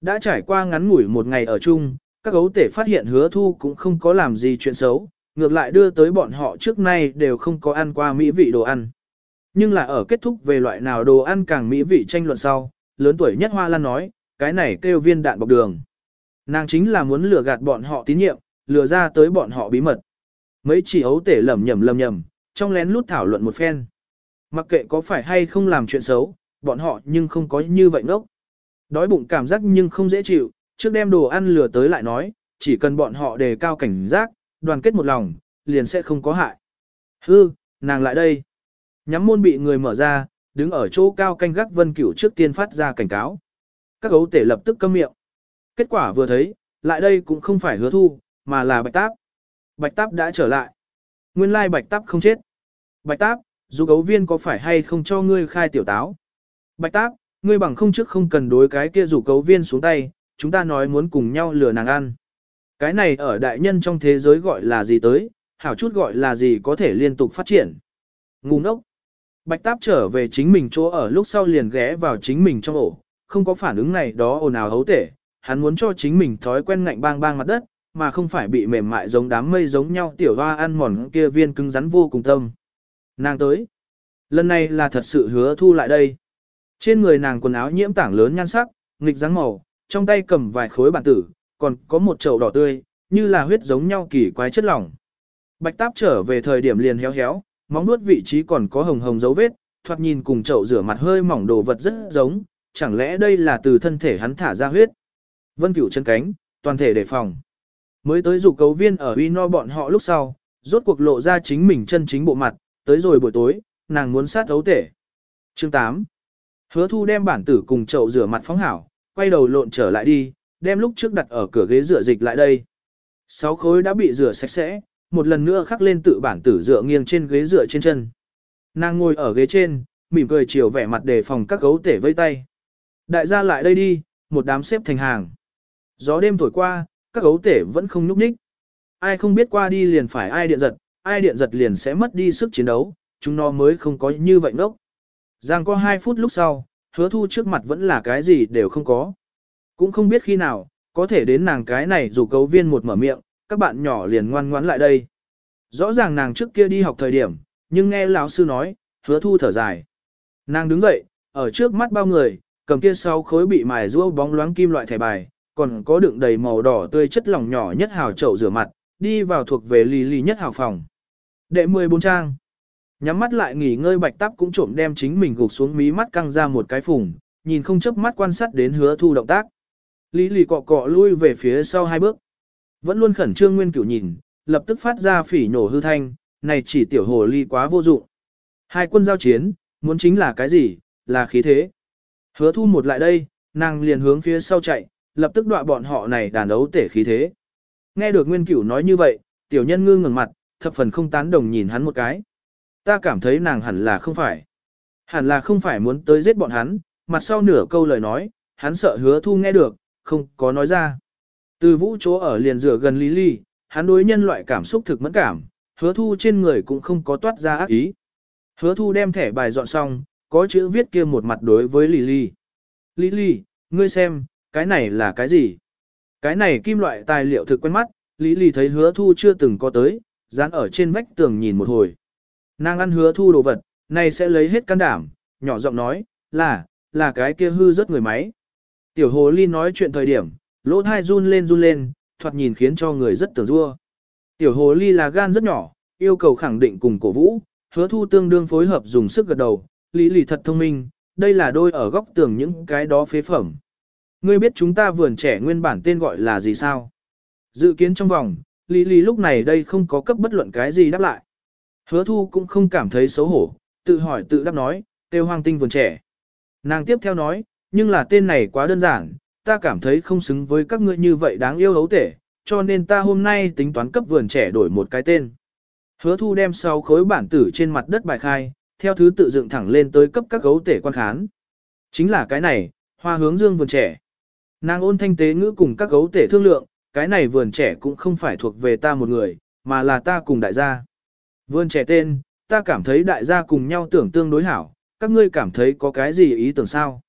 Đã trải qua ngắn ngủi một ngày ở chung, các gấu tể phát hiện hứa thu cũng không có làm gì chuyện xấu, ngược lại đưa tới bọn họ trước nay đều không có ăn qua mỹ vị đồ ăn. Nhưng là ở kết thúc về loại nào đồ ăn càng mỹ vị tranh luận sau, lớn tuổi nhất Hoa Lan nói, cái này kêu viên đạn bọc đường. Nàng chính là muốn lừa gạt bọn họ tín nhiệm, lừa ra tới bọn họ bí mật. Mấy chỉ ấu tể lầm nhầm lầm nhầm, trong lén lút thảo luận một phen. Mặc kệ có phải hay không làm chuyện xấu, bọn họ nhưng không có như vậy ngốc. Đói bụng cảm giác nhưng không dễ chịu, trước đem đồ ăn lừa tới lại nói, chỉ cần bọn họ đề cao cảnh giác, đoàn kết một lòng, liền sẽ không có hại. Hư, nàng lại đây. Nhắm môn bị người mở ra, đứng ở chỗ cao canh gác vân cửu trước tiên phát ra cảnh cáo. Các gấu tể lập tức câm miệng. Kết quả vừa thấy, lại đây cũng không phải hứa thu, mà là bạch táp. Bạch táp đã trở lại. Nguyên lai bạch táp không chết. Bạch táp, dù gấu viên có phải hay không cho ngươi khai tiểu táo? Bạch táp, ngươi bằng không trước không cần đối cái kia rủ gấu viên xuống tay, chúng ta nói muốn cùng nhau lừa nàng ăn. Cái này ở đại nhân trong thế giới gọi là gì tới, hảo chút gọi là gì có thể liên tục phát triển. Ngu ngốc. Bạch táp trở về chính mình chỗ ở lúc sau liền ghé vào chính mình trong ổ, không có phản ứng này đó ồn ào hấu tể, hắn muốn cho chính mình thói quen ngạnh bang bang mặt đất, mà không phải bị mềm mại giống đám mây giống nhau tiểu hoa ăn mòn kia viên cứng rắn vô cùng tâm. Nàng tới. Lần này là thật sự hứa thu lại đây. Trên người nàng quần áo nhiễm tảng lớn nhan sắc, nghịch dáng màu, trong tay cầm vài khối bản tử, còn có một chậu đỏ tươi, như là huyết giống nhau kỳ quái chất lỏng. Bạch táp trở về thời điểm liền héo héo, móng nuốt vị trí còn có hồng hồng dấu vết, thoạt nhìn cùng chậu rửa mặt hơi mỏng đồ vật rất giống, chẳng lẽ đây là từ thân thể hắn thả ra huyết. Vân cửu chân cánh, toàn thể đề phòng. Mới tới dù cấu viên ở uy no bọn họ lúc sau, rốt cuộc lộ ra chính mình chân chính bộ mặt, tới rồi buổi tối, nàng muốn sát ấu tể. Chương 8 Hứa thu đem bản tử cùng chậu rửa mặt phóng hảo, quay đầu lộn trở lại đi, đem lúc trước đặt ở cửa ghế rửa dịch lại đây. Sáu khối đã bị rửa sạch sẽ, một lần nữa khắc lên tự bản tử dựa nghiêng trên ghế dựa trên chân. Nàng ngồi ở ghế trên, mỉm cười chiều vẻ mặt đề phòng các gấu tể vây tay. Đại gia lại đây đi, một đám xếp thành hàng. Gió đêm thổi qua, các gấu tể vẫn không nhúc nhích. Ai không biết qua đi liền phải ai điện giật, ai điện giật liền sẽ mất đi sức chiến đấu, chúng nó mới không có như vậy ngốc. Giang có 2 phút lúc sau, hứa thu trước mặt vẫn là cái gì đều không có. Cũng không biết khi nào, có thể đến nàng cái này dù cấu viên một mở miệng, các bạn nhỏ liền ngoan ngoãn lại đây. Rõ ràng nàng trước kia đi học thời điểm, nhưng nghe lão sư nói, hứa thu thở dài. Nàng đứng dậy, ở trước mắt bao người, cầm kia sau khối bị mài rua bóng loáng kim loại thẻ bài, còn có đựng đầy màu đỏ tươi chất lỏng nhỏ nhất hào chậu rửa mặt, đi vào thuộc về lì lì nhất hào phòng. Đệ 14 trang. Nhắm mắt lại nghỉ ngơi bạch tắp cũng trộm đem chính mình gục xuống mí mắt căng ra một cái phùng, nhìn không chớp mắt quan sát đến hứa thu động tác. Lý lì cọ cọ lui về phía sau hai bước. Vẫn luôn khẩn trương nguyên cửu nhìn, lập tức phát ra phỉ nổ hư thanh, này chỉ tiểu hồ ly quá vô dụng. Hai quân giao chiến, muốn chính là cái gì, là khí thế. Hứa thu một lại đây, nàng liền hướng phía sau chạy, lập tức đọa bọn họ này đàn đấu tể khí thế. Nghe được nguyên cửu nói như vậy, tiểu nhân ngư ngừng mặt, thập phần không tán đồng nhìn hắn một cái. Ta cảm thấy nàng hẳn là không phải. Hẳn là không phải muốn tới giết bọn hắn, mặt sau nửa câu lời nói, hắn sợ hứa thu nghe được, không có nói ra. Từ vũ chỗ ở liền rửa gần Lý Ly, hắn đối nhân loại cảm xúc thực mẫn cảm, hứa thu trên người cũng không có toát ra ác ý. Hứa thu đem thẻ bài dọn xong, có chữ viết kia một mặt đối với Lý Ly. Lý Ly, ngươi xem, cái này là cái gì? Cái này kim loại tài liệu thực quen mắt, Lý Ly thấy hứa thu chưa từng có tới, dán ở trên vách tường nhìn một hồi. Nàng ăn hứa thu đồ vật, này sẽ lấy hết can đảm, nhỏ giọng nói, là, là cái kia hư rất người máy. Tiểu hồ ly nói chuyện thời điểm, lỗ thai run lên run lên, thoạt nhìn khiến cho người rất tưởng rua. Tiểu hồ ly là gan rất nhỏ, yêu cầu khẳng định cùng cổ vũ, hứa thu tương đương phối hợp dùng sức gật đầu, lý lì thật thông minh, đây là đôi ở góc tường những cái đó phế phẩm. Ngươi biết chúng ta vườn trẻ nguyên bản tên gọi là gì sao? Dự kiến trong vòng, lý Lý lúc này đây không có cấp bất luận cái gì đáp lại. Hứa thu cũng không cảm thấy xấu hổ, tự hỏi tự đáp nói, tiêu hoang tinh vườn trẻ. Nàng tiếp theo nói, nhưng là tên này quá đơn giản, ta cảm thấy không xứng với các ngươi như vậy đáng yêu hấu tể, cho nên ta hôm nay tính toán cấp vườn trẻ đổi một cái tên. Hứa thu đem sau khối bản tử trên mặt đất bài khai, theo thứ tự dựng thẳng lên tới cấp các gấu tể quan khán. Chính là cái này, hoa hướng dương vườn trẻ. Nàng ôn thanh tế ngữ cùng các gấu tể thương lượng, cái này vườn trẻ cũng không phải thuộc về ta một người, mà là ta cùng đại gia. Vườn trẻ tên, ta cảm thấy đại gia cùng nhau tưởng tương đối hảo, các ngươi cảm thấy có cái gì ý tưởng sao?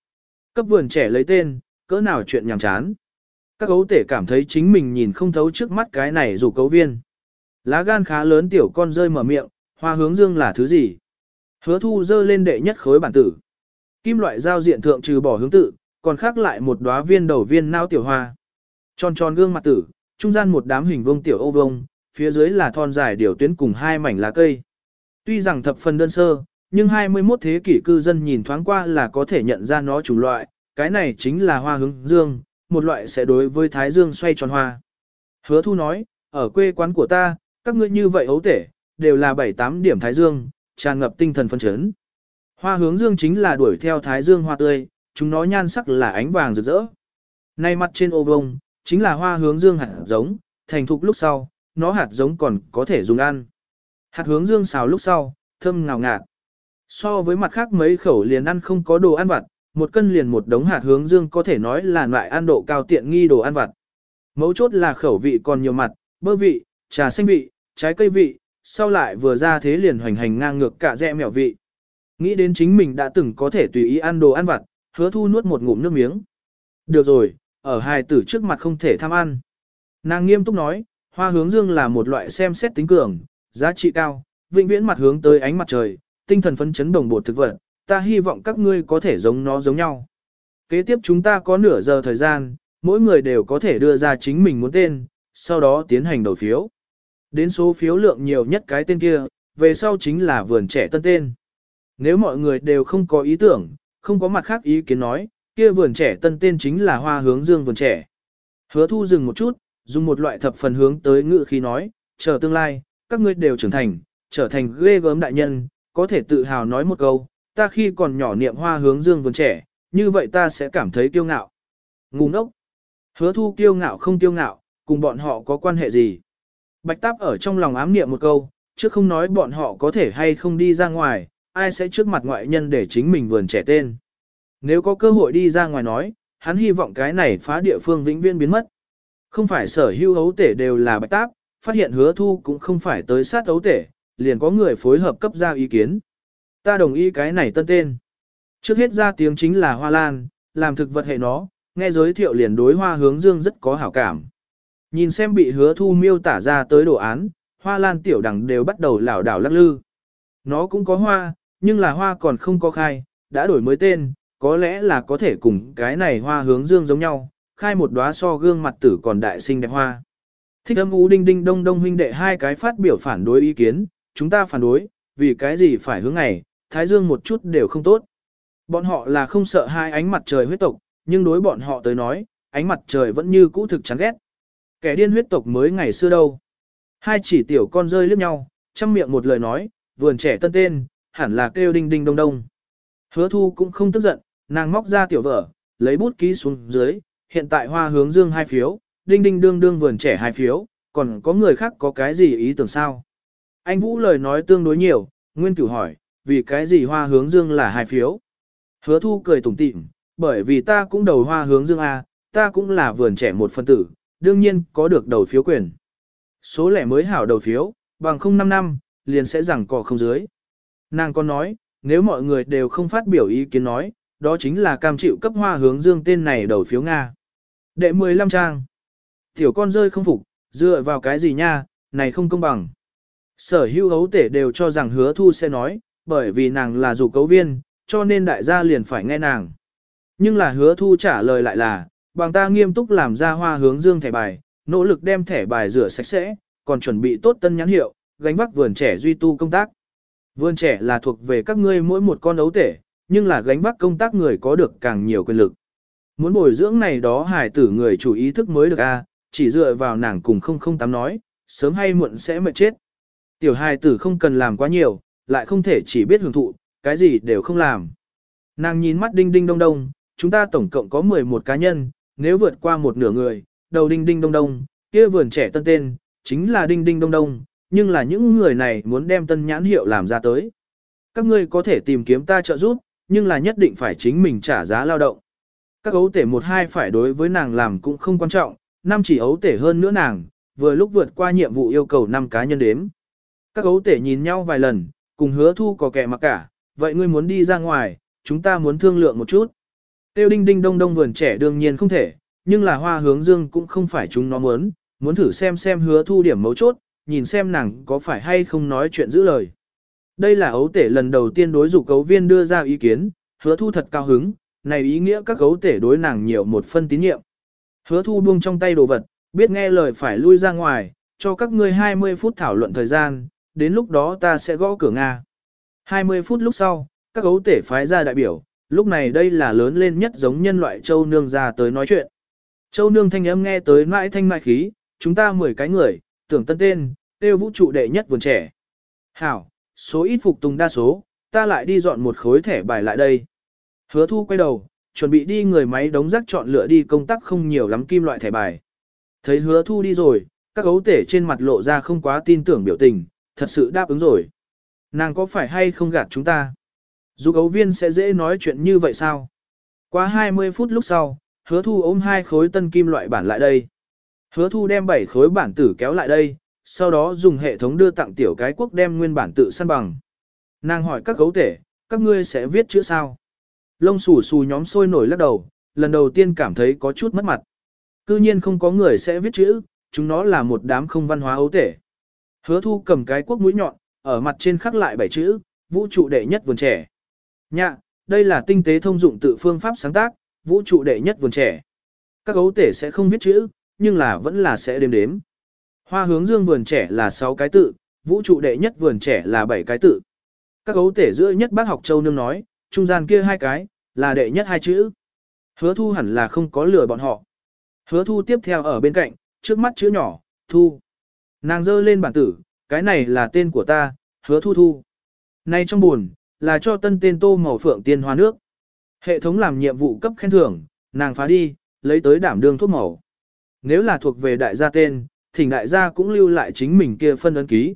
Cấp vườn trẻ lấy tên, cỡ nào chuyện nhàm chán. Các gấu tể cảm thấy chính mình nhìn không thấu trước mắt cái này dù cấu viên. Lá gan khá lớn tiểu con rơi mở miệng, hoa hướng dương là thứ gì? Hứa thu dơ lên đệ nhất khối bản tử. Kim loại giao diện thượng trừ bỏ hướng tự, còn khác lại một đóa viên đầu viên não tiểu hoa. Tròn tròn gương mặt tử, trung gian một đám hình vuông tiểu ô vông, phía dưới là thon dài điều tuyến cùng hai mảnh lá cây. Tuy rằng thập phần đơn sơ, nhưng 21 thế kỷ cư dân nhìn thoáng qua là có thể nhận ra nó chủng loại, cái này chính là hoa hướng dương, một loại sẽ đối với thái dương xoay tròn hoa. Hứa thu nói, ở quê quán của ta, các ngươi như vậy ấu tể, đều là 7-8 điểm thái dương, tràn ngập tinh thần phân chấn. Hoa hướng dương chính là đuổi theo thái dương hoa tươi, chúng nó nhan sắc là ánh vàng rực rỡ. Nay mặt trên ô vông, chính là hoa hướng dương hạt giống, thành thục lúc sau, nó hạt giống còn có thể dùng ăn. Hạt hướng dương xào lúc sau, thơm ngào ngạt. So với mặt khác mấy khẩu liền ăn không có đồ ăn vặt, một cân liền một đống hạt hướng dương có thể nói là loại ăn độ cao tiện nghi đồ ăn vặt. Mấu chốt là khẩu vị còn nhiều mặt, bơ vị, trà xanh vị, trái cây vị, sau lại vừa ra thế liền hoành hành ngang ngược cả dẹ mẹo vị. Nghĩ đến chính mình đã từng có thể tùy ý ăn đồ ăn vặt, hứa thu nuốt một ngụm nước miếng. Được rồi, ở hài tử trước mặt không thể tham ăn. Nàng nghiêm túc nói, hoa hướng dương là một loại xem xét tính cường, giá trị cao, vĩnh viễn mặt hướng tới ánh mặt trời, tinh thần phấn chấn đồng bộ thực vật, ta hy vọng các ngươi có thể giống nó giống nhau. Kế tiếp chúng ta có nửa giờ thời gian, mỗi người đều có thể đưa ra chính mình muốn tên, sau đó tiến hành đầu phiếu. Đến số phiếu lượng nhiều nhất cái tên kia, về sau chính là vườn trẻ tân tên. Nếu mọi người đều không có ý tưởng, không có mặt khác ý kiến nói, kia vườn trẻ tân tên chính là hoa hướng dương vườn trẻ. Hứa thu dừng một chút, dùng một loại thập phần hướng tới ngự khi nói, chờ tương lai, các ngươi đều trưởng thành, trở thành ghê gớm đại nhân, có thể tự hào nói một câu, ta khi còn nhỏ niệm hoa hướng dương vườn trẻ, như vậy ta sẽ cảm thấy kiêu ngạo. Ngu ngốc. Hứa thu kiêu ngạo không kiêu ngạo, cùng bọn họ có quan hệ gì? Bạch táp ở trong lòng ám niệm một câu, chứ không nói bọn họ có thể hay không đi ra ngoài, ai sẽ trước mặt ngoại nhân để chính mình vườn trẻ tên. Nếu có cơ hội đi ra ngoài nói, hắn hy vọng cái này phá địa phương vĩnh viễn biến mất. Không phải sở hữu ấu tể đều là bạch táp, phát hiện hứa thu cũng không phải tới sát ấu tể, liền có người phối hợp cấp ra ý kiến. Ta đồng ý cái này tân tên. Trước hết ra tiếng chính là hoa lan, làm thực vật hệ nó, nghe giới thiệu liền đối hoa hướng dương rất có hảo cảm. Nhìn xem bị hứa thu miêu tả ra tới đồ án, hoa lan tiểu đẳng đều bắt đầu lảo đảo lắc lư. Nó cũng có hoa, nhưng là hoa còn không có khai, đã đổi mới tên, có lẽ là có thể cùng cái này hoa hướng dương giống nhau, khai một đóa so gương mặt tử còn đại sinh đẹp hoa. Thích âm ú đinh đinh đông đông huynh đệ hai cái phát biểu phản đối ý kiến, chúng ta phản đối, vì cái gì phải hướng này, thái dương một chút đều không tốt. Bọn họ là không sợ hai ánh mặt trời huyết tộc, nhưng đối bọn họ tới nói, ánh mặt trời vẫn như cũ thực chán ghét. Kẻ điên huyết tộc mới ngày xưa đâu. Hai chỉ tiểu con rơi liếc nhau, chăm miệng một lời nói, vườn trẻ tân tên, hẳn là kêu đinh đinh đông đông. Hứa thu cũng không tức giận, nàng móc ra tiểu vở, lấy bút ký xuống dưới, hiện tại hoa hướng dương hai phiếu, đinh đinh đương đương vườn trẻ hai phiếu, còn có người khác có cái gì ý tưởng sao? Anh Vũ lời nói tương đối nhiều, Nguyên Cửu hỏi, vì cái gì hoa hướng dương là hai phiếu? Hứa thu cười tủm tỉm, bởi vì ta cũng đầu hoa hướng dương A, ta cũng là vườn trẻ một phân tử, đương nhiên có được đầu phiếu quyền. Số lẻ mới hảo đầu phiếu, bằng 05 năm, liền sẽ rằng cò không dưới. Nàng còn nói, nếu mọi người đều không phát biểu ý kiến nói, đó chính là cam chịu cấp hoa hướng dương tên này đầu phiếu Nga. Đệ 15 trang. Tiểu con rơi không phục, dựa vào cái gì nha, này không công bằng. Sở hữu hấu tể đều cho rằng hứa thu sẽ nói, bởi vì nàng là dù cấu viên, cho nên đại gia liền phải nghe nàng. Nhưng là hứa thu trả lời lại là, bằng ta nghiêm túc làm ra hoa hướng dương thẻ bài, nỗ lực đem thẻ bài rửa sạch sẽ, còn chuẩn bị tốt tân nhãn hiệu, gánh vác vườn trẻ duy tu công tác. Vườn trẻ là thuộc về các ngươi mỗi một con ấu tể, nhưng là gánh vác công tác người có được càng nhiều quyền lực. Muốn bồi dưỡng này đó hải tử người chủ ý thức mới được a, chỉ dựa vào nàng cùng không không tám nói, sớm hay muộn sẽ mệt chết. Tiểu hài tử không cần làm quá nhiều, lại không thể chỉ biết hưởng thụ, cái gì đều không làm. Nàng nhìn mắt đinh đinh đông đông, chúng ta tổng cộng có 11 cá nhân, nếu vượt qua một nửa người, đầu đinh đinh đông đông, kia vườn trẻ tân tên, chính là đinh đinh đông đông, nhưng là những người này muốn đem tân nhãn hiệu làm ra tới. Các ngươi có thể tìm kiếm ta trợ giúp, nhưng là nhất định phải chính mình trả giá lao động. Các ấu tể một hai phải đối với nàng làm cũng không quan trọng, năm chỉ ấu tể hơn nữa nàng, vừa lúc vượt qua nhiệm vụ yêu cầu năm cá nhân đếm. Các ấu tể nhìn nhau vài lần, cùng hứa thu có kẻ mặc cả, vậy ngươi muốn đi ra ngoài, chúng ta muốn thương lượng một chút. Tiêu đinh đinh đông đông vườn trẻ đương nhiên không thể, nhưng là hoa hướng dương cũng không phải chúng nó muốn, muốn thử xem xem hứa thu điểm mấu chốt, nhìn xem nàng có phải hay không nói chuyện giữ lời. Đây là ấu tể lần đầu tiên đối dục cấu viên đưa ra ý kiến, hứa thu thật cao hứng, này ý nghĩa các cấu tể đối nàng nhiều một phân tín nhiệm. Hứa thu buông trong tay đồ vật, biết nghe lời phải lui ra ngoài, cho các ngươi 20 phút thảo luận thời gian, đến lúc đó ta sẽ gõ cửa Nga. 20 phút lúc sau, các gấu tể phái ra đại biểu, lúc này đây là lớn lên nhất giống nhân loại châu nương ra tới nói chuyện. Châu nương thanh âm nghe tới mãi thanh mại khí, chúng ta 10 cái người, tưởng tân tên, tiêu vũ trụ đệ nhất vườn trẻ. Hảo, số ít phục tùng đa số, ta lại đi dọn một khối thẻ bài lại đây. Hứa thu quay đầu, chuẩn bị đi người máy đống rác chọn lựa đi công tác không nhiều lắm kim loại thẻ bài. Thấy hứa thu đi rồi, các gấu tể trên mặt lộ ra không quá tin tưởng biểu tình, thật sự đáp ứng rồi. Nàng có phải hay không gạt chúng ta? Dù gấu viên sẽ dễ nói chuyện như vậy sao? Quá 20 phút lúc sau, hứa thu ôm hai khối tân kim loại bản lại đây. Hứa thu đem bảy khối bản tử kéo lại đây, sau đó dùng hệ thống đưa tặng tiểu cái quốc đem nguyên bản tự săn bằng. Nàng hỏi các gấu tể, các ngươi sẽ viết chữ sao? Lông xù xù nhóm sôi nổi lắc đầu, lần đầu tiên cảm thấy có chút mất mặt. Cư nhiên không có người sẽ viết chữ, chúng nó là một đám không văn hóa ấu tể. Hứa thu cầm cái quốc mũi nhọn, ở mặt trên khắc lại bảy chữ, vũ trụ đệ nhất vườn trẻ. Nhạ, đây là tinh tế thông dụng tự phương pháp sáng tác, vũ trụ đệ nhất vườn trẻ. Các ấu tể sẽ không viết chữ, nhưng là vẫn là sẽ đếm đếm. Hoa hướng dương vườn trẻ là 6 cái tự, vũ trụ đệ nhất vườn trẻ là 7 cái tự. Các gấu tể giữa nhất bác học châu nương nói, trung gian kia hai cái, là đệ nhất hai chữ. Hứa thu hẳn là không có lừa bọn họ. Hứa thu tiếp theo ở bên cạnh, trước mắt chữ nhỏ, thu. Nàng dơ lên bản tử, cái này là tên của ta, hứa thu thu. Này trong buồn, là cho tân tên tô màu phượng tiên hoa nước. Hệ thống làm nhiệm vụ cấp khen thưởng, nàng phá đi, lấy tới đảm đương thuốc màu. Nếu là thuộc về đại gia tên, thỉnh đại gia cũng lưu lại chính mình kia phân ấn ký.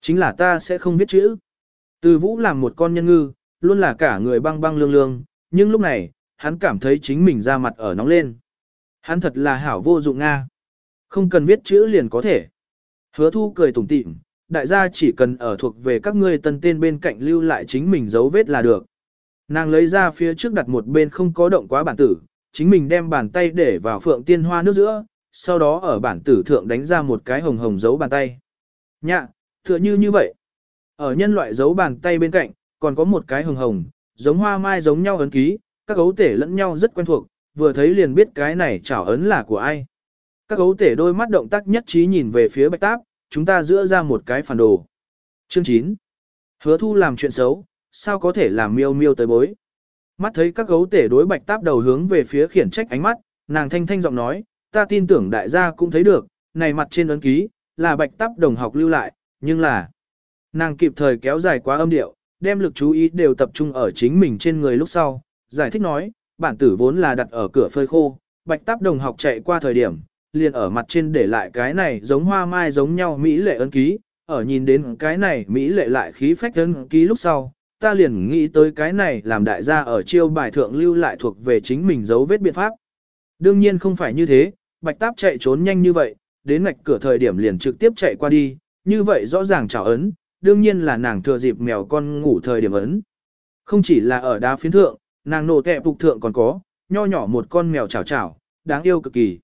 Chính là ta sẽ không viết chữ. Từ vũ làm một con nhân ngư, luôn là cả người băng băng lương lương, nhưng lúc này, hắn cảm thấy chính mình ra mặt ở nóng lên. Hắn thật là hảo vô dụng Nga. Không cần viết chữ liền có thể. Hứa thu cười tủm tỉm, đại gia chỉ cần ở thuộc về các ngươi tân tên bên cạnh lưu lại chính mình dấu vết là được. Nàng lấy ra phía trước đặt một bên không có động quá bản tử, chính mình đem bàn tay để vào phượng tiên hoa nước giữa, sau đó ở bản tử thượng đánh ra một cái hồng hồng dấu bàn tay. Nhạ, tựa như như vậy. Ở nhân loại dấu bàn tay bên cạnh, còn có một cái hồng hồng, giống hoa mai giống nhau ấn ký, các gấu tể lẫn nhau rất quen thuộc, vừa thấy liền biết cái này chảo ấn là của ai. Các gấu tể đôi mắt động tác nhất trí nhìn về phía bạch táp, chúng ta giữa ra một cái phản đồ. Chương 9. Hứa thu làm chuyện xấu, sao có thể làm miêu miêu tới bối. Mắt thấy các gấu tể đối bạch táp đầu hướng về phía khiển trách ánh mắt, nàng thanh thanh giọng nói, ta tin tưởng đại gia cũng thấy được, này mặt trên ấn ký, là bạch tắp đồng học lưu lại, nhưng là... Nàng kịp thời kéo dài quá âm điệu, đem lực chú ý đều tập trung ở chính mình trên người lúc sau, giải thích nói, bản tử vốn là đặt ở cửa phơi khô, bạch tắp đồng học chạy qua thời điểm, liền ở mặt trên để lại cái này giống hoa mai giống nhau Mỹ lệ ấn ký, ở nhìn đến cái này Mỹ lệ lại khí phách ấn ký lúc sau, ta liền nghĩ tới cái này làm đại gia ở chiêu bài thượng lưu lại thuộc về chính mình dấu vết biện pháp. Đương nhiên không phải như thế, bạch táp chạy trốn nhanh như vậy, đến ngạch cửa thời điểm liền trực tiếp chạy qua đi, như vậy rõ ràng chảo ấn, đương nhiên là nàng thừa dịp mèo con ngủ thời điểm ấn. Không chỉ là ở đá phiến thượng, nàng nổ kẹp phục thượng còn có, nho nhỏ một con mèo chảo chảo, đáng yêu cực kỳ.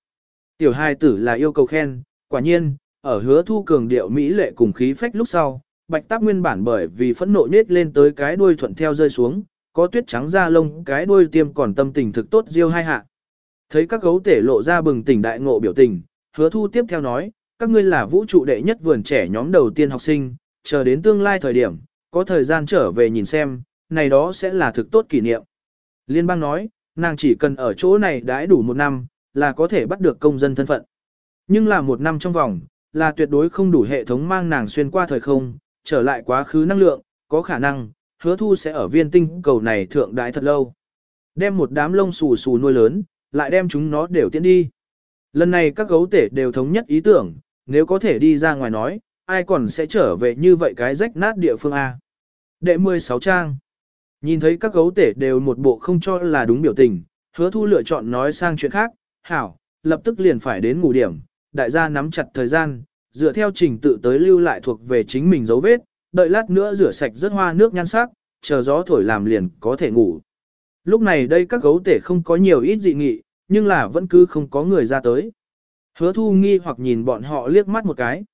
Tiểu hai tử là yêu cầu khen, quả nhiên, ở hứa thu cường điệu Mỹ lệ cùng khí phách lúc sau, bạch táp nguyên bản bởi vì phẫn nộ nết lên tới cái đuôi thuận theo rơi xuống, có tuyết trắng da lông cái đuôi tiêm còn tâm tình thực tốt diêu hai hạ. Thấy các gấu tể lộ ra bừng tỉnh đại ngộ biểu tình, hứa thu tiếp theo nói, các ngươi là vũ trụ đệ nhất vườn trẻ nhóm đầu tiên học sinh, chờ đến tương lai thời điểm, có thời gian trở về nhìn xem, này đó sẽ là thực tốt kỷ niệm. Liên bang nói, nàng chỉ cần ở chỗ này đãi đủ một năm, là có thể bắt được công dân thân phận. Nhưng là một năm trong vòng, là tuyệt đối không đủ hệ thống mang nàng xuyên qua thời không, trở lại quá khứ năng lượng, có khả năng, hứa thu sẽ ở viên tinh cầu này thượng đại thật lâu. Đem một đám lông xù xù nuôi lớn, lại đem chúng nó đều tiến đi. Lần này các gấu tể đều thống nhất ý tưởng, nếu có thể đi ra ngoài nói, ai còn sẽ trở về như vậy cái rách nát địa phương A. Đệ 16 trang. Nhìn thấy các gấu tể đều một bộ không cho là đúng biểu tình, hứa thu lựa chọn nói sang chuyện khác, hảo, lập tức liền phải đến ngủ điểm, đại gia nắm chặt thời gian, dựa theo trình tự tới lưu lại thuộc về chính mình dấu vết, đợi lát nữa rửa sạch rất hoa nước nhan sắc, chờ gió thổi làm liền có thể ngủ. Lúc này đây các gấu tể không có nhiều ít dị nghị, nhưng là vẫn cứ không có người ra tới. Hứa thu nghi hoặc nhìn bọn họ liếc mắt một cái.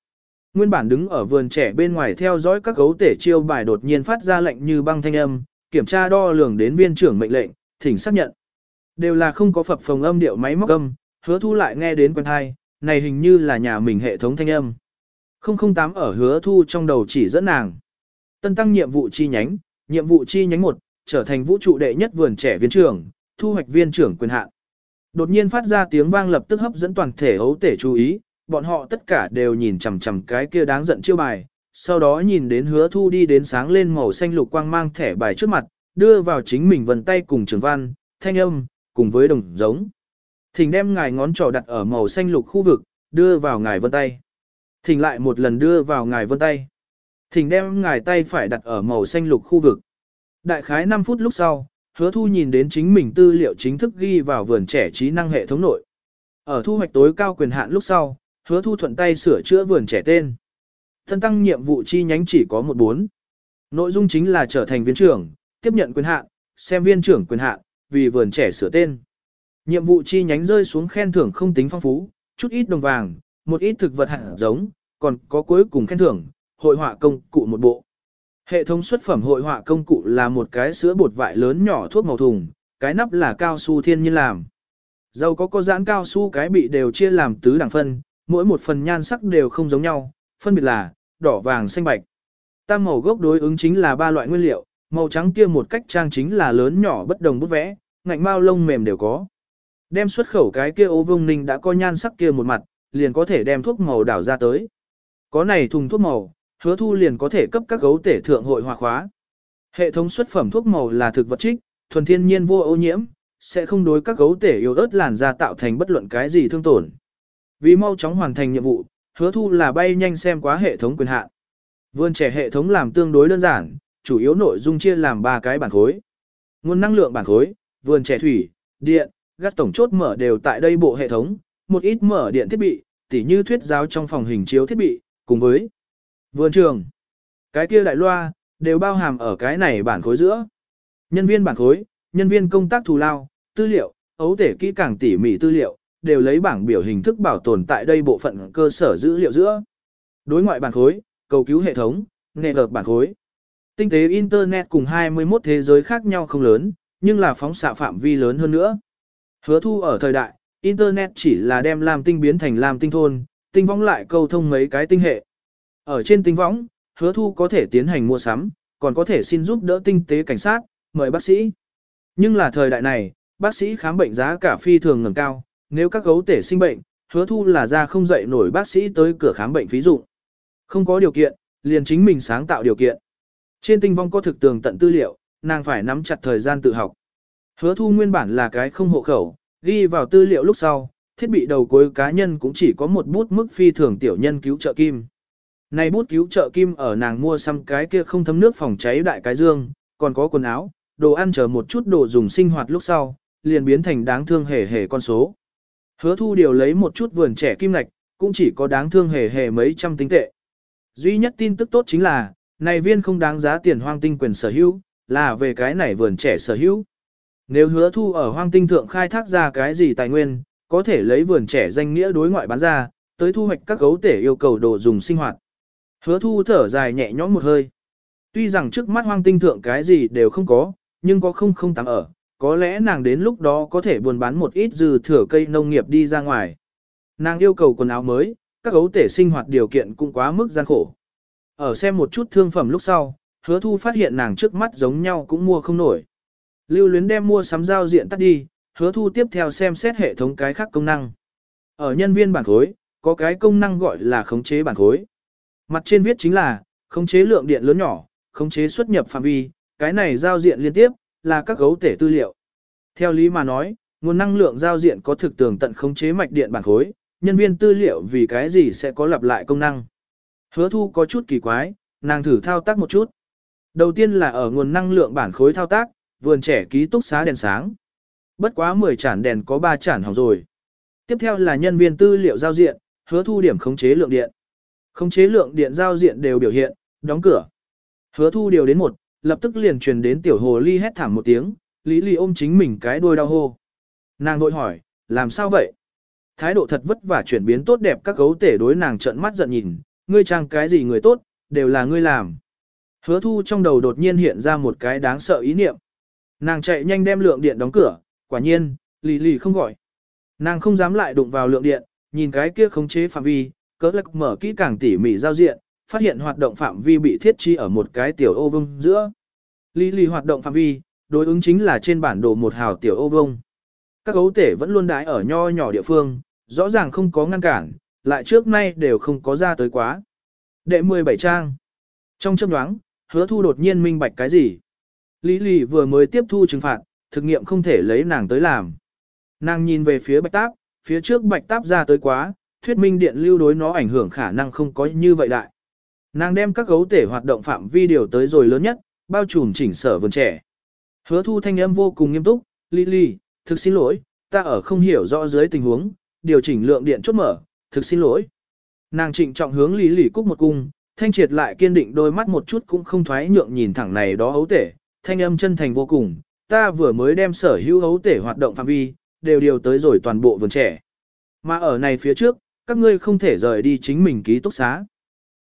Nguyên bản đứng ở vườn trẻ bên ngoài theo dõi các gấu tể chiêu bài đột nhiên phát ra lệnh như băng thanh âm, kiểm tra đo lường đến viên trưởng mệnh lệnh, thỉnh xác nhận. Đều là không có phập phồng âm điệu máy móc âm, hứa thu lại nghe đến quen thai, này hình như là nhà mình hệ thống thanh âm. 008 ở hứa thu trong đầu chỉ dẫn nàng. Tân tăng nhiệm vụ chi nhánh, nhiệm vụ chi nhánh 1, trở thành vũ trụ đệ nhất vườn trẻ viên trưởng, thu hoạch viên trưởng quyền hạn. Đột nhiên phát ra tiếng vang lập tức hấp dẫn toàn thể ấu tể chú ý, bọn họ tất cả đều nhìn chằm chằm cái kia đáng giận chiêu bài, sau đó nhìn đến hứa thu đi đến sáng lên màu xanh lục quang mang thẻ bài trước mặt, đưa vào chính mình vần tay cùng trường văn, thanh âm, cùng với đồng giống. Thỉnh đem ngài ngón trỏ đặt ở màu xanh lục khu vực, đưa vào ngài vân tay. Thỉnh lại một lần đưa vào ngài vân tay. Thỉnh đem ngài tay phải đặt ở màu xanh lục khu vực. Đại khái 5 phút lúc sau, hứa thu nhìn đến chính mình tư liệu chính thức ghi vào vườn trẻ trí năng hệ thống nội. Ở thu hoạch tối cao quyền hạn lúc sau, hứa thu thuận tay sửa chữa vườn trẻ tên. Thân tăng nhiệm vụ chi nhánh chỉ có một bốn. Nội dung chính là trở thành viên trưởng, tiếp nhận quyền hạn, xem viên trưởng quyền hạn, vì vườn trẻ sửa tên. Nhiệm vụ chi nhánh rơi xuống khen thưởng không tính phong phú, chút ít đồng vàng, một ít thực vật hạt giống, còn có cuối cùng khen thưởng, hội họa công cụ một bộ. Hệ thống xuất phẩm hội họa công cụ là một cái sữa bột vại lớn nhỏ thuốc màu thùng, cái nắp là cao su thiên nhiên làm. Dầu có có giãn cao su cái bị đều chia làm tứ đẳng phân, mỗi một phần nhan sắc đều không giống nhau, phân biệt là đỏ vàng xanh bạch. Tam màu gốc đối ứng chính là ba loại nguyên liệu, màu trắng kia một cách trang chính là lớn nhỏ bất đồng bút vẽ, ngạnh mao lông mềm đều có. Đem xuất khẩu cái kia ô vương ninh đã có nhan sắc kia một mặt, liền có thể đem thuốc màu đảo ra tới. Có này thùng thuốc màu, hứa thu liền có thể cấp các gấu tể thượng hội hòa khóa. Hệ thống xuất phẩm thuốc màu là thực vật trích, thuần thiên nhiên vô ô nhiễm, sẽ không đối các gấu tể yếu ớt làn da tạo thành bất luận cái gì thương tổn. Vì mau chóng hoàn thành nhiệm vụ, hứa thu là bay nhanh xem quá hệ thống quyền hạn. Vườn trẻ hệ thống làm tương đối đơn giản, chủ yếu nội dung chia làm 3 cái bản khối. Nguồn năng lượng bản khối, vườn trẻ thủy, điện, gắt tổng chốt mở đều tại đây bộ hệ thống, một ít mở điện thiết bị, tỉ như thuyết giáo trong phòng hình chiếu thiết bị, cùng với vườn trường. Cái kia đại loa, đều bao hàm ở cái này bản khối giữa. Nhân viên bản khối, nhân viên công tác thù lao, tư liệu, ấu thể kỹ càng tỉ mỉ tư liệu, đều lấy bảng biểu hình thức bảo tồn tại đây bộ phận cơ sở dữ liệu giữa. Đối ngoại bản khối, cầu cứu hệ thống, nghệ lược bản khối. Tinh tế Internet cùng 21 thế giới khác nhau không lớn, nhưng là phóng xạ phạm vi lớn hơn nữa. Hứa thu ở thời đại, Internet chỉ là đem làm tinh biến thành làm tinh thôn, tinh vong lại câu thông mấy cái tinh hệ. Ở trên tinh võng, hứa thu có thể tiến hành mua sắm, còn có thể xin giúp đỡ tinh tế cảnh sát, mời bác sĩ. Nhưng là thời đại này, bác sĩ khám bệnh giá cả phi thường ngầm cao, nếu các gấu tể sinh bệnh, hứa thu là ra không dậy nổi bác sĩ tới cửa khám bệnh phí dụ. Không có điều kiện, liền chính mình sáng tạo điều kiện. Trên tinh vong có thực tường tận tư liệu, nàng phải nắm chặt thời gian tự học. Hứa thu nguyên bản là cái không hộ khẩu, ghi vào tư liệu lúc sau, thiết bị đầu cuối cá nhân cũng chỉ có một bút mức phi thường tiểu nhân cứu trợ kim. Này bút cứu trợ kim ở nàng mua xăm cái kia không thấm nước phòng cháy đại cái dương, còn có quần áo, đồ ăn chờ một chút đồ dùng sinh hoạt lúc sau, liền biến thành đáng thương hề hề con số. Hứa thu điều lấy một chút vườn trẻ kim ngạch, cũng chỉ có đáng thương hề hề mấy trăm tính tệ. Duy nhất tin tức tốt chính là, này viên không đáng giá tiền hoang tinh quyền sở hữu, là về cái này vườn trẻ sở hữu. Nếu hứa thu ở hoang tinh thượng khai thác ra cái gì tài nguyên, có thể lấy vườn trẻ danh nghĩa đối ngoại bán ra, tới thu hoạch các gấu tể yêu cầu đồ dùng sinh hoạt. Hứa thu thở dài nhẹ nhõm một hơi. Tuy rằng trước mắt hoang tinh thượng cái gì đều không có, nhưng có không không tắm ở, có lẽ nàng đến lúc đó có thể buôn bán một ít dư thừa cây nông nghiệp đi ra ngoài. Nàng yêu cầu quần áo mới, các gấu tể sinh hoạt điều kiện cũng quá mức gian khổ. Ở xem một chút thương phẩm lúc sau, hứa thu phát hiện nàng trước mắt giống nhau cũng mua không nổi. Lưu luyến đem mua sắm giao diện tắt đi, hứa thu tiếp theo xem xét hệ thống cái khác công năng. Ở nhân viên bản khối, có cái công năng gọi là khống chế bản khối. Mặt trên viết chính là, khống chế lượng điện lớn nhỏ, khống chế xuất nhập phạm vi, cái này giao diện liên tiếp, là các gấu tể tư liệu. Theo lý mà nói, nguồn năng lượng giao diện có thực tường tận khống chế mạch điện bản khối, nhân viên tư liệu vì cái gì sẽ có lặp lại công năng. Hứa thu có chút kỳ quái, nàng thử thao tác một chút. Đầu tiên là ở nguồn năng lượng bản khối thao tác, vườn trẻ ký túc xá đèn sáng. Bất quá 10 chản đèn có 3 chản hỏng rồi. Tiếp theo là nhân viên tư liệu giao diện, hứa thu điểm khống chế lượng điện. Khống chế lượng điện giao diện đều biểu hiện, đóng cửa. Hứa thu điều đến một, lập tức liền truyền đến tiểu hồ ly hét thảm một tiếng, lý lý ôm chính mình cái đuôi đau hô. Nàng vội hỏi, làm sao vậy? Thái độ thật vất vả chuyển biến tốt đẹp các gấu tể đối nàng trợn mắt giận nhìn, ngươi trang cái gì người tốt, đều là ngươi làm. Hứa thu trong đầu đột nhiên hiện ra một cái đáng sợ ý niệm. Nàng chạy nhanh đem lượng điện đóng cửa, quả nhiên, lì lì không gọi. Nàng không dám lại đụng vào lượng điện, nhìn cái kia khống chế phạm vi, cỡ lắc mở kỹ càng tỉ mỉ giao diện, phát hiện hoạt động phạm vi bị thiết chi ở một cái tiểu ô vương giữa. Lý lì hoạt động phạm vi, đối ứng chính là trên bản đồ một hào tiểu ô vương. Các gấu tể vẫn luôn đái ở nho nhỏ địa phương, rõ ràng không có ngăn cản, lại trước nay đều không có ra tới quá. Đệ 17 trang. Trong châm đoáng, hứa thu đột nhiên minh bạch cái gì. Lý lì vừa mới tiếp thu trừng phạt, thực nghiệm không thể lấy nàng tới làm. Nàng nhìn về phía bạch táp, phía trước bạch táp ra tới quá, thuyết minh điện lưu đối nó ảnh hưởng khả năng không có như vậy đại. Nàng đem các gấu tể hoạt động phạm vi điều tới rồi lớn nhất, bao trùm chỉnh sở vườn trẻ. Hứa thu thanh âm vô cùng nghiêm túc, Lily, thực xin lỗi, ta ở không hiểu rõ dưới tình huống, điều chỉnh lượng điện chốt mở, thực xin lỗi. Nàng trịnh trọng hướng Lý Lily cúc một cung, thanh triệt lại kiên định đôi mắt một chút cũng không thoái nhượng nhìn thẳng này đó ấu tể, thanh âm chân thành vô cùng, ta vừa mới đem sở hữu ấu tể hoạt động phạm vi, đều điều tới rồi toàn bộ vườn trẻ. Mà ở này phía trước, các ngươi không thể rời đi chính mình ký túc xá.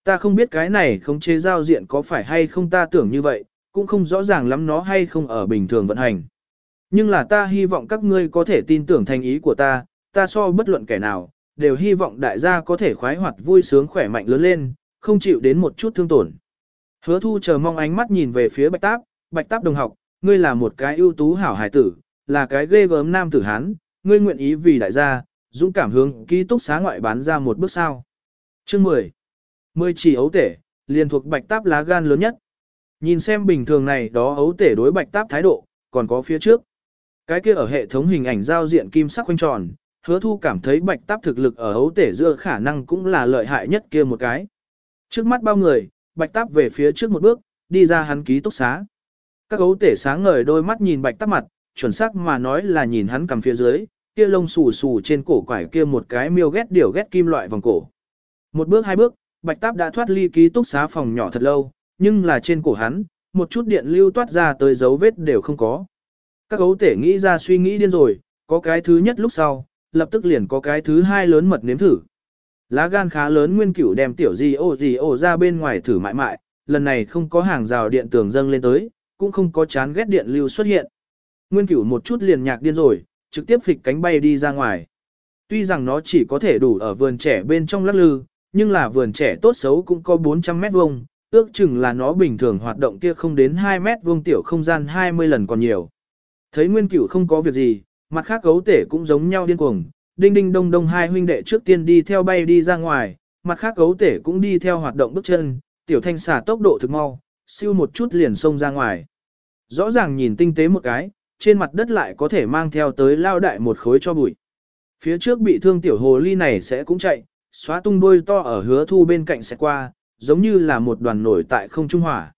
Ta không biết cái này không chế giao diện có phải hay không ta tưởng như vậy, cũng không rõ ràng lắm nó hay không ở bình thường vận hành. Nhưng là ta hy vọng các ngươi có thể tin tưởng thành ý của ta, ta so bất luận kẻ nào, đều hy vọng đại gia có thể khoái hoạt vui sướng khỏe mạnh lớn lên, không chịu đến một chút thương tổn. Hứa thu chờ mong ánh mắt nhìn về phía bạch táp, bạch táp đồng học, ngươi là một cái ưu tú hảo hải tử, là cái ghê gớm nam tử hán, ngươi nguyện ý vì đại gia, dũng cảm hướng ký túc xá ngoại bán ra một bước sao. Chương 10. Mười chỉ ấu tể, liền thuộc bạch táp lá gan lớn nhất. Nhìn xem bình thường này đó ấu tể đối bạch táp thái độ, còn có phía trước. Cái kia ở hệ thống hình ảnh giao diện kim sắc quanh tròn, hứa thu cảm thấy bạch táp thực lực ở ấu tể giữa khả năng cũng là lợi hại nhất kia một cái. Trước mắt bao người, bạch táp về phía trước một bước, đi ra hắn ký túc xá. Các ấu tể sáng ngời đôi mắt nhìn bạch táp mặt, chuẩn xác mà nói là nhìn hắn cầm phía dưới, kia lông xù xù trên cổ quải kia một cái miêu ghét điều ghét kim loại vòng cổ. Một bước hai bước, bạch táp đã thoát ly ký túc xá phòng nhỏ thật lâu, nhưng là trên cổ hắn, một chút điện lưu toát ra tới dấu vết đều không có. Các gấu tể nghĩ ra suy nghĩ điên rồi, có cái thứ nhất lúc sau, lập tức liền có cái thứ hai lớn mật nếm thử. Lá gan khá lớn nguyên cửu đem tiểu gì ô gì ô ra bên ngoài thử mãi mãi, lần này không có hàng rào điện tường dâng lên tới, cũng không có chán ghét điện lưu xuất hiện. Nguyên cửu một chút liền nhạc điên rồi, trực tiếp phịch cánh bay đi ra ngoài. Tuy rằng nó chỉ có thể đủ ở vườn trẻ bên trong lắc lư, nhưng là vườn trẻ tốt xấu cũng có 400 mét vuông, ước chừng là nó bình thường hoạt động kia không đến 2 mét vuông tiểu không gian 20 lần còn nhiều. Thấy Nguyên Cửu không có việc gì, mặt khác gấu tể cũng giống nhau điên cuồng, đinh đinh đông đông hai huynh đệ trước tiên đi theo bay đi ra ngoài, mặt khác gấu tể cũng đi theo hoạt động bước chân, tiểu thanh xả tốc độ thực mau, siêu một chút liền xông ra ngoài. Rõ ràng nhìn tinh tế một cái, trên mặt đất lại có thể mang theo tới lao đại một khối cho bụi. Phía trước bị thương tiểu hồ ly này sẽ cũng chạy, xóa tung đôi to ở hứa thu bên cạnh sẽ qua, giống như là một đoàn nổi tại không trung hỏa.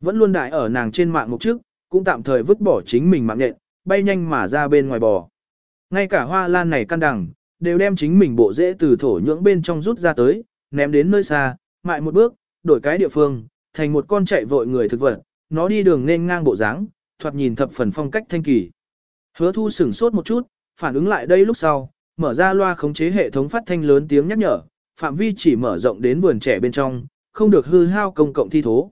Vẫn luôn đại ở nàng trên mạng một trước, cũng tạm thời vứt bỏ chính mình mạng nhện, bay nhanh mà ra bên ngoài bò. Ngay cả hoa lan này căn đằng, đều đem chính mình bộ rễ từ thổ nhưỡng bên trong rút ra tới, ném đến nơi xa, mại một bước, đổi cái địa phương, thành một con chạy vội người thực vật, nó đi đường nên ngang bộ dáng, thoạt nhìn thập phần phong cách thanh kỳ. Hứa thu sửng sốt một chút, phản ứng lại đây lúc sau, mở ra loa khống chế hệ thống phát thanh lớn tiếng nhắc nhở, phạm vi chỉ mở rộng đến vườn trẻ bên trong, không được hư hao công cộng thi thố.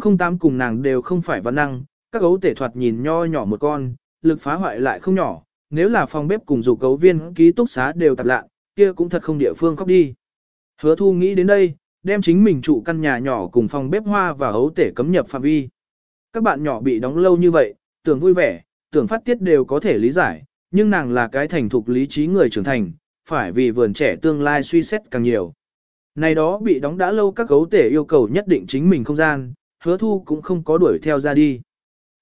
008 cùng nàng đều không phải văn năng, các gấu tể thoạt nhìn nho nhỏ một con, lực phá hoại lại không nhỏ, nếu là phòng bếp cùng dục cấu viên ký túc xá đều tạp lạ, kia cũng thật không địa phương khóc đi. Hứa thu nghĩ đến đây, đem chính mình trụ căn nhà nhỏ cùng phòng bếp hoa và gấu tể cấm nhập phạm vi. Các bạn nhỏ bị đóng lâu như vậy, tưởng vui vẻ, tưởng phát tiết đều có thể lý giải, nhưng nàng là cái thành thục lý trí người trưởng thành, phải vì vườn trẻ tương lai suy xét càng nhiều. Này đó bị đóng đã lâu các gấu tể yêu cầu nhất định chính mình không gian, hứa thu cũng không có đuổi theo ra đi.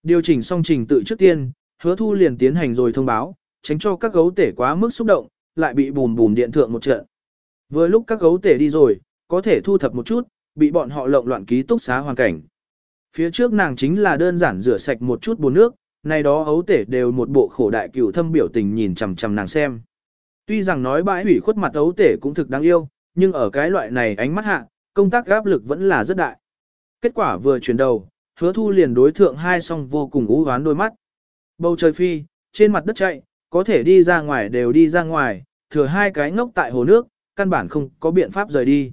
Điều chỉnh xong trình tự trước tiên, hứa thu liền tiến hành rồi thông báo, tránh cho các gấu tể quá mức xúc động, lại bị bùn bùn điện thượng một trận. Vừa lúc các gấu tể đi rồi, có thể thu thập một chút, bị bọn họ lộn loạn ký túc xá hoàn cảnh. Phía trước nàng chính là đơn giản rửa sạch một chút bùn nước, này đó ấu tể đều một bộ khổ đại cửu thâm biểu tình nhìn chằm chằm nàng xem. Tuy rằng nói bãi hủy khuất mặt ấu tể cũng thực đáng yêu, nhưng ở cái loại này ánh mắt hạ, công tác áp lực vẫn là rất đại. Kết quả vừa chuyển đầu, hứa thu liền đối thượng hai song vô cùng ú ván đôi mắt. Bầu trời phi, trên mặt đất chạy, có thể đi ra ngoài đều đi ra ngoài, thừa hai cái ngốc tại hồ nước, căn bản không có biện pháp rời đi.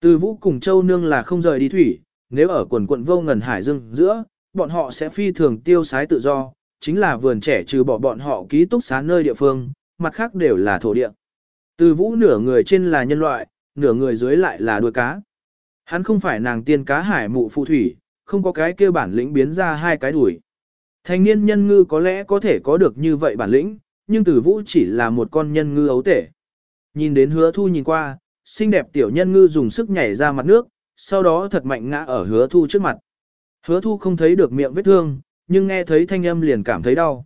Từ vũ cùng châu nương là không rời đi thủy, nếu ở quần quận vô ngần hải dương giữa, bọn họ sẽ phi thường tiêu sái tự do, chính là vườn trẻ trừ bỏ bọn họ ký túc xá nơi địa phương, mặt khác đều là thổ địa. Từ vũ nửa người trên là nhân loại, nửa người dưới lại là đuôi cá. Hắn không phải nàng tiên cá hải mụ phụ thủy, không có cái kia bản lĩnh biến ra hai cái đuổi. Thanh niên nhân ngư có lẽ có thể có được như vậy bản lĩnh, nhưng tử vũ chỉ là một con nhân ngư ấu tể. Nhìn đến hứa thu nhìn qua, xinh đẹp tiểu nhân ngư dùng sức nhảy ra mặt nước, sau đó thật mạnh ngã ở hứa thu trước mặt. Hứa thu không thấy được miệng vết thương, nhưng nghe thấy thanh âm liền cảm thấy đau.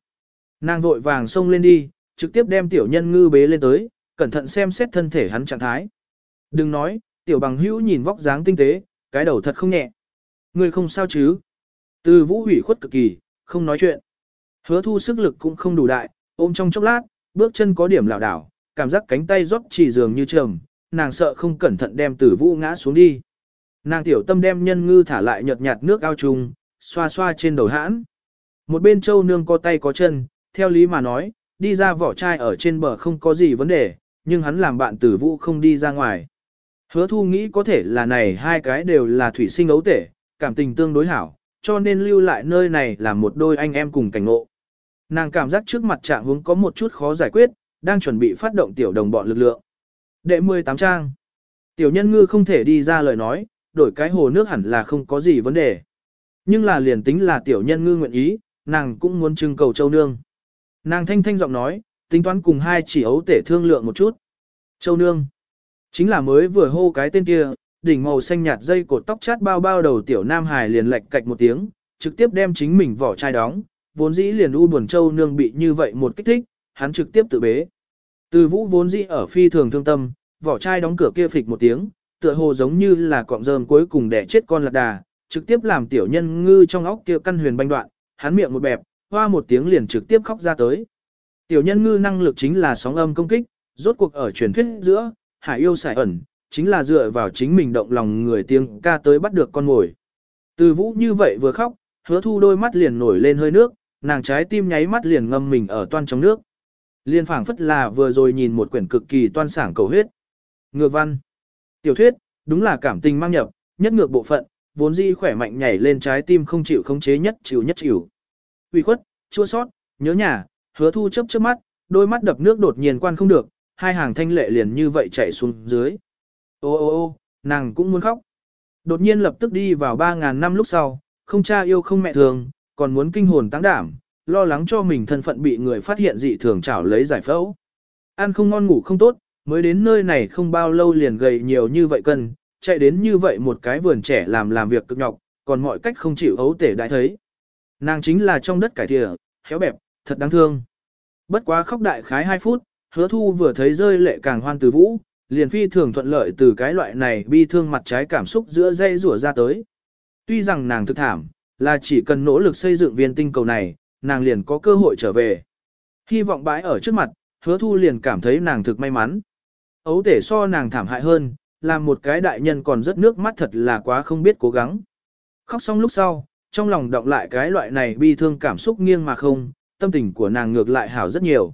Nàng vội vàng xông lên đi, trực tiếp đem tiểu nhân ngư bế lên tới, cẩn thận xem xét thân thể hắn trạng thái. Đừng nói, tiểu bằng hữu nhìn vóc dáng tinh tế, cái đầu thật không nhẹ. Người không sao chứ. Từ vũ hủy khuất cực kỳ, không nói chuyện. Hứa thu sức lực cũng không đủ đại, ôm trong chốc lát, bước chân có điểm lảo đảo, cảm giác cánh tay rót chỉ dường như trầm, nàng sợ không cẩn thận đem tử vũ ngã xuống đi. Nàng tiểu tâm đem nhân ngư thả lại nhợt nhạt nước ao trùng, xoa xoa trên đầu hãn. Một bên châu nương có tay có chân, theo lý mà nói, đi ra vỏ chai ở trên bờ không có gì vấn đề, nhưng hắn làm bạn tử vũ không đi ra ngoài. Hứa thu nghĩ có thể là này hai cái đều là thủy sinh ấu tể, cảm tình tương đối hảo, cho nên lưu lại nơi này là một đôi anh em cùng cảnh ngộ. Nàng cảm giác trước mặt trạng hướng có một chút khó giải quyết, đang chuẩn bị phát động tiểu đồng bọn lực lượng. Đệ 18 trang. Tiểu nhân ngư không thể đi ra lời nói, đổi cái hồ nước hẳn là không có gì vấn đề. Nhưng là liền tính là tiểu nhân ngư nguyện ý, nàng cũng muốn trưng cầu châu nương. Nàng thanh thanh giọng nói, tính toán cùng hai chỉ ấu tể thương lượng một chút. Châu nương. Chính là mới vừa hô cái tên kia, đỉnh màu xanh nhạt dây cột tóc chát bao bao đầu tiểu nam hài liền lệch cạch một tiếng, trực tiếp đem chính mình vỏ chai đóng, vốn dĩ liền u buồn châu nương bị như vậy một kích thích, hắn trực tiếp tự bế. Từ vũ vốn dĩ ở phi thường thương tâm, vỏ chai đóng cửa kia phịch một tiếng, tựa hồ giống như là cọng rơm cuối cùng để chết con lạc đà, trực tiếp làm tiểu nhân ngư trong óc kia căn huyền banh đoạn, hắn miệng một bẹp, hoa một tiếng liền trực tiếp khóc ra tới. Tiểu nhân ngư năng lực chính là sóng âm công kích, rốt cuộc ở truyền thuyết giữa, hải yêu xài ẩn, chính là dựa vào chính mình động lòng người tiếng ca tới bắt được con mồi. Từ vũ như vậy vừa khóc, hứa thu đôi mắt liền nổi lên hơi nước, nàng trái tim nháy mắt liền ngâm mình ở toan trong nước. Liên phảng phất là vừa rồi nhìn một quyển cực kỳ toan sảng cầu huyết. Ngược văn. Tiểu thuyết, đúng là cảm tình mang nhập, nhất ngược bộ phận, vốn di khỏe mạnh nhảy lên trái tim không chịu khống chế nhất chịu nhất chịu. Uy khuất, chua sót, nhớ nhà, hứa thu chấp trước mắt, đôi mắt đập nước đột nhiên quan không được, hai hàng thanh lệ liền như vậy chảy xuống dưới. Ô ô ô, nàng cũng muốn khóc. Đột nhiên lập tức đi vào 3.000 năm lúc sau, không cha yêu không mẹ thường, còn muốn kinh hồn tăng đảm, lo lắng cho mình thân phận bị người phát hiện dị thường chảo lấy giải phẫu. Ăn không ngon ngủ không tốt, mới đến nơi này không bao lâu liền gầy nhiều như vậy cân, chạy đến như vậy một cái vườn trẻ làm làm việc cực nhọc, còn mọi cách không chịu ấu tể đại thấy. Nàng chính là trong đất cải thìa, khéo bẹp, thật đáng thương. Bất quá khóc đại khái 2 phút, hứa thu vừa thấy rơi lệ càng hoan từ vũ, liền phi thường thuận lợi từ cái loại này bi thương mặt trái cảm xúc giữa dây rủa ra tới. Tuy rằng nàng thực thảm, là chỉ cần nỗ lực xây dựng viên tinh cầu này, nàng liền có cơ hội trở về. Hy vọng bãi ở trước mặt, hứa thu liền cảm thấy nàng thực may mắn. Ấu tể so nàng thảm hại hơn, làm một cái đại nhân còn rất nước mắt thật là quá không biết cố gắng. Khóc xong lúc sau, trong lòng động lại cái loại này bi thương cảm xúc nghiêng mà không, tâm tình của nàng ngược lại hảo rất nhiều.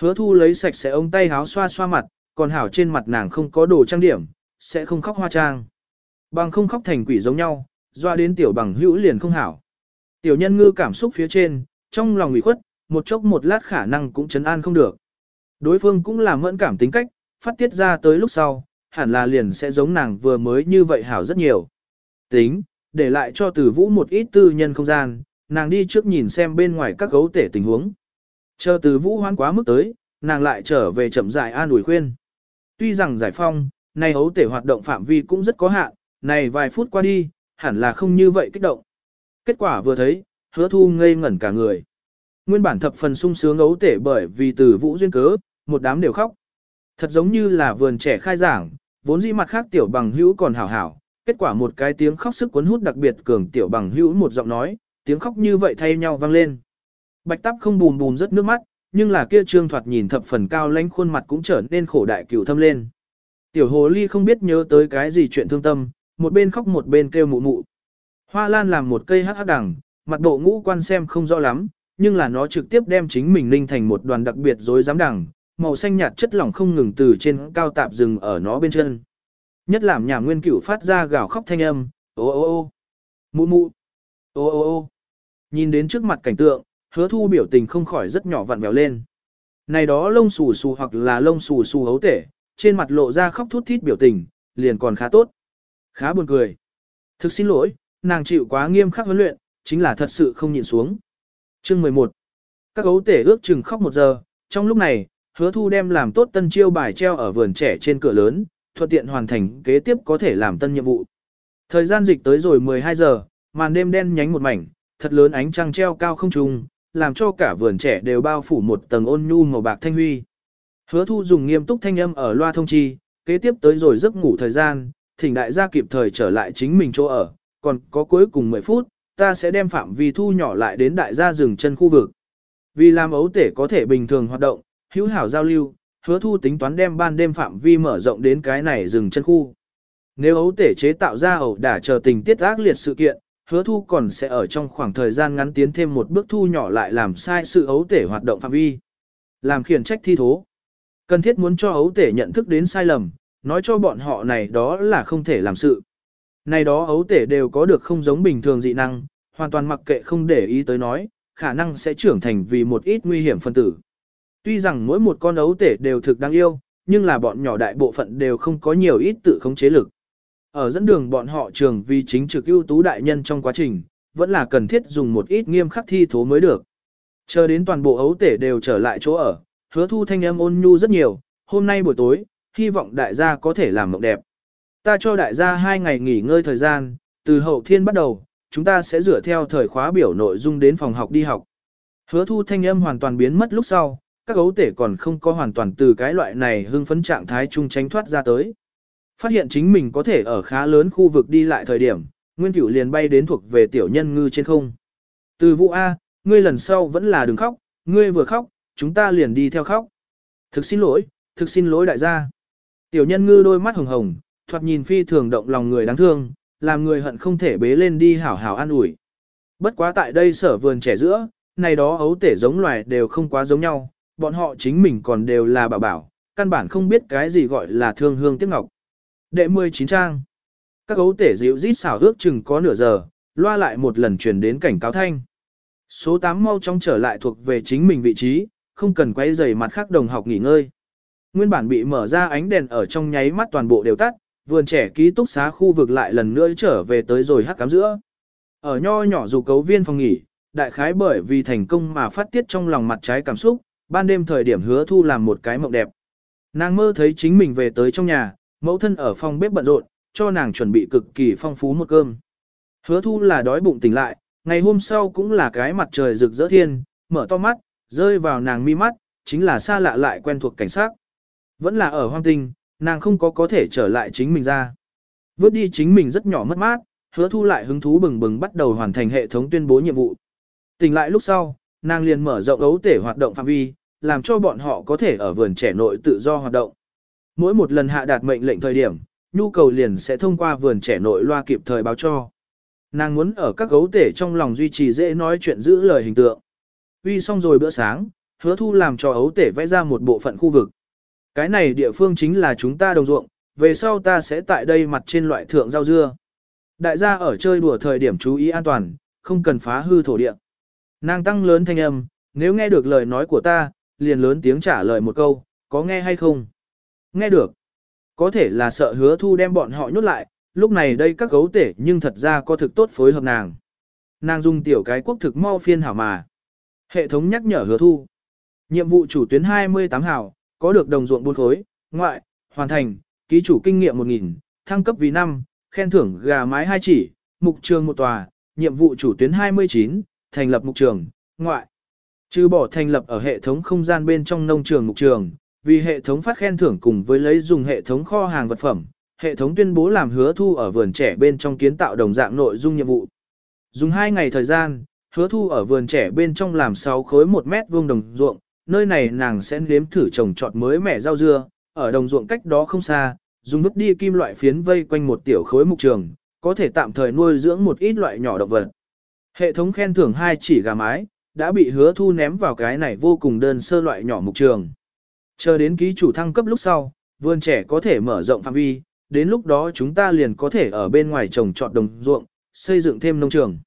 Hứa thu lấy sạch sẽ ống tay háo xoa xoa mặt, còn hảo trên mặt nàng không có đồ trang điểm, sẽ không khóc hoa trang. Bằng không khóc thành quỷ giống nhau, doa đến tiểu bằng hữu liền không hảo. Tiểu nhân ngư cảm xúc phía trên, trong lòng ủy khuất, một chốc một lát khả năng cũng chấn an không được. Đối phương cũng là mẫn cảm tính cách, phát tiết ra tới lúc sau, hẳn là liền sẽ giống nàng vừa mới như vậy hảo rất nhiều. Tính, để lại cho tử vũ một ít tư nhân không gian, nàng đi trước nhìn xem bên ngoài các gấu tể tình huống. Chờ tử vũ hoán quá mức tới, nàng lại trở về chậm dại an ủi khuyên. Tuy rằng giải phong, này ấu tể hoạt động phạm vi cũng rất có hạn, này vài phút qua đi, hẳn là không như vậy kích động. Kết quả vừa thấy, hứa thu ngây ngẩn cả người. Nguyên bản thập phần sung sướng ấu tể bởi vì từ vũ duyên cớ, một đám đều khóc. Thật giống như là vườn trẻ khai giảng, vốn dĩ mặt khác tiểu bằng hữu còn hảo hảo, kết quả một cái tiếng khóc sức cuốn hút đặc biệt cường tiểu bằng hữu một giọng nói, tiếng khóc như vậy thay nhau vang lên. Bạch Táp không bùm bùm rất nước mắt, nhưng là kia trương thoạt nhìn thập phần cao lãnh khuôn mặt cũng trở nên khổ đại cửu thâm lên. Tiểu hồ ly không biết nhớ tới cái gì chuyện thương tâm, một bên khóc một bên kêu mụ mụ. Hoa lan làm một cây hắc hắc đằng, mặt bộ ngũ quan xem không rõ lắm, nhưng là nó trực tiếp đem chính mình ninh thành một đoàn đặc biệt rối dám đằng, màu xanh nhạt chất lỏng không ngừng từ trên cao tạp rừng ở nó bên chân. Nhất làm nhà nguyên cửu phát ra gào khóc thanh âm, ô ô ô, mụ mụ, ô ô ô. Nhìn đến trước mặt cảnh tượng, hứa thu biểu tình không khỏi rất nhỏ vặn vẹo lên. Này đó lông xù xù hoặc là lông xù xù hấu tể, trên mặt lộ ra khóc thút thít biểu tình, liền còn khá tốt. Khá buồn cười. Thực xin lỗi, nàng chịu quá nghiêm khắc huấn luyện, chính là thật sự không nhịn xuống. Chương 11. Các gấu tể ước chừng khóc một giờ, trong lúc này, hứa thu đem làm tốt tân chiêu bài treo ở vườn trẻ trên cửa lớn, thuận tiện hoàn thành kế tiếp có thể làm tân nhiệm vụ. Thời gian dịch tới rồi 12 giờ, màn đêm đen nhánh một mảnh, thật lớn ánh trăng treo cao không trung, làm cho cả vườn trẻ đều bao phủ một tầng ôn nhu màu bạc thanh huy. Hứa thu dùng nghiêm túc thanh âm ở loa thông chi, kế tiếp tới rồi giấc ngủ thời gian, thỉnh đại gia kịp thời trở lại chính mình chỗ ở, còn có cuối cùng 10 phút, ta sẽ đem phạm vi thu nhỏ lại đến đại gia rừng chân khu vực. Vì làm ấu tể có thể bình thường hoạt động, hữu hảo giao lưu, hứa thu tính toán đem ban đêm phạm vi mở rộng đến cái này rừng chân khu. Nếu ấu tể chế tạo ra ẩu đả chờ tình tiết ác liệt sự kiện, hứa thu còn sẽ ở trong khoảng thời gian ngắn tiến thêm một bước thu nhỏ lại làm sai sự ấu tể hoạt động phạm vi. Làm khiển trách thi thố. Cần thiết muốn cho ấu tể nhận thức đến sai lầm, nói cho bọn họ này đó là không thể làm sự. Này đó ấu tể đều có được không giống bình thường dị năng, hoàn toàn mặc kệ không để ý tới nói, khả năng sẽ trưởng thành vì một ít nguy hiểm phân tử. Tuy rằng mỗi một con ấu tể đều thực đáng yêu, nhưng là bọn nhỏ đại bộ phận đều không có nhiều ít tự khống chế lực. Ở dẫn đường bọn họ trường vì chính trực ưu tú đại nhân trong quá trình, vẫn là cần thiết dùng một ít nghiêm khắc thi thố mới được. Chờ đến toàn bộ ấu tể đều trở lại chỗ ở, hứa thu thanh âm ôn nhu rất nhiều, hôm nay buổi tối, hy vọng đại gia có thể làm mộng đẹp. Ta cho đại gia hai ngày nghỉ ngơi thời gian, từ hậu thiên bắt đầu, chúng ta sẽ dựa theo thời khóa biểu nội dung đến phòng học đi học. Hứa thu thanh âm hoàn toàn biến mất lúc sau, các gấu tể còn không có hoàn toàn từ cái loại này hưng phấn trạng thái chung tránh thoát ra tới. Phát hiện chính mình có thể ở khá lớn khu vực đi lại thời điểm, Nguyên Cửu liền bay đến thuộc về tiểu nhân ngư trên không. Từ vụ A, ngươi lần sau vẫn là đừng khóc, ngươi vừa khóc, chúng ta liền đi theo khóc. Thực xin lỗi, thực xin lỗi đại gia. Tiểu nhân ngư đôi mắt hồng hồng, thoạt nhìn phi thường động lòng người đáng thương, làm người hận không thể bế lên đi hảo hảo an ủi. Bất quá tại đây sở vườn trẻ giữa, này đó ấu tể giống loài đều không quá giống nhau, bọn họ chính mình còn đều là bảo bảo, căn bản không biết cái gì gọi là thương hương tiếc ngọc. Đệ 19 trang. Các gấu tể dịu rít xảo ước chừng có nửa giờ, loa lại một lần truyền đến cảnh cáo thanh. Số 8 mau chóng trở lại thuộc về chính mình vị trí, không cần quay dày mặt khác đồng học nghỉ ngơi. Nguyên bản bị mở ra ánh đèn ở trong nháy mắt toàn bộ đều tắt, vườn trẻ ký túc xá khu vực lại lần nữa trở về tới rồi hắc cám giữa. Ở nho nhỏ dù cấu viên phòng nghỉ, đại khái bởi vì thành công mà phát tiết trong lòng mặt trái cảm xúc, ban đêm thời điểm hứa thu làm một cái mộng đẹp. Nàng mơ thấy chính mình về tới trong nhà, mẫu thân ở phòng bếp bận rộn, cho nàng chuẩn bị cực kỳ phong phú một cơm. Hứa thu là đói bụng tỉnh lại, ngày hôm sau cũng là cái mặt trời rực rỡ thiên, mở to mắt, rơi vào nàng mi mắt, chính là xa lạ lại quen thuộc cảnh sát. Vẫn là ở hoang tinh, nàng không có có thể trở lại chính mình ra. Vớt đi chính mình rất nhỏ mất mát, hứa thu lại hứng thú bừng bừng bắt đầu hoàn thành hệ thống tuyên bố nhiệm vụ. Tỉnh lại lúc sau, nàng liền mở rộng ấu tể hoạt động phạm vi, làm cho bọn họ có thể ở vườn trẻ nội tự do hoạt động. Mỗi một lần hạ đạt mệnh lệnh thời điểm, nhu cầu liền sẽ thông qua vườn trẻ nội loa kịp thời báo cho. Nàng muốn ở các gấu tể trong lòng duy trì dễ nói chuyện giữ lời hình tượng. Uy xong rồi bữa sáng, hứa thu làm cho ấu tể vẽ ra một bộ phận khu vực. Cái này địa phương chính là chúng ta đồng ruộng, về sau ta sẽ tại đây mặt trên loại thượng rau dưa. Đại gia ở chơi đùa thời điểm chú ý an toàn, không cần phá hư thổ địa. Nàng tăng lớn thanh âm, nếu nghe được lời nói của ta, liền lớn tiếng trả lời một câu, có nghe hay không? Nghe được. Có thể là sợ hứa thu đem bọn họ nhốt lại, lúc này đây các gấu tể nhưng thật ra có thực tốt phối hợp nàng. Nàng dùng tiểu cái quốc thực mau phiên hảo mà. Hệ thống nhắc nhở hứa thu. Nhiệm vụ chủ tuyến 28 hảo, có được đồng ruộng buôn khối, ngoại, hoàn thành, ký chủ kinh nghiệm 1.000, thăng cấp vì 5, khen thưởng gà mái 2 chỉ, mục trường một tòa, nhiệm vụ chủ tuyến 29, thành lập mục trường, ngoại. Trừ bỏ thành lập ở hệ thống không gian bên trong nông trường mục trường, vì hệ thống phát khen thưởng cùng với lấy dùng hệ thống kho hàng vật phẩm, hệ thống tuyên bố làm hứa thu ở vườn trẻ bên trong kiến tạo đồng dạng nội dung nhiệm vụ. Dùng 2 ngày thời gian, hứa thu ở vườn trẻ bên trong làm 6 khối 1 mét vuông đồng ruộng, nơi này nàng sẽ nếm thử trồng trọt mới mẻ rau dưa, ở đồng ruộng cách đó không xa, dùng vứt đi kim loại phiến vây quanh một tiểu khối mục trường, có thể tạm thời nuôi dưỡng một ít loại nhỏ động vật. Hệ thống khen thưởng hai chỉ gà mái, đã bị hứa thu ném vào cái này vô cùng đơn sơ loại nhỏ mục trường. Chờ đến ký chủ thăng cấp lúc sau, vườn trẻ có thể mở rộng phạm vi, đến lúc đó chúng ta liền có thể ở bên ngoài trồng trọt đồng ruộng, xây dựng thêm nông trường.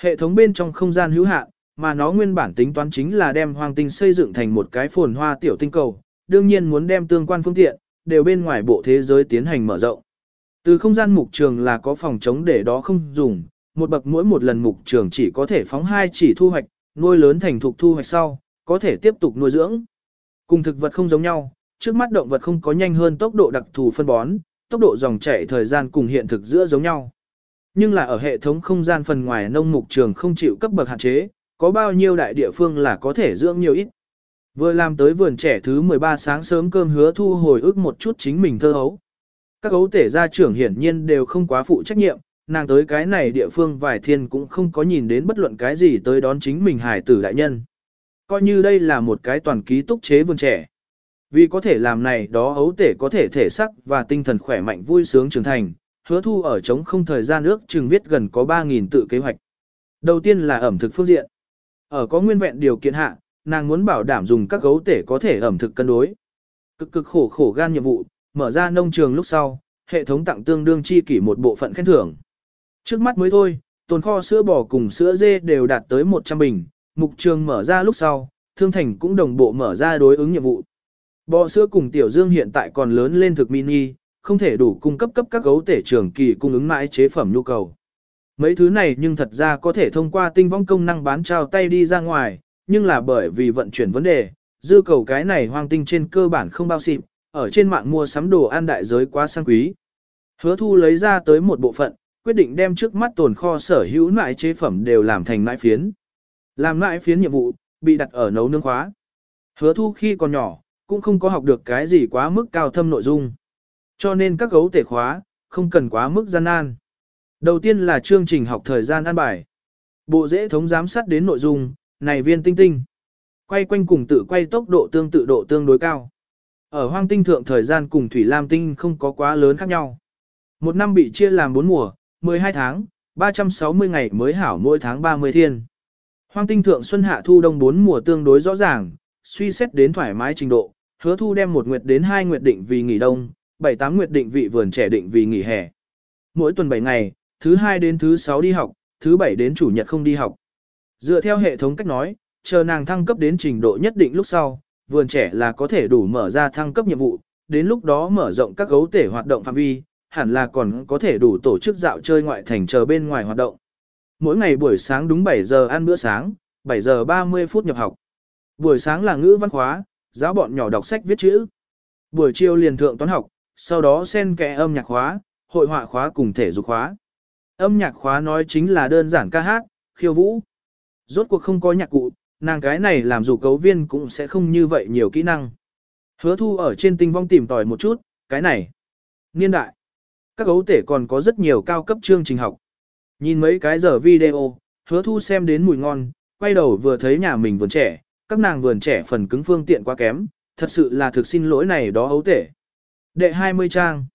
Hệ thống bên trong không gian hữu hạn, mà nó nguyên bản tính toán chính là đem hoang tinh xây dựng thành một cái phồn hoa tiểu tinh cầu, đương nhiên muốn đem tương quan phương tiện, đều bên ngoài bộ thế giới tiến hành mở rộng. Từ không gian mục trường là có phòng chống để đó không dùng, một bậc mỗi một lần mục trường chỉ có thể phóng hai chỉ thu hoạch, nuôi lớn thành thục thu hoạch sau, có thể tiếp tục nuôi dưỡng. Cùng thực vật không giống nhau, trước mắt động vật không có nhanh hơn tốc độ đặc thù phân bón, tốc độ dòng chảy thời gian cùng hiện thực giữa giống nhau. Nhưng là ở hệ thống không gian phần ngoài nông mục trường không chịu cấp bậc hạn chế, có bao nhiêu đại địa phương là có thể dưỡng nhiều ít. Vừa làm tới vườn trẻ thứ 13 sáng sớm cơm hứa thu hồi ức một chút chính mình thơ hấu. Các gấu tể gia trưởng hiển nhiên đều không quá phụ trách nhiệm, nàng tới cái này địa phương vài thiên cũng không có nhìn đến bất luận cái gì tới đón chính mình hải tử đại nhân. Coi như đây là một cái toàn ký túc chế vườn trẻ. Vì có thể làm này đó ấu tể có thể thể sắc và tinh thần khỏe mạnh vui sướng trưởng thành, hứa thu ở chống không thời gian ước chừng viết gần có 3.000 tự kế hoạch. Đầu tiên là ẩm thực phương diện. Ở có nguyên vẹn điều kiện hạ, nàng muốn bảo đảm dùng các gấu tể có thể ẩm thực cân đối. Cực cực khổ khổ gan nhiệm vụ, mở ra nông trường lúc sau, hệ thống tặng tương đương chi kỷ một bộ phận khen thưởng. Trước mắt mới thôi, tồn kho sữa bò cùng sữa dê đều đạt tới 100 bình, mục trường mở ra lúc sau, thương thành cũng đồng bộ mở ra đối ứng nhiệm vụ. Bò sữa cùng tiểu dương hiện tại còn lớn lên thực mini, không thể đủ cung cấp cấp các gấu tể trường kỳ cung ứng mãi chế phẩm nhu cầu. Mấy thứ này nhưng thật ra có thể thông qua tinh vong công năng bán trao tay đi ra ngoài, nhưng là bởi vì vận chuyển vấn đề, dư cầu cái này hoang tinh trên cơ bản không bao xịp, ở trên mạng mua sắm đồ ăn đại giới quá sang quý. Hứa thu lấy ra tới một bộ phận, quyết định đem trước mắt tồn kho sở hữu nại chế phẩm đều làm thành nại phiến. Làm nại phiến nhiệm vụ, bị đặt ở nấu nướng khóa. Hứa thu khi còn nhỏ, cũng không có học được cái gì quá mức cao thâm nội dung. Cho nên các gấu tể khóa, không cần quá mức gian nan. Đầu tiên là chương trình học thời gian an bài. Bộ dễ thống giám sát đến nội dung, này viên tinh tinh. Quay quanh cùng tự quay tốc độ tương tự độ tương đối cao. Ở hoang tinh thượng thời gian cùng thủy lam tinh không có quá lớn khác nhau. Một năm bị chia làm bốn mùa, 12 tháng, 360 ngày mới hảo mỗi tháng 30 thiên. Hoang tinh thượng xuân hạ thu đông bốn mùa tương đối rõ ràng, suy xét đến thoải mái trình độ, hứa thu đem một nguyệt đến hai nguyệt định vì nghỉ đông, 7-8 nguyệt định vị vườn trẻ định vì nghỉ hè. Mỗi tuần 7 ngày, thứ hai đến thứ 6 đi học, thứ 7 đến chủ nhật không đi học. Dựa theo hệ thống cách nói, chờ nàng thăng cấp đến trình độ nhất định lúc sau, vườn trẻ là có thể đủ mở ra thăng cấp nhiệm vụ, đến lúc đó mở rộng các gấu tể hoạt động phạm vi, hẳn là còn có thể đủ tổ chức dạo chơi ngoại thành chờ bên ngoài hoạt động. Mỗi ngày buổi sáng đúng 7 giờ ăn bữa sáng, 7 giờ 30 phút nhập học. Buổi sáng là ngữ văn khóa, giáo bọn nhỏ đọc sách viết chữ. Buổi chiều liền thượng toán học, sau đó xen kẽ âm nhạc khóa, hội họa khóa cùng thể dục khóa. Âm nhạc khóa nói chính là đơn giản ca hát, khiêu vũ. Rốt cuộc không có nhạc cụ, nàng cái này làm dù cấu viên cũng sẽ không như vậy nhiều kỹ năng. Hứa thu ở trên tinh vong tìm tòi một chút, cái này. Niên đại. Các gấu tể còn có rất nhiều cao cấp chương trình học. Nhìn mấy cái giờ video, hứa thu xem đến mùi ngon, quay đầu vừa thấy nhà mình vườn trẻ, các nàng vườn trẻ phần cứng phương tiện quá kém, thật sự là thực xin lỗi này đó ấu tể. Đệ 20 trang.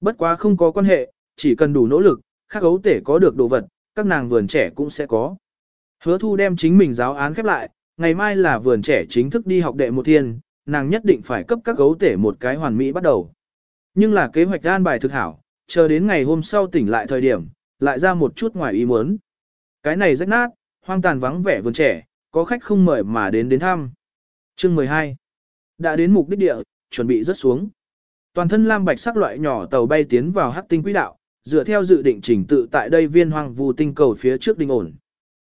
Bất quá không có quan hệ, chỉ cần đủ nỗ lực, các ấu tể có được đồ vật, các nàng vườn trẻ cũng sẽ có. Hứa thu đem chính mình giáo án khép lại, ngày mai là vườn trẻ chính thức đi học đệ một thiên, nàng nhất định phải cấp các gấu tể một cái hoàn mỹ bắt đầu. Nhưng là kế hoạch an bài thực hảo, chờ đến ngày hôm sau tỉnh lại thời điểm, lại ra một chút ngoài ý muốn. Cái này rách nát, hoang tàn vắng vẻ vườn trẻ, có khách không mời mà đến đến thăm. Chương 12 Đã đến mục đích địa, chuẩn bị rớt xuống. Toàn thân lam bạch sắc loại nhỏ tàu bay tiến vào hắc tinh quỹ đạo, dựa theo dự định trình tự tại đây viên hoang vu tinh cầu phía trước đình ổn.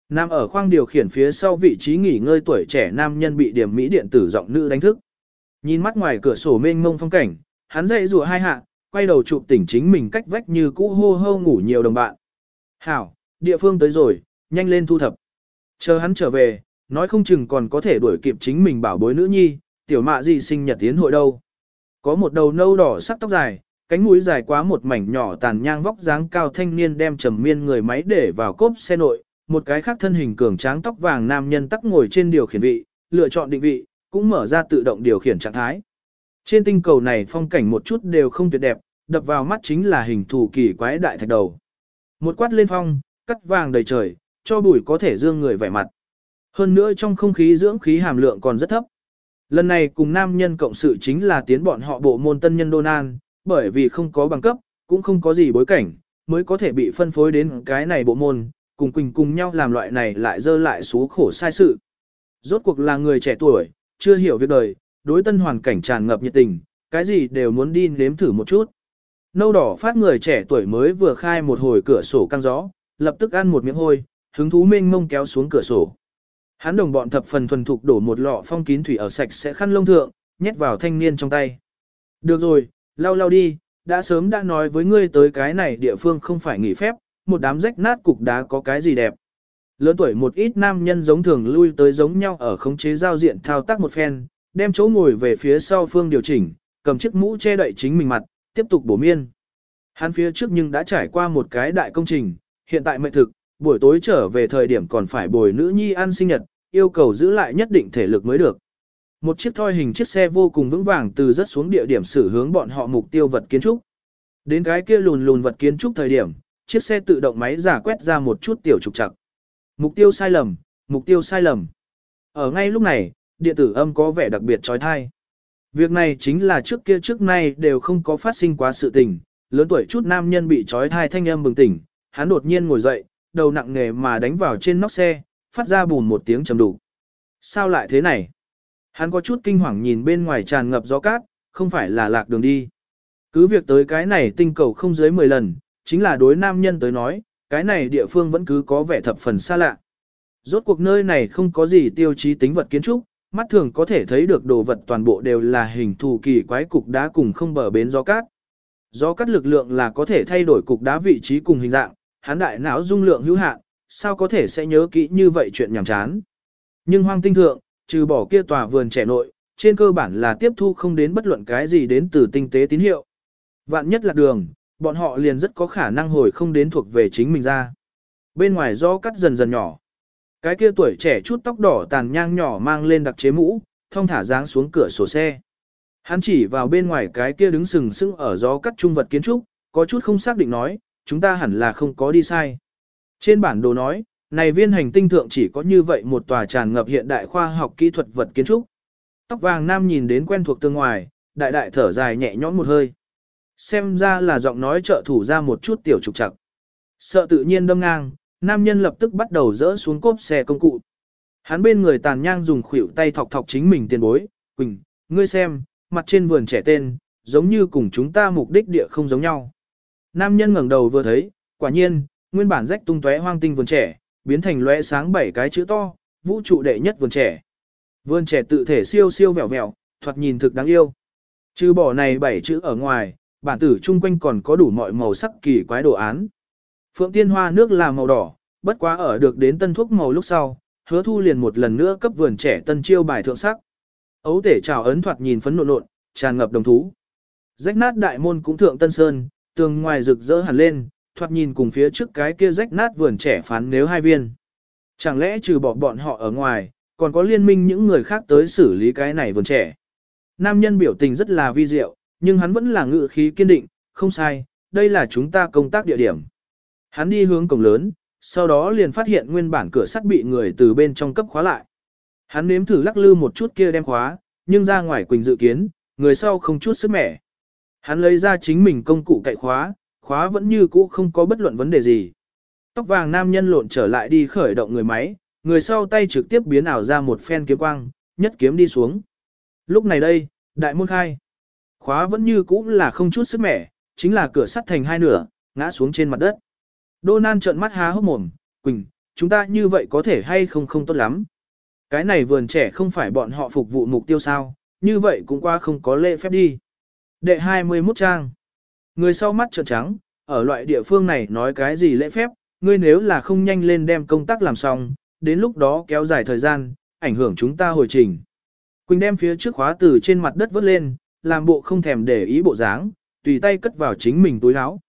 Nam ở khoang điều khiển phía sau vị trí nghỉ ngơi tuổi trẻ nam nhân bị điểm mỹ điện tử giọng nữ đánh thức. Nhìn mắt ngoài cửa sổ mênh mông phong cảnh, hắn dậy rùa hai hạ, quay đầu chụp tỉnh chính mình cách vách như cũ hô hô ngủ nhiều đồng bạn. Hảo, địa phương tới rồi, nhanh lên thu thập. Chờ hắn trở về, nói không chừng còn có thể đuổi kịp chính mình bảo bối nữ nhi, tiểu mạ gì sinh nhật tiến hội đâu. Có một đầu nâu đỏ sắc tóc dài, cánh mũi dài quá một mảnh nhỏ tàn nhang vóc dáng cao thanh niên đem trầm miên người máy để vào cốp xe nội, một cái khác thân hình cường tráng tóc vàng nam nhân tắc ngồi trên điều khiển vị, lựa chọn định vị, cũng mở ra tự động điều khiển trạng thái. Trên tinh cầu này phong cảnh một chút đều không tuyệt đẹp, đập vào mắt chính là hình thù kỳ quái đại thạch đầu. Một quát lên phong, cắt vàng đầy trời, cho bụi có thể dương người vẻ mặt. Hơn nữa trong không khí dưỡng khí hàm lượng còn rất thấp. Lần này cùng nam nhân cộng sự chính là tiến bọn họ bộ môn tân nhân Donan, bởi vì không có bằng cấp, cũng không có gì bối cảnh, mới có thể bị phân phối đến cái này bộ môn, cùng Quỳnh cùng nhau làm loại này lại dơ lại số khổ sai sự. Rốt cuộc là người trẻ tuổi, chưa hiểu việc đời, đối tân hoàn cảnh tràn ngập nhiệt tình, cái gì đều muốn đi nếm thử một chút. Nâu đỏ phát người trẻ tuổi mới vừa khai một hồi cửa sổ căng gió, lập tức ăn một miếng hôi, hứng thú mênh mông kéo xuống cửa sổ. Hắn đồng bọn thập phần thuần thục đổ một lọ phong kín thủy ở sạch sẽ khăn lông thượng, nhét vào thanh niên trong tay. Được rồi, lau lau đi, đã sớm đã nói với ngươi tới cái này địa phương không phải nghỉ phép, một đám rách nát cục đá có cái gì đẹp. Lớn tuổi một ít nam nhân giống thường lui tới giống nhau ở khống chế giao diện thao tác một phen, đem chỗ ngồi về phía sau phương điều chỉnh, cầm chiếc mũ che đậy chính mình mặt, tiếp tục bổ miên. Hắn phía trước nhưng đã trải qua một cái đại công trình, hiện tại mệnh thực, buổi tối trở về thời điểm còn phải bồi nữ nhi ăn sinh nhật, yêu cầu giữ lại nhất định thể lực mới được. Một chiếc thoi hình chiếc xe vô cùng vững vàng từ rất xuống địa điểm xử hướng bọn họ mục tiêu vật kiến trúc. Đến cái kia lùn lùn vật kiến trúc thời điểm, chiếc xe tự động máy giả quét ra một chút tiểu trục trặc. Mục tiêu sai lầm, mục tiêu sai lầm. Ở ngay lúc này, điện tử âm có vẻ đặc biệt trói thai. Việc này chính là trước kia trước nay đều không có phát sinh quá sự tình, lớn tuổi chút nam nhân bị trói thai thanh âm bừng tỉnh, hắn đột nhiên ngồi dậy, đầu nặng nề mà đánh vào trên nóc xe, phát ra bùn một tiếng trầm đủ. Sao lại thế này? Hắn có chút kinh hoàng nhìn bên ngoài tràn ngập gió cát, không phải là lạc đường đi. Cứ việc tới cái này tinh cầu không dưới 10 lần, chính là đối nam nhân tới nói, cái này địa phương vẫn cứ có vẻ thập phần xa lạ. Rốt cuộc nơi này không có gì tiêu chí tính vật kiến trúc, mắt thường có thể thấy được đồ vật toàn bộ đều là hình thù kỳ quái cục đá cùng không bờ bến gió cát. Gió cát lực lượng là có thể thay đổi cục đá vị trí cùng hình dạng, hắn đại não dung lượng hữu hạn, sao có thể sẽ nhớ kỹ như vậy chuyện nhảm chán. Nhưng hoang tinh thượng, trừ bỏ kia tòa vườn trẻ nội, trên cơ bản là tiếp thu không đến bất luận cái gì đến từ tinh tế tín hiệu. Vạn nhất là đường, bọn họ liền rất có khả năng hồi không đến thuộc về chính mình ra. Bên ngoài do cắt dần dần nhỏ. Cái kia tuổi trẻ chút tóc đỏ tàn nhang nhỏ mang lên đặc chế mũ, thông thả dáng xuống cửa sổ xe. Hắn chỉ vào bên ngoài cái kia đứng sừng sững ở gió cắt trung vật kiến trúc, có chút không xác định nói, chúng ta hẳn là không có đi sai. Trên bản đồ nói, này viên hành tinh thượng chỉ có như vậy một tòa tràn ngập hiện đại khoa học kỹ thuật vật kiến trúc. Tóc vàng nam nhìn đến quen thuộc tương ngoài, đại đại thở dài nhẹ nhõm một hơi. Xem ra là giọng nói trợ thủ ra một chút tiểu trục trặc. Sợ tự nhiên đâm ngang, nam nhân lập tức bắt đầu dỡ xuống cốp xe công cụ. Hắn bên người tàn nhang dùng khuỷu tay thọc thọc chính mình tiền bối, Quỳnh, ngươi xem, mặt trên vườn trẻ tên, giống như cùng chúng ta mục đích địa không giống nhau. Nam nhân ngẩng đầu vừa thấy, quả nhiên, nguyên bản rách tung tóe hoang tinh vườn trẻ, biến thành lóe sáng bảy cái chữ to, vũ trụ đệ nhất vườn trẻ. Vườn trẻ tự thể siêu siêu vẹo vẹo, thoạt nhìn thực đáng yêu. Trừ bỏ này bảy chữ ở ngoài, bản tử chung quanh còn có đủ mọi màu sắc kỳ quái đồ án. Phượng tiên hoa nước là màu đỏ, bất quá ở được đến tân thuốc màu lúc sau, hứa thu liền một lần nữa cấp vườn trẻ tân chiêu bài thượng sắc. Ấu tể trào ấn thoạt nhìn phấn nộn nộn, tràn ngập đồng thú. Rách nát đại môn cũng thượng tân sơn, tường ngoài rực rỡ hẳn lên, thoạt nhìn cùng phía trước cái kia rách nát vườn trẻ phán nếu hai viên. Chẳng lẽ trừ bỏ bọn họ ở ngoài, còn có liên minh những người khác tới xử lý cái này vườn trẻ. Nam nhân biểu tình rất là vi diệu, nhưng hắn vẫn là ngự khí kiên định, không sai, đây là chúng ta công tác địa điểm. Hắn đi hướng cổng lớn, sau đó liền phát hiện nguyên bản cửa sắt bị người từ bên trong cấp khóa lại. Hắn nếm thử lắc lư một chút kia đem khóa, nhưng ra ngoài quỳnh dự kiến, người sau không chút sức mẻ. Hắn lấy ra chính mình công cụ cậy khóa, khóa vẫn như cũ không có bất luận vấn đề gì. Tóc vàng nam nhân lộn trở lại đi khởi động người máy, người sau tay trực tiếp biến ảo ra một phen kiếm quang, nhất kiếm đi xuống. Lúc này đây, đại môn khai. Khóa vẫn như cũ là không chút sức mẻ, chính là cửa sắt thành hai nửa, ngã xuống trên mặt đất. Đô Nan trợn mắt há hốc mồm, Quỳnh, chúng ta như vậy có thể hay không không tốt lắm. Cái này vườn trẻ không phải bọn họ phục vụ mục tiêu sao, như vậy cũng qua không có lễ phép đi. Đệ 21 trang. Người sau mắt trợn trắng, ở loại địa phương này nói cái gì lễ phép, ngươi nếu là không nhanh lên đem công tác làm xong, đến lúc đó kéo dài thời gian, ảnh hưởng chúng ta hồi trình. Quỳnh đem phía trước khóa từ trên mặt đất vớt lên, làm bộ không thèm để ý bộ dáng, tùy tay cất vào chính mình túi áo.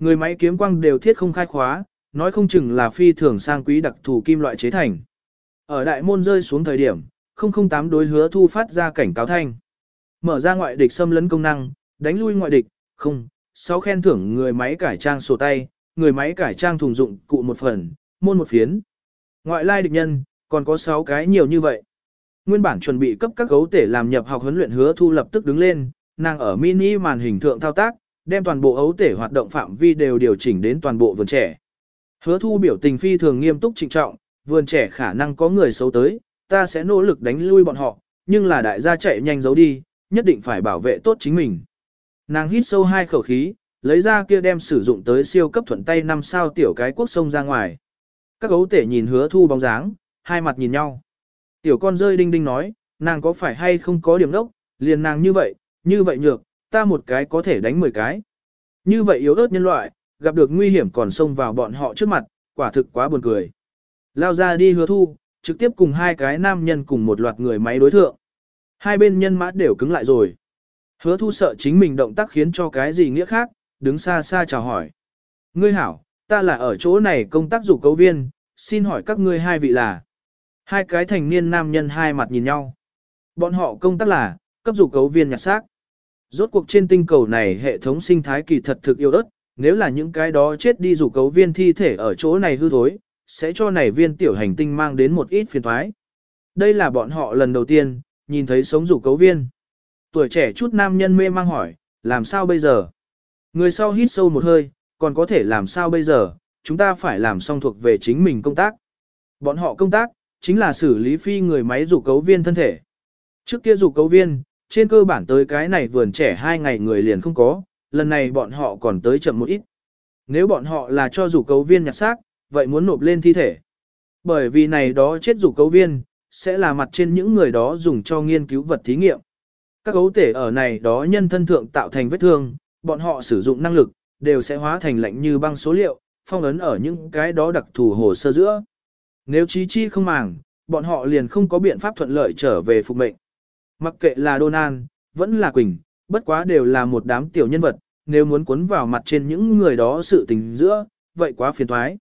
Người máy kiếm quang đều thiết không khai khóa, nói không chừng là phi thường sang quý đặc thù kim loại chế thành. Ở đại môn rơi xuống thời điểm, 008 đối hứa thu phát ra cảnh cáo thanh. Mở ra ngoại địch xâm lấn công năng, đánh lui ngoại địch, không, sau khen thưởng người máy cải trang sổ tay, người máy cải trang thùng dụng cụ một phần, môn một phiến. Ngoại lai địch nhân, còn có 6 cái nhiều như vậy. Nguyên bản chuẩn bị cấp các gấu tể làm nhập học huấn luyện hứa thu lập tức đứng lên, nàng ở mini màn hình thượng thao tác, đem toàn bộ ấu tể hoạt động phạm vi đều điều chỉnh đến toàn bộ vườn trẻ. Hứa thu biểu tình phi thường nghiêm túc trịnh trọng, vườn trẻ khả năng có người xấu tới, ta sẽ nỗ lực đánh lui bọn họ, nhưng là đại gia chạy nhanh giấu đi, nhất định phải bảo vệ tốt chính mình. Nàng hít sâu hai khẩu khí, lấy ra kia đem sử dụng tới siêu cấp thuận tay năm sao tiểu cái quốc sông ra ngoài. Các gấu tể nhìn hứa thu bóng dáng, hai mặt nhìn nhau. Tiểu con rơi đinh đinh nói, nàng có phải hay không có điểm đốc, liền nàng như vậy, như vậy nhược, ta một cái có thể đánh 10 cái. Như vậy yếu ớt nhân loại, gặp được nguy hiểm còn xông vào bọn họ trước mặt, quả thực quá buồn cười. Lao ra đi hứa thu, trực tiếp cùng hai cái nam nhân cùng một loạt người máy đối thượng. Hai bên nhân mã đều cứng lại rồi. Hứa thu sợ chính mình động tác khiến cho cái gì nghĩa khác, đứng xa xa chào hỏi. Ngươi hảo, ta là ở chỗ này công tác dục cấu viên, xin hỏi các ngươi hai vị là. Hai cái thành niên nam nhân hai mặt nhìn nhau. Bọn họ công tác là, cấp dục cấu viên nhặt xác. Rốt cuộc trên tinh cầu này hệ thống sinh thái kỳ thật thực yêu đất, nếu là những cái đó chết đi rủ cấu viên thi thể ở chỗ này hư thối, sẽ cho này viên tiểu hành tinh mang đến một ít phiền thoái. Đây là bọn họ lần đầu tiên, nhìn thấy sống rủ cấu viên. Tuổi trẻ chút nam nhân mê mang hỏi, làm sao bây giờ? Người sau hít sâu một hơi, còn có thể làm sao bây giờ, chúng ta phải làm xong thuộc về chính mình công tác. Bọn họ công tác, chính là xử lý phi người máy rủ cấu viên thân thể. Trước kia rủ cấu viên, trên cơ bản tới cái này vườn trẻ hai ngày người liền không có, lần này bọn họ còn tới chậm một ít. Nếu bọn họ là cho rủ cấu viên nhặt xác, vậy muốn nộp lên thi thể. Bởi vì này đó chết rủ cấu viên, sẽ là mặt trên những người đó dùng cho nghiên cứu vật thí nghiệm. Các cấu thể ở này đó nhân thân thượng tạo thành vết thương, bọn họ sử dụng năng lực, đều sẽ hóa thành lạnh như băng số liệu, phong ấn ở những cái đó đặc thù hồ sơ giữa. Nếu trí chi không màng, bọn họ liền không có biện pháp thuận lợi trở về phục mệnh. Mặc kệ là Donan, vẫn là Quỳnh, bất quá đều là một đám tiểu nhân vật, nếu muốn cuốn vào mặt trên những người đó sự tình giữa, vậy quá phiền thoái.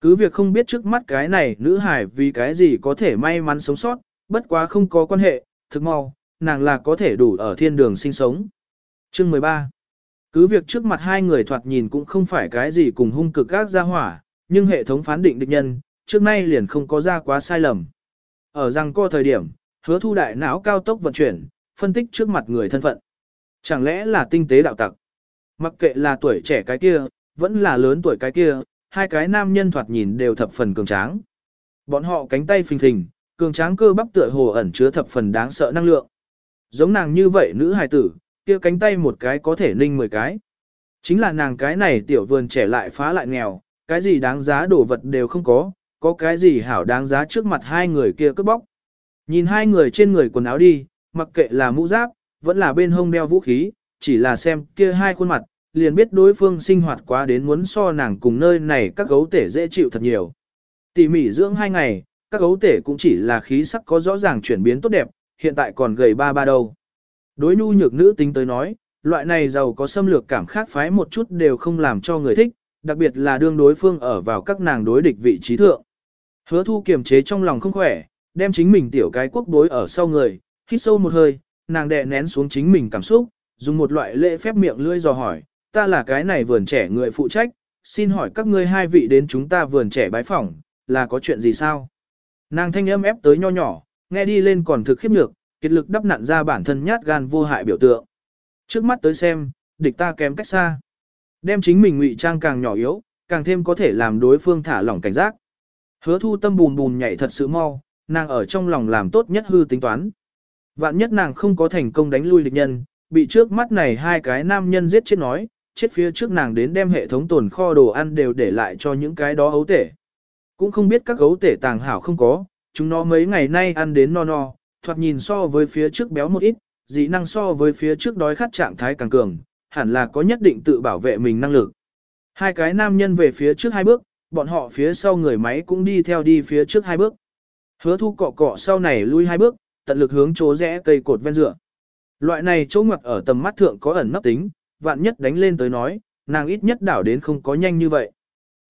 Cứ việc không biết trước mắt cái này nữ hải vì cái gì có thể may mắn sống sót, bất quá không có quan hệ, thực mau, nàng là có thể đủ ở thiên đường sinh sống. Chương 13 Cứ việc trước mặt hai người thoạt nhìn cũng không phải cái gì cùng hung cực các gia hỏa, nhưng hệ thống phán định địch nhân, trước nay liền không có ra quá sai lầm. Ở rằng co thời điểm, hứa thu đại não cao tốc vận chuyển, phân tích trước mặt người thân phận. Chẳng lẽ là tinh tế đạo tặc? Mặc kệ là tuổi trẻ cái kia, vẫn là lớn tuổi cái kia, hai cái nam nhân thoạt nhìn đều thập phần cường tráng. Bọn họ cánh tay phình phình, cường tráng cơ bắp tựa hồ ẩn chứa thập phần đáng sợ năng lượng. Giống nàng như vậy nữ hài tử, kia cánh tay một cái có thể ninh 10 cái. Chính là nàng cái này tiểu vườn trẻ lại phá lại nghèo, cái gì đáng giá đồ vật đều không có, có cái gì hảo đáng giá trước mặt hai người kia cướp bóc. Nhìn hai người trên người quần áo đi, mặc kệ là mũ giáp, vẫn là bên hông đeo vũ khí, chỉ là xem kia hai khuôn mặt, liền biết đối phương sinh hoạt quá đến muốn so nàng cùng nơi này các gấu tể dễ chịu thật nhiều. Tỉ mỉ dưỡng hai ngày, các gấu tể cũng chỉ là khí sắc có rõ ràng chuyển biến tốt đẹp, hiện tại còn gầy ba ba đâu. Đối nhu nhược nữ tính tới nói, loại này giàu có xâm lược cảm khác phái một chút đều không làm cho người thích, đặc biệt là đương đối phương ở vào các nàng đối địch vị trí thượng. Hứa thu kiềm chế trong lòng không khỏe, đem chính mình tiểu cái quốc đối ở sau người, hít sâu một hơi, nàng đè nén xuống chính mình cảm xúc, dùng một loại lễ phép miệng lưỡi dò hỏi, ta là cái này vườn trẻ người phụ trách, xin hỏi các ngươi hai vị đến chúng ta vườn trẻ bái phỏng, là có chuyện gì sao? Nàng thanh âm ép tới nho nhỏ, nghe đi lên còn thực khiếp nhược, kiệt lực đắp nặn ra bản thân nhát gan vô hại biểu tượng. Trước mắt tới xem, địch ta kém cách xa. Đem chính mình ngụy trang càng nhỏ yếu, càng thêm có thể làm đối phương thả lỏng cảnh giác. Hứa thu tâm bùn bùn nhảy thật sự mau, nàng ở trong lòng làm tốt nhất hư tính toán. Vạn nhất nàng không có thành công đánh lui địch nhân, bị trước mắt này hai cái nam nhân giết chết nói, chết phía trước nàng đến đem hệ thống tồn kho đồ ăn đều để lại cho những cái đó ấu tể. Cũng không biết các ấu tể tàng hảo không có, chúng nó mấy ngày nay ăn đến no no, thoạt nhìn so với phía trước béo một ít, dị năng so với phía trước đói khát trạng thái càng cường, hẳn là có nhất định tự bảo vệ mình năng lực. Hai cái nam nhân về phía trước hai bước, bọn họ phía sau người máy cũng đi theo đi phía trước hai bước. Hứa thu cọ cọ sau này lui hai bước, tận lực hướng chỗ rẽ cây cột ven dựa. Loại này chỗ ngoặc ở tầm mắt thượng có ẩn nấp tính, vạn nhất đánh lên tới nói, nàng ít nhất đảo đến không có nhanh như vậy.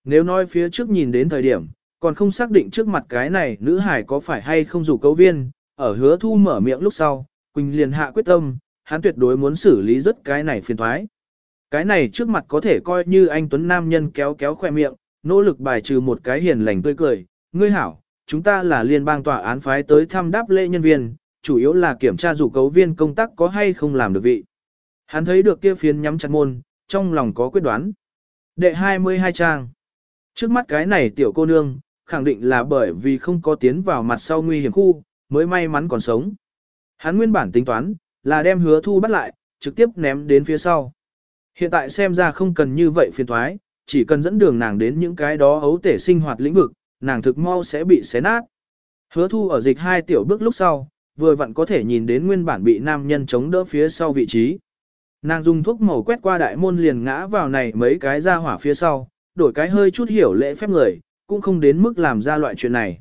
Nếu nói phía trước nhìn đến thời điểm, còn không xác định trước mặt cái này nữ hải có phải hay không dù cấu viên, ở hứa thu mở miệng lúc sau, Quỳnh liền hạ quyết tâm, hắn tuyệt đối muốn xử lý rất cái này phiền thoái. Cái này trước mặt có thể coi như anh Tuấn Nam nhân kéo kéo khoe miệng, nỗ lực bài trừ một cái hiền lành tươi cười, ngươi hảo, chúng ta là liên bang tòa án phái tới thăm đáp lễ nhân viên, chủ yếu là kiểm tra dù cấu viên công tác có hay không làm được vị. Hắn thấy được kia phiến nhắm chặt môn, trong lòng có quyết đoán. Đệ 22 trang. Trước mắt cái này tiểu cô nương, khẳng định là bởi vì không có tiến vào mặt sau nguy hiểm khu, mới may mắn còn sống. Hắn nguyên bản tính toán, là đem hứa thu bắt lại, trực tiếp ném đến phía sau. Hiện tại xem ra không cần như vậy phiền thoái, chỉ cần dẫn đường nàng đến những cái đó ấu tể sinh hoạt lĩnh vực, nàng thực mau sẽ bị xé nát. Hứa thu ở dịch hai tiểu bước lúc sau, vừa vặn có thể nhìn đến nguyên bản bị nam nhân chống đỡ phía sau vị trí. Nàng dùng thuốc màu quét qua đại môn liền ngã vào này mấy cái ra hỏa phía sau, đổi cái hơi chút hiểu lễ phép người, cũng không đến mức làm ra loại chuyện này.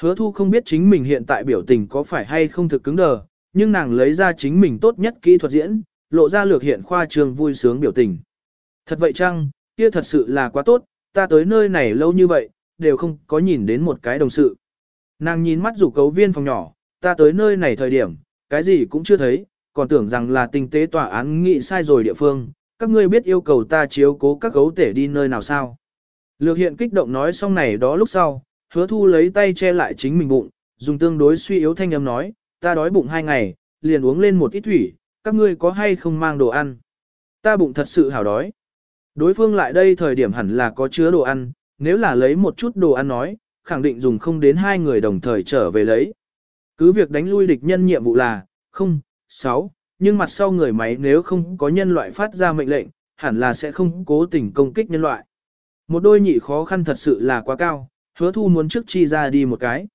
Hứa thu không biết chính mình hiện tại biểu tình có phải hay không thực cứng đờ, nhưng nàng lấy ra chính mình tốt nhất kỹ thuật diễn, lộ ra lược hiện khoa trường vui sướng biểu tình. Thật vậy chăng, kia thật sự là quá tốt, ta tới nơi này lâu như vậy, đều không có nhìn đến một cái đồng sự. Nàng nhìn mắt rủ cấu viên phòng nhỏ, ta tới nơi này thời điểm, cái gì cũng chưa thấy, còn tưởng rằng là tinh tế tòa án nghị sai rồi địa phương, các ngươi biết yêu cầu ta chiếu cố các gấu tể đi nơi nào sao. Lược hiện kích động nói xong này đó lúc sau, hứa thu lấy tay che lại chính mình bụng, dùng tương đối suy yếu thanh âm nói, ta đói bụng hai ngày, liền uống lên một ít thủy, các ngươi có hay không mang đồ ăn. Ta bụng thật sự hảo đói. Đối phương lại đây thời điểm hẳn là có chứa đồ ăn, nếu là lấy một chút đồ ăn nói, khẳng định dùng không đến hai người đồng thời trở về lấy. Cứ việc đánh lui địch nhân nhiệm vụ là, không, sáu, nhưng mặt sau người máy nếu không có nhân loại phát ra mệnh lệnh, hẳn là sẽ không cố tình công kích nhân loại. Một đôi nhị khó khăn thật sự là quá cao, hứa thu muốn trước chi ra đi một cái.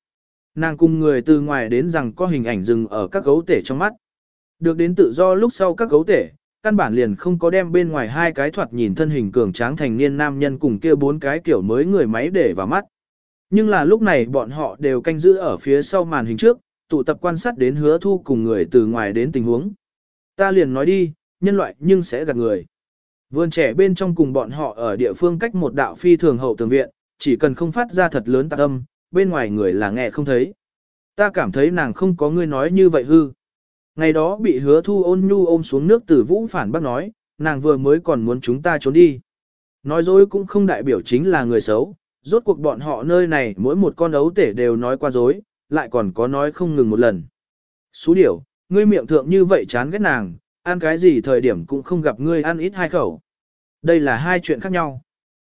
Nàng cùng người từ ngoài đến rằng có hình ảnh dừng ở các gấu tể trong mắt. Được đến tự do lúc sau các gấu tể, căn bản liền không có đem bên ngoài hai cái thoạt nhìn thân hình cường tráng thành niên nam nhân cùng kia bốn cái kiểu mới người máy để vào mắt. Nhưng là lúc này bọn họ đều canh giữ ở phía sau màn hình trước, tụ tập quan sát đến hứa thu cùng người từ ngoài đến tình huống. Ta liền nói đi, nhân loại nhưng sẽ gạt người. Vườn trẻ bên trong cùng bọn họ ở địa phương cách một đạo phi thường hậu tường viện, chỉ cần không phát ra thật lớn tạc âm, bên ngoài người là nghe không thấy. Ta cảm thấy nàng không có ngươi nói như vậy hư. Ngày đó bị hứa thu ôn nhu ôm xuống nước tử vũ phản bác nói, nàng vừa mới còn muốn chúng ta trốn đi. Nói dối cũng không đại biểu chính là người xấu, rốt cuộc bọn họ nơi này mỗi một con ấu tể đều nói qua dối, lại còn có nói không ngừng một lần. Xú điểu, ngươi miệng thượng như vậy chán ghét nàng, ăn cái gì thời điểm cũng không gặp ngươi ăn ít hai khẩu. Đây là hai chuyện khác nhau.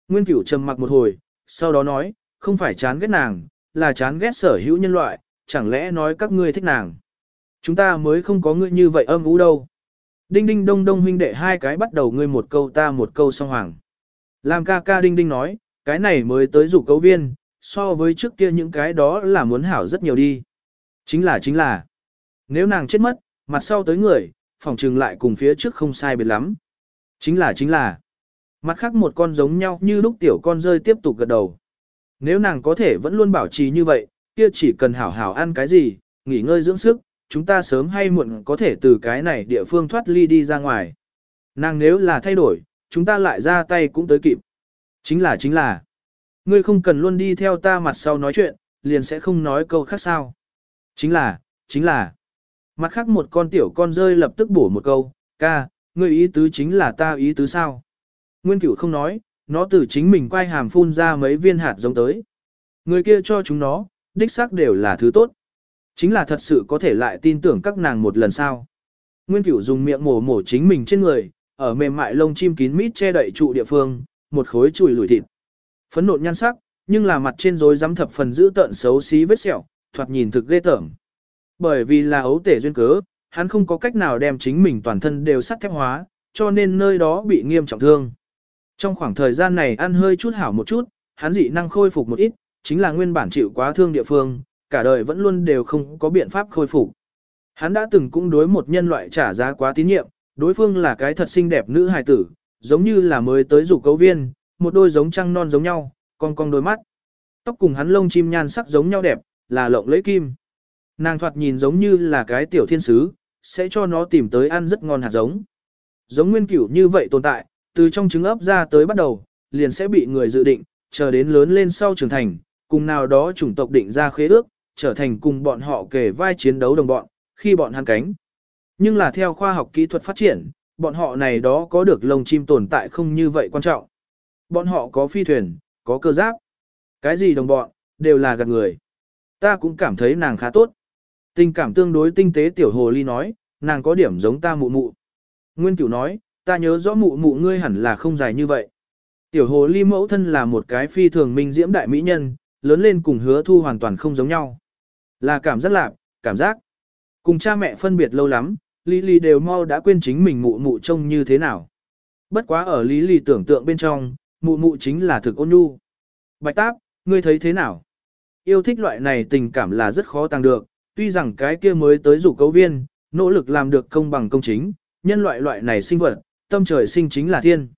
Nguyên cửu trầm mặc một hồi, sau đó nói, không phải chán ghét nàng, là chán ghét sở hữu nhân loại, chẳng lẽ nói các ngươi thích nàng. Chúng ta mới không có ngươi như vậy âm ú đâu. Đinh đinh đông đông huynh đệ hai cái bắt đầu ngươi một câu ta một câu song hoàng. Làm ca ca đinh đinh nói, cái này mới tới rủ cấu viên, so với trước kia những cái đó là muốn hảo rất nhiều đi. Chính là chính là, nếu nàng chết mất, mặt sau tới người, phòng trừng lại cùng phía trước không sai biệt lắm. Chính là chính là, mặt khác một con giống nhau như lúc tiểu con rơi tiếp tục gật đầu. Nếu nàng có thể vẫn luôn bảo trì như vậy, kia chỉ cần hảo hảo ăn cái gì, nghỉ ngơi dưỡng sức, chúng ta sớm hay muộn có thể từ cái này địa phương thoát ly đi ra ngoài. Nàng nếu là thay đổi, chúng ta lại ra tay cũng tới kịp. Chính là chính là, ngươi không cần luôn đi theo ta mặt sau nói chuyện, liền sẽ không nói câu khác sao. Chính là, chính là, mặt khác một con tiểu con rơi lập tức bổ một câu, ca, ngươi ý tứ chính là ta ý tứ sao. Nguyên cửu không nói, nó từ chính mình quay hàm phun ra mấy viên hạt giống tới. Người kia cho chúng nó, đích xác đều là thứ tốt. Chính là thật sự có thể lại tin tưởng các nàng một lần sau. Nguyên cửu dùng miệng mổ mổ chính mình trên người, ở mềm mại lông chim kín mít che đậy trụ địa phương, một khối chùi lùi thịt. Phấn nộn nhan sắc, nhưng là mặt trên rối rắm thập phần giữ tợn xấu xí vết sẹo, thoạt nhìn thực ghê tởm. Bởi vì là ấu tể duyên cớ, hắn không có cách nào đem chính mình toàn thân đều sắt thép hóa, cho nên nơi đó bị nghiêm trọng thương. Trong khoảng thời gian này ăn hơi chút hảo một chút, hắn dị năng khôi phục một ít, chính là nguyên bản chịu quá thương địa phương, cả đời vẫn luôn đều không có biện pháp khôi phục. Hắn đã từng cũng đối một nhân loại trả giá quá tín nhiệm, đối phương là cái thật xinh đẹp nữ hài tử, giống như là mới tới rủ cấu viên, một đôi giống trăng non giống nhau, con con đôi mắt. Tóc cùng hắn lông chim nhan sắc giống nhau đẹp, là lộng lấy kim. Nàng thoạt nhìn giống như là cái tiểu thiên sứ, sẽ cho nó tìm tới ăn rất ngon hạt giống. Giống nguyên cửu như vậy tồn tại, từ trong trứng ấp ra tới bắt đầu, liền sẽ bị người dự định, chờ đến lớn lên sau trưởng thành, cùng nào đó chủng tộc định ra khế ước, trở thành cùng bọn họ kể vai chiến đấu đồng bọn, khi bọn hắn cánh. Nhưng là theo khoa học kỹ thuật phát triển, bọn họ này đó có được lông chim tồn tại không như vậy quan trọng. Bọn họ có phi thuyền, có cơ giáp. Cái gì đồng bọn, đều là gạt người. Ta cũng cảm thấy nàng khá tốt. Tình cảm tương đối tinh tế tiểu hồ ly nói, nàng có điểm giống ta mụ mụ. Nguyên cửu nói, ta nhớ rõ mụ mụ ngươi hẳn là không dài như vậy. Tiểu hồ ly mẫu thân là một cái phi thường minh diễm đại mỹ nhân, lớn lên cùng hứa thu hoàn toàn không giống nhau. Là cảm giác lạc, cảm giác. Cùng cha mẹ phân biệt lâu lắm, Lý Lý đều mau đã quên chính mình mụ mụ trông như thế nào. Bất quá ở Lý Lý tưởng tượng bên trong, mụ mụ chính là thực ôn nhu. Bạch táp, ngươi thấy thế nào? Yêu thích loại này tình cảm là rất khó tăng được, tuy rằng cái kia mới tới rủ cấu viên, nỗ lực làm được công bằng công chính, nhân loại loại này sinh vật, tâm trời sinh chính là thiên.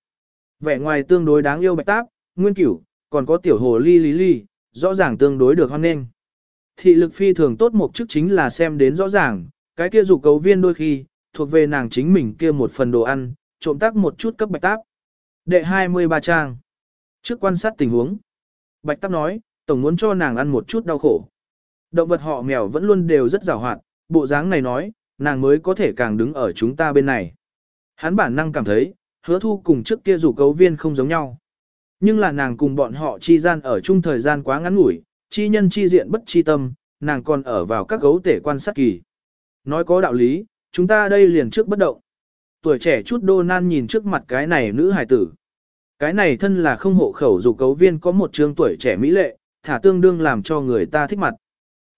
Vẻ ngoài tương đối đáng yêu bạch táp, nguyên cửu, còn có tiểu hồ ly lý ly, rõ ràng tương đối được hoan nghênh. Thị lực phi thường tốt một chức chính là xem đến rõ ràng, cái kia rủ cấu viên đôi khi, thuộc về nàng chính mình kia một phần đồ ăn, trộm tác một chút cấp bạch táp. Đệ 23 trang. Trước quan sát tình huống, bạch táp nói, tổng muốn cho nàng ăn một chút đau khổ. Động vật họ mèo vẫn luôn đều rất rào hoạt, bộ dáng này nói, nàng mới có thể càng đứng ở chúng ta bên này. Hắn bản năng cảm thấy, hứa thu cùng trước kia rủ cấu viên không giống nhau. Nhưng là nàng cùng bọn họ chi gian ở chung thời gian quá ngắn ngủi, chi nhân chi diện bất chi tâm, nàng còn ở vào các gấu tể quan sát kỳ. Nói có đạo lý, chúng ta đây liền trước bất động. Tuổi trẻ chút đô nan nhìn trước mặt cái này nữ hài tử. Cái này thân là không hộ khẩu dù cấu viên có một trương tuổi trẻ mỹ lệ, thả tương đương làm cho người ta thích mặt.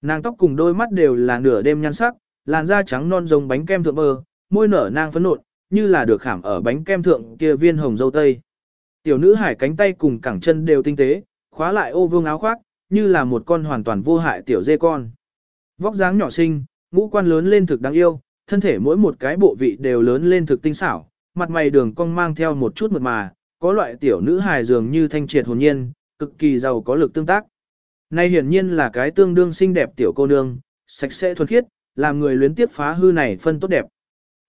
Nàng tóc cùng đôi mắt đều là nửa đêm nhan sắc, làn da trắng non giống bánh kem thượng bơ, môi nở nang phấn nộn, như là được khảm ở bánh kem thượng kia viên hồng dâu tây. Tiểu nữ hải cánh tay cùng cẳng chân đều tinh tế, khóa lại ô vương áo khoác, như là một con hoàn toàn vô hại tiểu dê con. Vóc dáng nhỏ xinh, ngũ quan lớn lên thực đáng yêu, thân thể mỗi một cái bộ vị đều lớn lên thực tinh xảo, mặt mày đường cong mang theo một chút mượt mà, có loại tiểu nữ hài dường như thanh triệt hồn nhiên, cực kỳ giàu có lực tương tác. Này hiển nhiên là cái tương đương xinh đẹp tiểu cô nương, sạch sẽ thuần khiết, làm người luyến tiếp phá hư này phân tốt đẹp.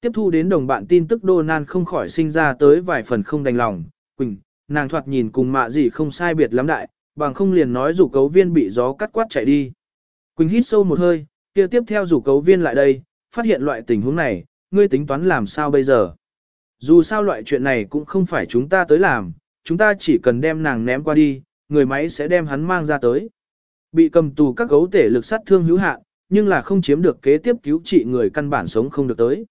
Tiếp thu đến đồng bạn tin tức Đô Nan không khỏi sinh ra tới vài phần không đành lòng, Quỳnh, nàng thoạt nhìn cùng mạ gì không sai biệt lắm đại, bằng không liền nói rủ cấu viên bị gió cắt quát chạy đi. Quỳnh hít sâu một hơi, kia tiếp theo rủ cấu viên lại đây, phát hiện loại tình huống này, ngươi tính toán làm sao bây giờ. Dù sao loại chuyện này cũng không phải chúng ta tới làm, chúng ta chỉ cần đem nàng ném qua đi, người máy sẽ đem hắn mang ra tới. Bị cầm tù các gấu tể lực sát thương hữu hạn, nhưng là không chiếm được kế tiếp cứu trị người căn bản sống không được tới.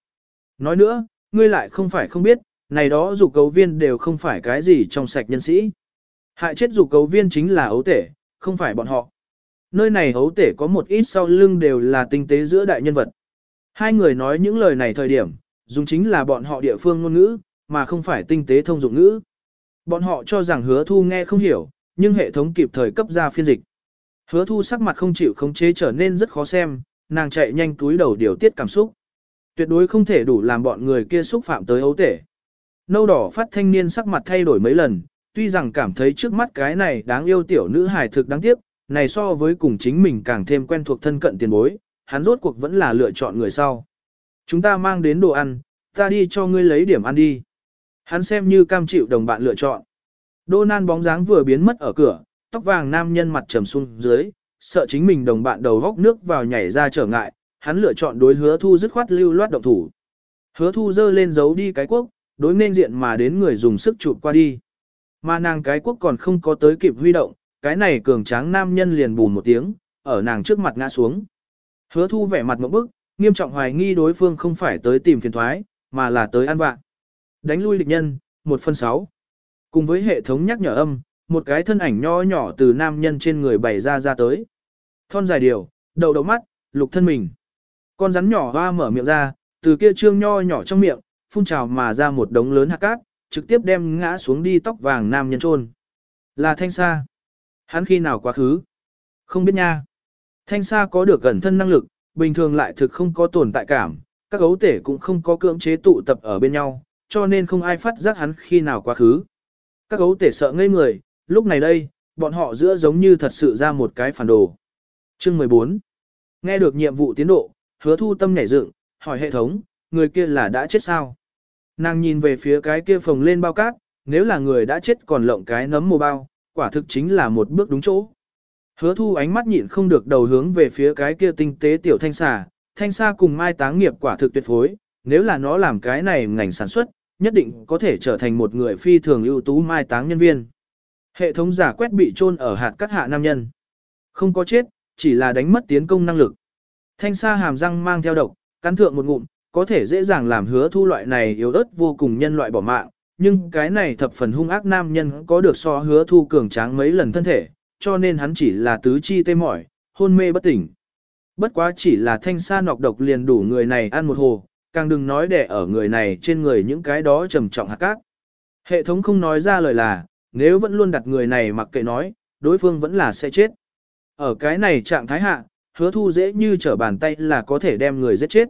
Nói nữa, ngươi lại không phải không biết, này đó dù cấu viên đều không phải cái gì trong sạch nhân sĩ. Hại chết dù cấu viên chính là ấu tể, không phải bọn họ. Nơi này ấu tể có một ít sau lưng đều là tinh tế giữa đại nhân vật. Hai người nói những lời này thời điểm, dùng chính là bọn họ địa phương ngôn ngữ, mà không phải tinh tế thông dụng ngữ. Bọn họ cho rằng hứa thu nghe không hiểu, nhưng hệ thống kịp thời cấp ra phiên dịch. Hứa thu sắc mặt không chịu khống chế trở nên rất khó xem, nàng chạy nhanh túi đầu điều tiết cảm xúc. Tuyệt đối không thể đủ làm bọn người kia xúc phạm tới ấu tể. Nâu đỏ phát thanh niên sắc mặt thay đổi mấy lần, tuy rằng cảm thấy trước mắt cái này đáng yêu tiểu nữ hài thực đáng tiếc, này so với cùng chính mình càng thêm quen thuộc thân cận tiền bối, hắn rốt cuộc vẫn là lựa chọn người sau. Chúng ta mang đến đồ ăn, ta đi cho ngươi lấy điểm ăn đi. Hắn xem như cam chịu đồng bạn lựa chọn. Đô nan bóng dáng vừa biến mất ở cửa, tóc vàng nam nhân mặt trầm xuống dưới, sợ chính mình đồng bạn đầu góc nước vào nhảy ra trở ngại, hắn lựa chọn đối hứa thu dứt khoát lưu loát động thủ. Hứa thu dơ lên giấu đi cái quốc, đối nên diện mà đến người dùng sức chụp qua đi. Mà nàng cái quốc còn không có tới kịp huy động, cái này cường tráng nam nhân liền bùn một tiếng, ở nàng trước mặt ngã xuống. Hứa thu vẻ mặt một bức, nghiêm trọng hoài nghi đối phương không phải tới tìm phiền thoái, mà là tới ăn vạ. Đánh lui địch nhân, 1 phần 6. Cùng với hệ thống nhắc nhở âm, một cái thân ảnh nho nhỏ từ nam nhân trên người bày ra ra tới. Thon dài điều, đầu đầu mắt, lục thân mình. Con rắn nhỏ hoa mở miệng ra, từ kia trương nho nhỏ trong miệng, phun trào mà ra một đống lớn hạt cát, trực tiếp đem ngã xuống đi tóc vàng nam nhân trôn. Là thanh sa. Hắn khi nào quá khứ? Không biết nha. Thanh sa có được gần thân năng lực, bình thường lại thực không có tồn tại cảm, các gấu tể cũng không có cưỡng chế tụ tập ở bên nhau, cho nên không ai phát giác hắn khi nào quá khứ. Các gấu tể sợ ngây người, lúc này đây, bọn họ giữa giống như thật sự ra một cái phản đồ. Chương 14 Nghe được nhiệm vụ tiến độ, hứa thu tâm nhảy dựng, hỏi hệ thống, người kia là đã chết sao? Nàng nhìn về phía cái kia phồng lên bao cát, nếu là người đã chết còn lộng cái nấm mồ bao, quả thực chính là một bước đúng chỗ. Hứa thu ánh mắt nhịn không được đầu hướng về phía cái kia tinh tế tiểu thanh xà, thanh xa cùng mai táng nghiệp quả thực tuyệt phối, nếu là nó làm cái này ngành sản xuất, nhất định có thể trở thành một người phi thường ưu tú mai táng nhân viên. Hệ thống giả quét bị chôn ở hạt cắt hạ nam nhân. Không có chết, chỉ là đánh mất tiến công năng lực. Thanh sa hàm răng mang theo độc, cắn thượng một ngụm, có thể dễ dàng làm hứa thu loại này yếu ớt vô cùng nhân loại bỏ mạng, nhưng cái này thập phần hung ác nam nhân có được so hứa thu cường tráng mấy lần thân thể, cho nên hắn chỉ là tứ chi tê mỏi, hôn mê bất tỉnh. Bất quá chỉ là thanh sa nọc độc liền đủ người này ăn một hồ, càng đừng nói để ở người này trên người những cái đó trầm trọng hạt cát. Hệ thống không nói ra lời là, nếu vẫn luôn đặt người này mặc kệ nói, đối phương vẫn là sẽ chết. Ở cái này trạng thái hạ, hứa thu dễ như trở bàn tay là có thể đem người giết chết.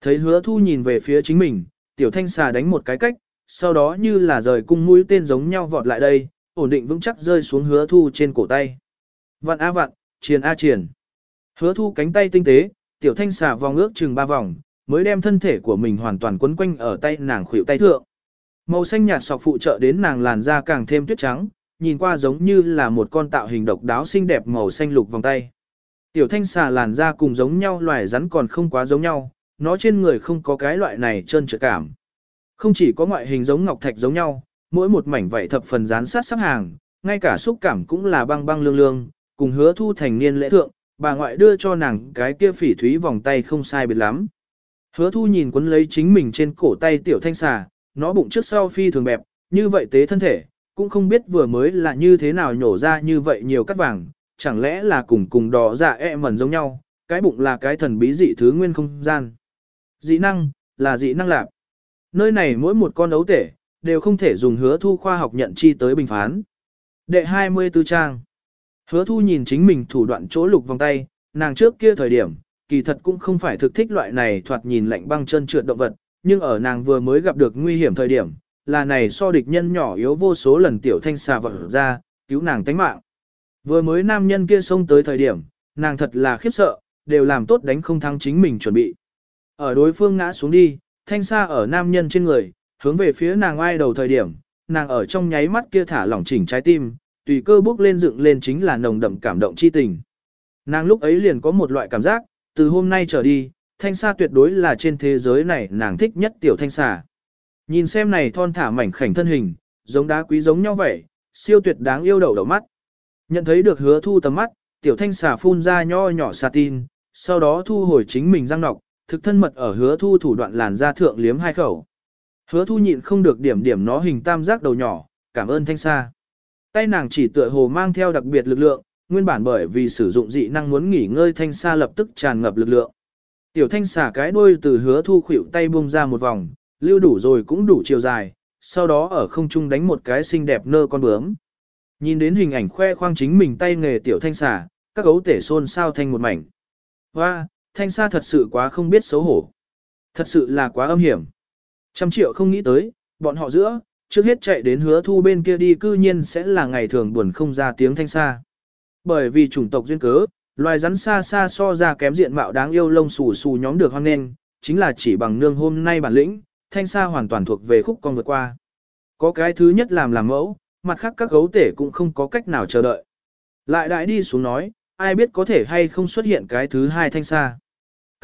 Thấy hứa thu nhìn về phía chính mình, tiểu thanh xà đánh một cái cách, sau đó như là rời cung mũi tên giống nhau vọt lại đây, ổn định vững chắc rơi xuống hứa thu trên cổ tay. Vạn A vạn, triền A triền. Hứa thu cánh tay tinh tế, tiểu thanh xà vòng ước chừng ba vòng, mới đem thân thể của mình hoàn toàn quấn quanh ở tay nàng khuỷu tay thượng. Màu xanh nhạt sọc phụ trợ đến nàng làn da càng thêm tuyết trắng, nhìn qua giống như là một con tạo hình độc đáo xinh đẹp màu xanh lục vòng tay. Tiểu thanh xà làn da cùng giống nhau loài rắn còn không quá giống nhau, nó trên người không có cái loại này trơn trượt cảm. Không chỉ có ngoại hình giống ngọc thạch giống nhau, mỗi một mảnh vảy thập phần dán sát sắp hàng, ngay cả xúc cảm cũng là băng băng lương lương, cùng hứa thu thành niên lễ thượng, bà ngoại đưa cho nàng cái kia phỉ thúy vòng tay không sai biệt lắm. Hứa thu nhìn quấn lấy chính mình trên cổ tay tiểu thanh xà, nó bụng trước sau phi thường bẹp, như vậy tế thân thể, cũng không biết vừa mới là như thế nào nhổ ra như vậy nhiều cắt vàng, chẳng lẽ là cùng cùng đỏ dạ e mẩn giống nhau, cái bụng là cái thần bí dị thứ nguyên không gian. Dị năng, là dị năng lạc. Nơi này mỗi một con ấu tể, đều không thể dùng hứa thu khoa học nhận chi tới bình phán. Đệ 24 trang. Hứa thu nhìn chính mình thủ đoạn chỗ lục vòng tay, nàng trước kia thời điểm, kỳ thật cũng không phải thực thích loại này thoạt nhìn lạnh băng chân trượt động vật, nhưng ở nàng vừa mới gặp được nguy hiểm thời điểm, là này so địch nhân nhỏ yếu vô số lần tiểu thanh xà vật ra, cứu nàng tánh mạng. Vừa mới nam nhân kia xông tới thời điểm, nàng thật là khiếp sợ, đều làm tốt đánh không thắng chính mình chuẩn bị. Ở đối phương ngã xuống đi, thanh xa ở nam nhân trên người, hướng về phía nàng ai đầu thời điểm, nàng ở trong nháy mắt kia thả lỏng chỉnh trái tim, tùy cơ bước lên dựng lên chính là nồng đậm cảm động chi tình. Nàng lúc ấy liền có một loại cảm giác, từ hôm nay trở đi, thanh xa tuyệt đối là trên thế giới này nàng thích nhất tiểu thanh xà. Nhìn xem này thon thả mảnh khảnh thân hình, giống đá quý giống nhau vậy, siêu tuyệt đáng yêu đầu đầu mắt. Nhận thấy được hứa thu tầm mắt, tiểu thanh xà phun ra nho nhỏ xà tin, sau đó thu hồi chính mình răng nọc, thực thân mật ở hứa thu thủ đoạn làn da thượng liếm hai khẩu. Hứa thu nhịn không được điểm điểm nó hình tam giác đầu nhỏ, cảm ơn thanh xa. Tay nàng chỉ tựa hồ mang theo đặc biệt lực lượng, nguyên bản bởi vì sử dụng dị năng muốn nghỉ ngơi thanh xa lập tức tràn ngập lực lượng. Tiểu thanh xả cái đuôi từ hứa thu khuỷu tay buông ra một vòng, lưu đủ rồi cũng đủ chiều dài, sau đó ở không trung đánh một cái xinh đẹp nơ con bướm. Nhìn đến hình ảnh khoe khoang chính mình tay nghề tiểu thanh xả, các gấu tể xôn sao thành một mảnh. Hoa, thanh Sa thật sự quá không biết xấu hổ. Thật sự là quá âm hiểm. Trăm triệu không nghĩ tới, bọn họ giữa, trước hết chạy đến hứa thu bên kia đi cư nhiên sẽ là ngày thường buồn không ra tiếng thanh xa. Bởi vì chủng tộc duyên cớ, loài rắn xa xa so ra kém diện mạo đáng yêu lông xù xù nhóm được hoang nên, chính là chỉ bằng nương hôm nay bản lĩnh, thanh sa hoàn toàn thuộc về khúc con vượt qua. Có cái thứ nhất làm làm mẫu, mặt khác các gấu tể cũng không có cách nào chờ đợi. Lại đại đi xuống nói, ai biết có thể hay không xuất hiện cái thứ hai thanh sa.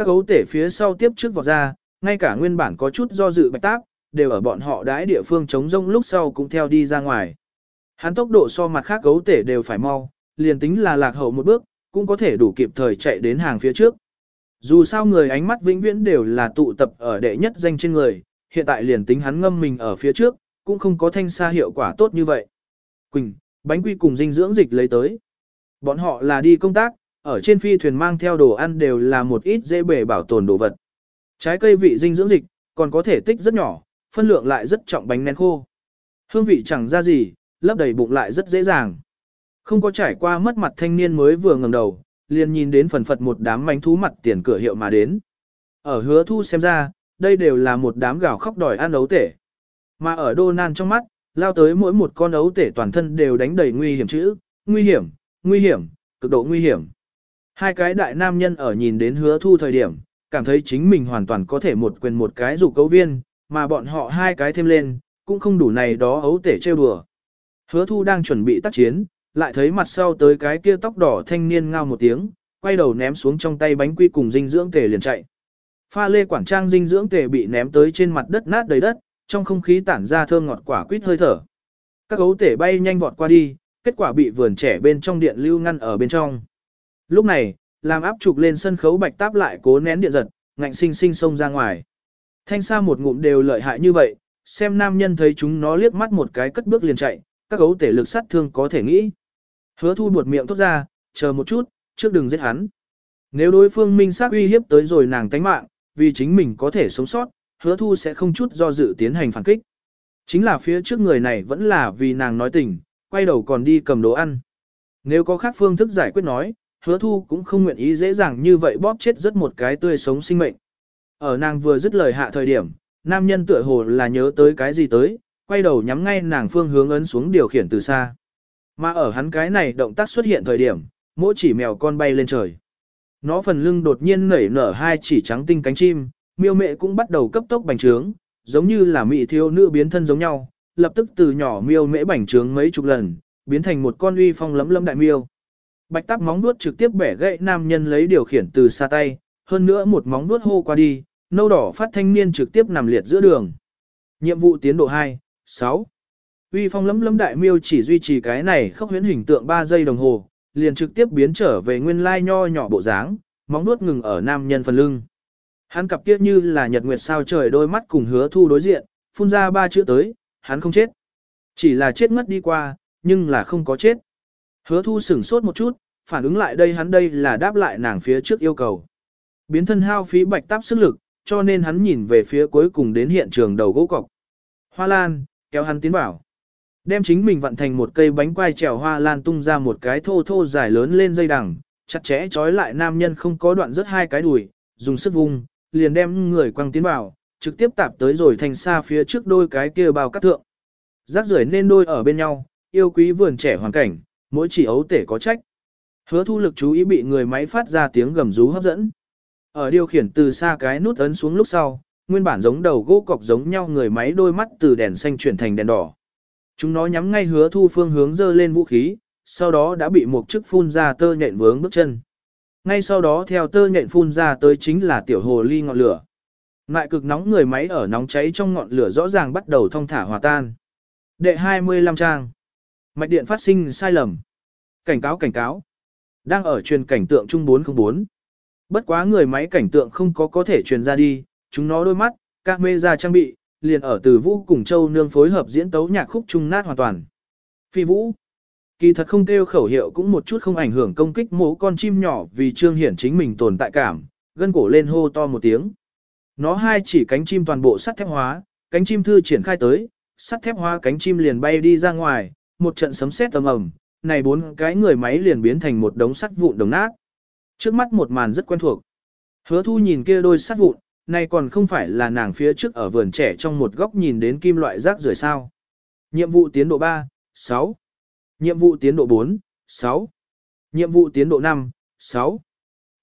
Các gấu tể phía sau tiếp trước vọt ra, ngay cả nguyên bản có chút do dự bạch táp, đều ở bọn họ đãi địa phương chống rông lúc sau cũng theo đi ra ngoài. Hắn tốc độ so mặt khác gấu tể đều phải mau, liền tính là lạc hậu một bước, cũng có thể đủ kịp thời chạy đến hàng phía trước. Dù sao người ánh mắt vĩnh viễn đều là tụ tập ở đệ nhất danh trên người, hiện tại liền tính hắn ngâm mình ở phía trước, cũng không có thanh xa hiệu quả tốt như vậy. Quỳnh, bánh quy cùng dinh dưỡng dịch lấy tới. Bọn họ là đi công tác, ở trên phi thuyền mang theo đồ ăn đều là một ít dễ bể bảo tồn đồ vật. Trái cây vị dinh dưỡng dịch, còn có thể tích rất nhỏ, phân lượng lại rất trọng bánh nén khô. Hương vị chẳng ra gì, lấp đầy bụng lại rất dễ dàng. Không có trải qua mất mặt thanh niên mới vừa ngẩng đầu, liền nhìn đến phần phật một đám mánh thú mặt tiền cửa hiệu mà đến. Ở hứa thu xem ra, đây đều là một đám gào khóc đòi ăn ấu tể. Mà ở đô nan trong mắt, lao tới mỗi một con ấu tể toàn thân đều đánh đầy nguy hiểm chữ, nguy hiểm, nguy hiểm, cực độ nguy hiểm. Hai cái đại nam nhân ở nhìn đến hứa thu thời điểm, cảm thấy chính mình hoàn toàn có thể một quyền một cái dù cấu viên, mà bọn họ hai cái thêm lên, cũng không đủ này đó ấu tể trêu đùa. Hứa thu đang chuẩn bị tác chiến, lại thấy mặt sau tới cái kia tóc đỏ thanh niên ngao một tiếng, quay đầu ném xuống trong tay bánh quy cùng dinh dưỡng tề liền chạy. Pha lê quảng trang dinh dưỡng tề bị ném tới trên mặt đất nát đầy đất, trong không khí tản ra thơm ngọt quả quýt hơi thở. Các gấu tể bay nhanh vọt qua đi, kết quả bị vườn trẻ bên trong điện lưu ngăn ở bên trong. Lúc này, làm áp trục lên sân khấu bạch táp lại cố nén điện giật, ngạnh sinh sinh xông ra ngoài. Thanh xa một ngụm đều lợi hại như vậy, xem nam nhân thấy chúng nó liếc mắt một cái cất bước liền chạy, các gấu tể lực sát thương có thể nghĩ. Hứa thu buột miệng tốt ra, chờ một chút, trước đừng giết hắn. Nếu đối phương minh xác uy hiếp tới rồi nàng tánh mạng, vì chính mình có thể sống sót, hứa thu sẽ không chút do dự tiến hành phản kích. Chính là phía trước người này vẫn là vì nàng nói tình, quay đầu còn đi cầm đồ ăn. Nếu có khác phương thức giải quyết nói, hứa thu cũng không nguyện ý dễ dàng như vậy bóp chết rất một cái tươi sống sinh mệnh. Ở nàng vừa dứt lời hạ thời điểm, nam nhân tựa hồ là nhớ tới cái gì tới, quay đầu nhắm ngay nàng phương hướng ấn xuống điều khiển từ xa. Mà ở hắn cái này động tác xuất hiện thời điểm, mỗi chỉ mèo con bay lên trời. Nó phần lưng đột nhiên nảy nở hai chỉ trắng tinh cánh chim, miêu mẹ cũng bắt đầu cấp tốc bành trướng, giống như là mị thiếu nữ biến thân giống nhau, lập tức từ nhỏ miêu mễ bành trướng mấy chục lần, biến thành một con uy phong lấm lấm đại miêu. Bạch tắc móng vuốt trực tiếp bẻ gãy nam nhân lấy điều khiển từ xa tay, hơn nữa một móng vuốt hô qua đi, nâu đỏ phát thanh niên trực tiếp nằm liệt giữa đường. Nhiệm vụ tiến độ 2, 6. Uy phong lấm lấm đại miêu chỉ duy trì cái này khốc huyễn hình tượng 3 giây đồng hồ, liền trực tiếp biến trở về nguyên lai nho nhỏ bộ dáng, móng nuốt ngừng ở nam nhân phần lưng. Hắn cặp kia như là nhật nguyệt sao trời đôi mắt cùng hứa thu đối diện, phun ra ba chữ tới, hắn không chết. Chỉ là chết ngất đi qua, nhưng là không có chết. Hứa thu sửng sốt một chút, phản ứng lại đây hắn đây là đáp lại nàng phía trước yêu cầu. Biến thân hao phí bạch táp sức lực, cho nên hắn nhìn về phía cuối cùng đến hiện trường đầu gỗ cọc. Hoa lan, kéo hắn tiến vào. Đem chính mình vận thành một cây bánh quai trèo hoa lan tung ra một cái thô thô dài lớn lên dây đằng, chặt chẽ trói lại nam nhân không có đoạn rất hai cái đùi, dùng sức vung, liền đem người quăng tiến vào, trực tiếp tạp tới rồi thành xa phía trước đôi cái kia bao cắt thượng. Rác rưởi nên đôi ở bên nhau, yêu quý vườn trẻ hoàn cảnh, mỗi chỉ ấu tể có trách. Hứa thu lực chú ý bị người máy phát ra tiếng gầm rú hấp dẫn. Ở điều khiển từ xa cái nút ấn xuống lúc sau, nguyên bản giống đầu gỗ cọc giống nhau người máy đôi mắt từ đèn xanh chuyển thành đèn đỏ. Chúng nó nhắm ngay hứa thu phương hướng dơ lên vũ khí, sau đó đã bị một chức phun ra tơ nhện vướng bước chân. Ngay sau đó theo tơ nhện phun ra tới chính là tiểu hồ ly ngọn lửa. Ngại cực nóng người máy ở nóng cháy trong ngọn lửa rõ ràng bắt đầu thông thả hòa tan. Đệ 25 trang. Mạch điện phát sinh sai lầm. Cảnh cáo cảnh cáo. Đang ở truyền cảnh tượng trung 404. Bất quá người máy cảnh tượng không có có thể truyền ra đi, chúng nó đôi mắt, các mê ra trang bị, liền ở từ vũ cùng châu nương phối hợp diễn tấu nhạc khúc trung nát hoàn toàn. Phi vũ. Kỳ thật không kêu khẩu hiệu cũng một chút không ảnh hưởng công kích mố con chim nhỏ vì trương hiển chính mình tồn tại cảm, gân cổ lên hô to một tiếng. Nó hai chỉ cánh chim toàn bộ sắt thép hóa, cánh chim thư triển khai tới, sắt thép hóa cánh chim liền bay đi ra ngoài, một trận sấm sét tầm ầm, này bốn cái người máy liền biến thành một đống sắt vụn đồng nát. Trước mắt một màn rất quen thuộc. Hứa thu nhìn kia đôi sắt vụn, này còn không phải là nàng phía trước ở vườn trẻ trong một góc nhìn đến kim loại rác rưởi sao. Nhiệm vụ tiến độ 3, 6. Nhiệm vụ tiến độ 4, 6. Nhiệm vụ tiến độ 5, 6.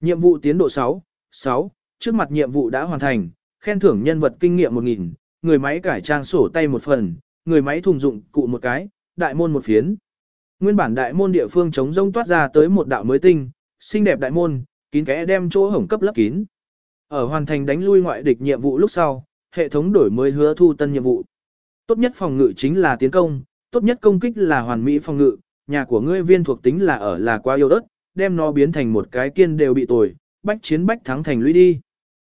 Nhiệm vụ tiến độ 6, 6. Trước mặt nhiệm vụ đã hoàn thành, khen thưởng nhân vật kinh nghiệm 1.000, người máy cải trang sổ tay một phần, người máy thùng dụng cụ một cái, đại môn một phiến. Nguyên bản đại môn địa phương chống rông toát ra tới một đạo mới tinh, xinh đẹp đại môn, kín kẽ đem chỗ hổng cấp lấp kín. Ở hoàn thành đánh lui ngoại địch nhiệm vụ lúc sau, hệ thống đổi mới hứa thu tân nhiệm vụ. Tốt nhất phòng ngự chính là tiến công, tốt nhất công kích là hoàn mỹ phòng ngự, nhà của ngươi viên thuộc tính là ở là quá yêu đất, đem nó biến thành một cái kiên đều bị tồi, bách chiến bách thắng thành lũy đi.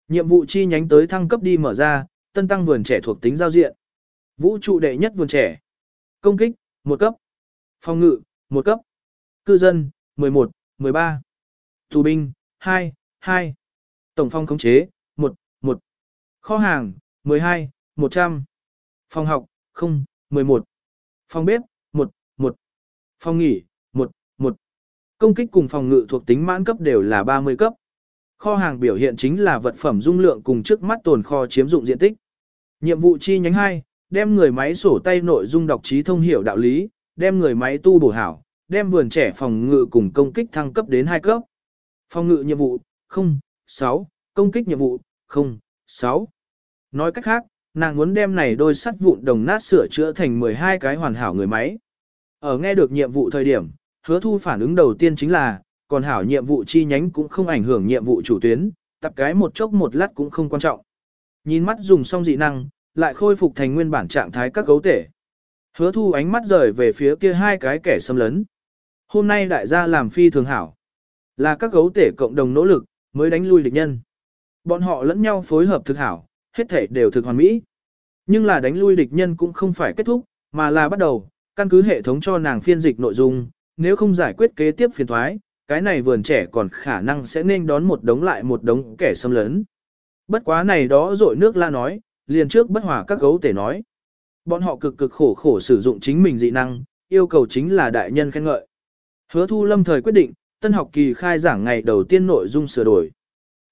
Nhiệm vụ chi nhánh tới thăng cấp đi mở ra, tân tăng vườn trẻ thuộc tính giao diện. Vũ trụ đệ nhất vườn trẻ. Công kích, một cấp. Phòng ngự, một cấp. Cư dân, 11, 13. Tù binh, 2, 2. Tổng phong khống chế, 1, 1. Kho hàng, 12, 100. Phòng học, 0, 11. Phòng bếp, 1, 1. Phòng nghỉ, 1, 1. Công kích cùng phòng ngự thuộc tính mãn cấp đều là 30 cấp. Kho hàng biểu hiện chính là vật phẩm dung lượng cùng trước mắt tồn kho chiếm dụng diện tích. Nhiệm vụ chi nhánh 2, đem người máy sổ tay nội dung đọc trí thông hiểu đạo lý, đem người máy tu bổ hảo, đem vườn trẻ phòng ngự cùng công kích thăng cấp đến 2 cấp. Phòng ngự nhiệm vụ, 0, 6, công kích nhiệm vụ, 0, 6. Nói cách khác, nàng muốn đem này đôi sắt vụn đồng nát sửa chữa thành 12 cái hoàn hảo người máy. Ở nghe được nhiệm vụ thời điểm, hứa thu phản ứng đầu tiên chính là, còn hảo nhiệm vụ chi nhánh cũng không ảnh hưởng nhiệm vụ chủ tuyến, tập cái một chốc một lát cũng không quan trọng. Nhìn mắt dùng xong dị năng, lại khôi phục thành nguyên bản trạng thái các cấu thể. Hứa thu ánh mắt rời về phía kia hai cái kẻ xâm lấn. Hôm nay đại gia làm phi thường hảo. Là các gấu tể cộng đồng nỗ lực, mới đánh lui địch nhân. Bọn họ lẫn nhau phối hợp thực hảo, hết thể đều thực hoàn mỹ. Nhưng là đánh lui địch nhân cũng không phải kết thúc, mà là bắt đầu, căn cứ hệ thống cho nàng phiên dịch nội dung, nếu không giải quyết kế tiếp phiền thoái, cái này vườn trẻ còn khả năng sẽ nên đón một đống lại một đống kẻ xâm lấn. Bất quá này đó rội nước la nói, liền trước bất hòa các gấu tể nói. Bọn họ cực cực khổ khổ sử dụng chính mình dị năng, yêu cầu chính là đại nhân khen ngợi. Hứa thu lâm thời quyết định, tân học kỳ khai giảng ngày đầu tiên nội dung sửa đổi.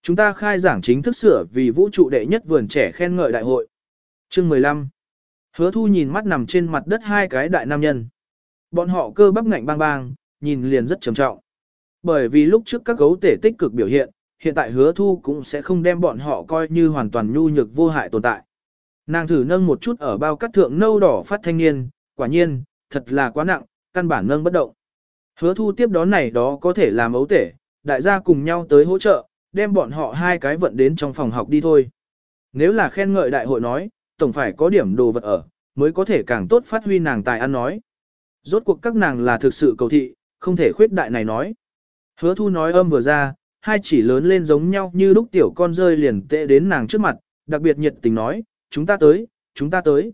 Chúng ta khai giảng chính thức sửa vì vũ trụ đệ nhất vườn trẻ khen ngợi đại hội. Chương 15 Hứa thu nhìn mắt nằm trên mặt đất hai cái đại nam nhân. Bọn họ cơ bắp ngạnh bang bang, nhìn liền rất trầm trọng. Bởi vì lúc trước các gấu tể tích cực biểu hiện, hiện tại hứa thu cũng sẽ không đem bọn họ coi như hoàn toàn nhu nhược vô hại tồn tại. Nàng thử nâng một chút ở bao cắt thượng nâu đỏ phát thanh niên, quả nhiên, thật là quá nặng, căn bản nâng bất động. Hứa thu tiếp đón này đó có thể làm ấu tể, đại gia cùng nhau tới hỗ trợ, đem bọn họ hai cái vận đến trong phòng học đi thôi. Nếu là khen ngợi đại hội nói, tổng phải có điểm đồ vật ở, mới có thể càng tốt phát huy nàng tài ăn nói. Rốt cuộc các nàng là thực sự cầu thị, không thể khuyết đại này nói. Hứa thu nói âm vừa ra, hai chỉ lớn lên giống nhau như lúc tiểu con rơi liền tệ đến nàng trước mặt, đặc biệt nhiệt tình nói, chúng ta tới, chúng ta tới.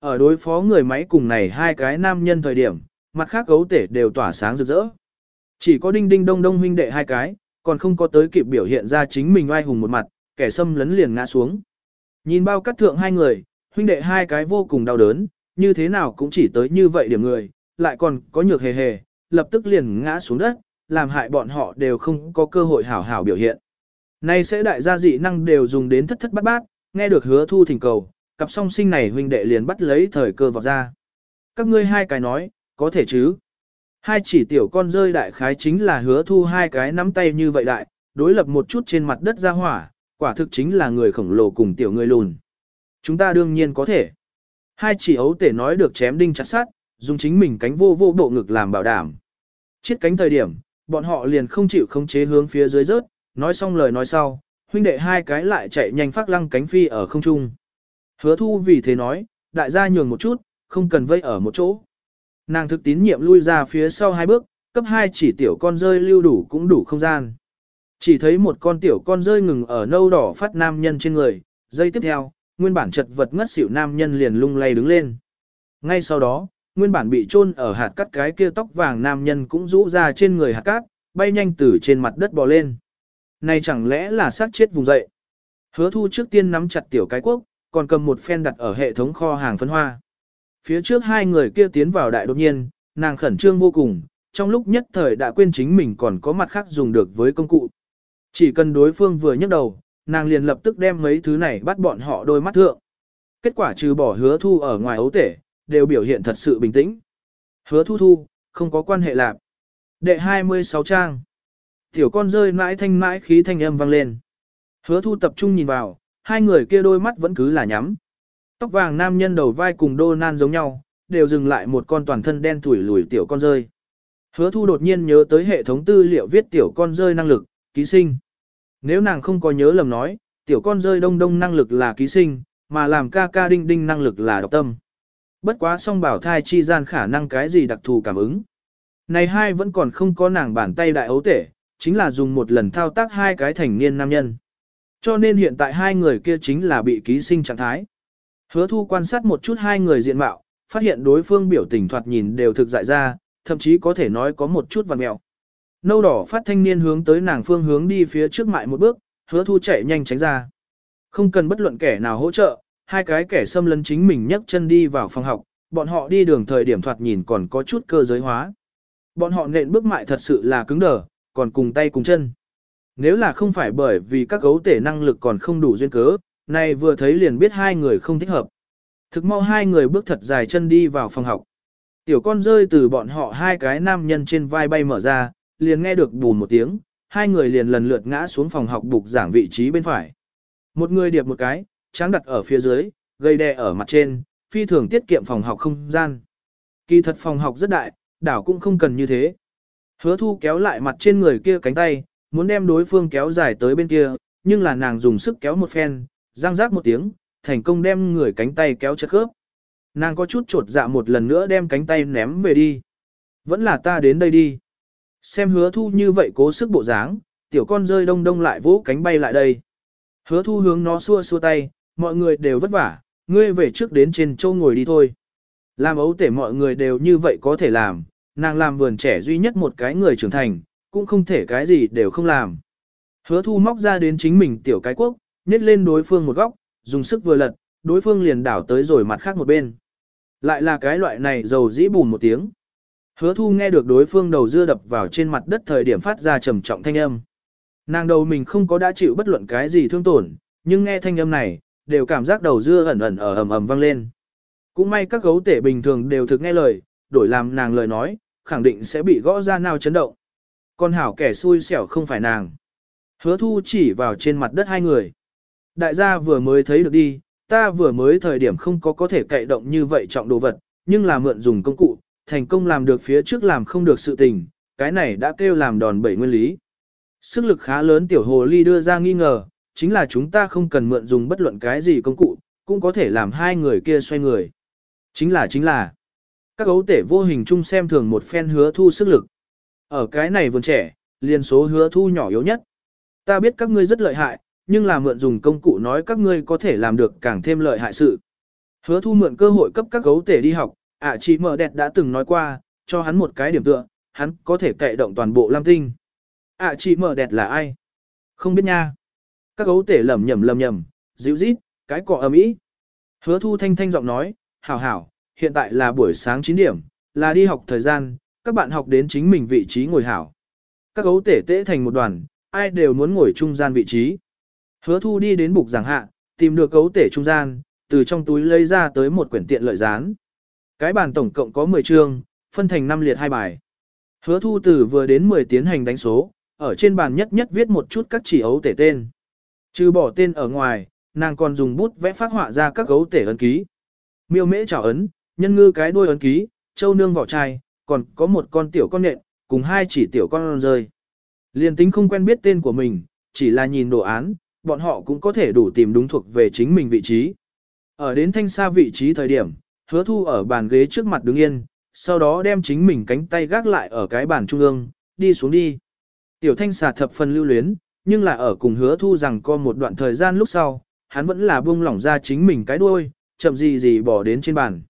Ở đối phó người máy cùng này hai cái nam nhân thời điểm, mặt khác gấu tể đều tỏa sáng rực rỡ. Chỉ có đinh đinh đông đông huynh đệ hai cái, còn không có tới kịp biểu hiện ra chính mình oai hùng một mặt, kẻ xâm lấn liền ngã xuống. Nhìn bao cắt thượng hai người, huynh đệ hai cái vô cùng đau đớn, như thế nào cũng chỉ tới như vậy điểm người, lại còn có nhược hề hề, lập tức liền ngã xuống đất, làm hại bọn họ đều không có cơ hội hảo hảo biểu hiện. Nay sẽ đại gia dị năng đều dùng đến thất thất bát bát, nghe được hứa thu thỉnh cầu, cặp song sinh này huynh đệ liền bắt lấy thời cơ vào ra. Các ngươi hai cái nói, có thể chứ. Hai chỉ tiểu con rơi đại khái chính là hứa thu hai cái nắm tay như vậy đại, đối lập một chút trên mặt đất ra hỏa, quả thực chính là người khổng lồ cùng tiểu người lùn. Chúng ta đương nhiên có thể. Hai chỉ ấu tể nói được chém đinh chặt sát, dùng chính mình cánh vô vô bộ ngực làm bảo đảm. Chiết cánh thời điểm, bọn họ liền không chịu khống chế hướng phía dưới rớt, nói xong lời nói sau, huynh đệ hai cái lại chạy nhanh phát lăng cánh phi ở không trung. Hứa thu vì thế nói, đại gia nhường một chút, không cần vây ở một chỗ. Nàng thực tín nhiệm lui ra phía sau hai bước, cấp hai chỉ tiểu con rơi lưu đủ cũng đủ không gian. Chỉ thấy một con tiểu con rơi ngừng ở nâu đỏ phát nam nhân trên người, dây tiếp theo, nguyên bản chật vật ngất xỉu nam nhân liền lung lay đứng lên. Ngay sau đó, nguyên bản bị chôn ở hạt cắt cái kia tóc vàng nam nhân cũng rũ ra trên người hạt cát, bay nhanh từ trên mặt đất bò lên. Này chẳng lẽ là xác chết vùng dậy? Hứa thu trước tiên nắm chặt tiểu cái quốc, còn cầm một phen đặt ở hệ thống kho hàng phân hoa. Phía trước hai người kia tiến vào đại đột nhiên, nàng khẩn trương vô cùng, trong lúc nhất thời đã quên chính mình còn có mặt khác dùng được với công cụ. Chỉ cần đối phương vừa nhấc đầu, nàng liền lập tức đem mấy thứ này bắt bọn họ đôi mắt thượng. Kết quả trừ bỏ hứa thu ở ngoài ấu tể, đều biểu hiện thật sự bình tĩnh. Hứa thu thu, không có quan hệ lạc. Đệ 26 trang. Tiểu con rơi mãi thanh mãi khí thanh âm vang lên. Hứa thu tập trung nhìn vào, hai người kia đôi mắt vẫn cứ là nhắm. Tóc vàng nam nhân đầu vai cùng đô nan giống nhau, đều dừng lại một con toàn thân đen thủi lùi tiểu con rơi. Hứa thu đột nhiên nhớ tới hệ thống tư liệu viết tiểu con rơi năng lực, ký sinh. Nếu nàng không có nhớ lầm nói, tiểu con rơi đông đông năng lực là ký sinh, mà làm ca ca đinh đinh năng lực là độc tâm. Bất quá song bảo thai chi gian khả năng cái gì đặc thù cảm ứng. Này hai vẫn còn không có nàng bàn tay đại ấu tể, chính là dùng một lần thao tác hai cái thành niên nam nhân. Cho nên hiện tại hai người kia chính là bị ký sinh trạng thái. Hứa thu quan sát một chút hai người diện mạo, phát hiện đối phương biểu tình thoạt nhìn đều thực dại ra, thậm chí có thể nói có một chút vằn mẹo. Nâu đỏ phát thanh niên hướng tới nàng phương hướng đi phía trước mại một bước, hứa thu chạy nhanh tránh ra. Không cần bất luận kẻ nào hỗ trợ, hai cái kẻ xâm lấn chính mình nhấc chân đi vào phòng học, bọn họ đi đường thời điểm thoạt nhìn còn có chút cơ giới hóa. Bọn họ nện bước mại thật sự là cứng đờ, còn cùng tay cùng chân. Nếu là không phải bởi vì các gấu tể năng lực còn không đủ duyên cớ, này vừa thấy liền biết hai người không thích hợp. Thực mau hai người bước thật dài chân đi vào phòng học. Tiểu con rơi từ bọn họ hai cái nam nhân trên vai bay mở ra, liền nghe được bùn một tiếng, hai người liền lần lượt ngã xuống phòng học bục giảng vị trí bên phải. Một người điệp một cái, tráng đặt ở phía dưới, gây đè ở mặt trên, phi thường tiết kiệm phòng học không gian. Kỳ thật phòng học rất đại, đảo cũng không cần như thế. Hứa thu kéo lại mặt trên người kia cánh tay, muốn đem đối phương kéo dài tới bên kia, nhưng là nàng dùng sức kéo một phen, răng rác một tiếng, thành công đem người cánh tay kéo chất khớp. Nàng có chút trột dạ một lần nữa đem cánh tay ném về đi. Vẫn là ta đến đây đi. Xem hứa thu như vậy cố sức bộ dáng, tiểu con rơi đông đông lại vỗ cánh bay lại đây. Hứa thu hướng nó xua xua tay, mọi người đều vất vả, ngươi về trước đến trên châu ngồi đi thôi. Làm ấu tể mọi người đều như vậy có thể làm, nàng làm vườn trẻ duy nhất một cái người trưởng thành, cũng không thể cái gì đều không làm. Hứa thu móc ra đến chính mình tiểu cái quốc, nhét lên đối phương một góc, dùng sức vừa lật, đối phương liền đảo tới rồi mặt khác một bên. Lại là cái loại này dầu dĩ bùn một tiếng. Hứa thu nghe được đối phương đầu dưa đập vào trên mặt đất thời điểm phát ra trầm trọng thanh âm. Nàng đầu mình không có đã chịu bất luận cái gì thương tổn, nhưng nghe thanh âm này, đều cảm giác đầu dưa ẩn ẩn ở ầm ầm vang lên. Cũng may các gấu tể bình thường đều thực nghe lời, đổi làm nàng lời nói, khẳng định sẽ bị gõ ra nào chấn động. Con hảo kẻ xui xẻo không phải nàng. Hứa thu chỉ vào trên mặt đất hai người. Đại gia vừa mới thấy được đi, ta vừa mới thời điểm không có có thể cậy động như vậy trọng đồ vật, nhưng là mượn dùng công cụ, thành công làm được phía trước làm không được sự tình, cái này đã kêu làm đòn bẩy nguyên lý. Sức lực khá lớn tiểu hồ ly đưa ra nghi ngờ, chính là chúng ta không cần mượn dùng bất luận cái gì công cụ, cũng có thể làm hai người kia xoay người. Chính là chính là, các gấu tể vô hình chung xem thường một phen hứa thu sức lực. Ở cái này vườn trẻ, liên số hứa thu nhỏ yếu nhất. Ta biết các ngươi rất lợi hại, nhưng là mượn dùng công cụ nói các ngươi có thể làm được càng thêm lợi hại sự. Hứa thu mượn cơ hội cấp các gấu tể đi học, ạ à, chị mở đẹp đã từng nói qua, cho hắn một cái điểm tựa, hắn có thể cậy động toàn bộ Lam Tinh. ạ à, chị mở đẹp là ai? Không biết nha. Các gấu tể lầm nhầm lầm nhầm, dịu rít, cái cọ ầm ĩ. Hứa thu thanh thanh giọng nói, hảo hảo, hiện tại là buổi sáng 9 điểm, là đi học thời gian, các bạn học đến chính mình vị trí ngồi hảo. Các gấu tể tễ thành một đoàn, ai đều muốn ngồi trung gian vị trí. Hứa thu đi đến bục giảng hạ, tìm được gấu tể trung gian, từ trong túi lấy ra tới một quyển tiện lợi dán. Cái bàn tổng cộng có 10 chương, phân thành 5 liệt hai bài. Hứa thu từ vừa đến 10 tiến hành đánh số, ở trên bàn nhất nhất viết một chút các chỉ ấu tể tên. Trừ bỏ tên ở ngoài, nàng còn dùng bút vẽ phát họa ra các gấu tể ấn ký. Miêu mễ chảo ấn, nhân ngư cái đuôi ấn ký, châu nương vỏ chai, còn có một con tiểu con nện, cùng hai chỉ tiểu con rơi. Liên tính không quen biết tên của mình, chỉ là nhìn đồ án, bọn họ cũng có thể đủ tìm đúng thuộc về chính mình vị trí. Ở đến thanh xa vị trí thời điểm, hứa thu ở bàn ghế trước mặt đứng yên, sau đó đem chính mình cánh tay gác lại ở cái bàn trung ương, đi xuống đi. Tiểu thanh xà thập phần lưu luyến, nhưng là ở cùng hứa thu rằng có một đoạn thời gian lúc sau, hắn vẫn là buông lỏng ra chính mình cái đuôi, chậm gì gì bỏ đến trên bàn.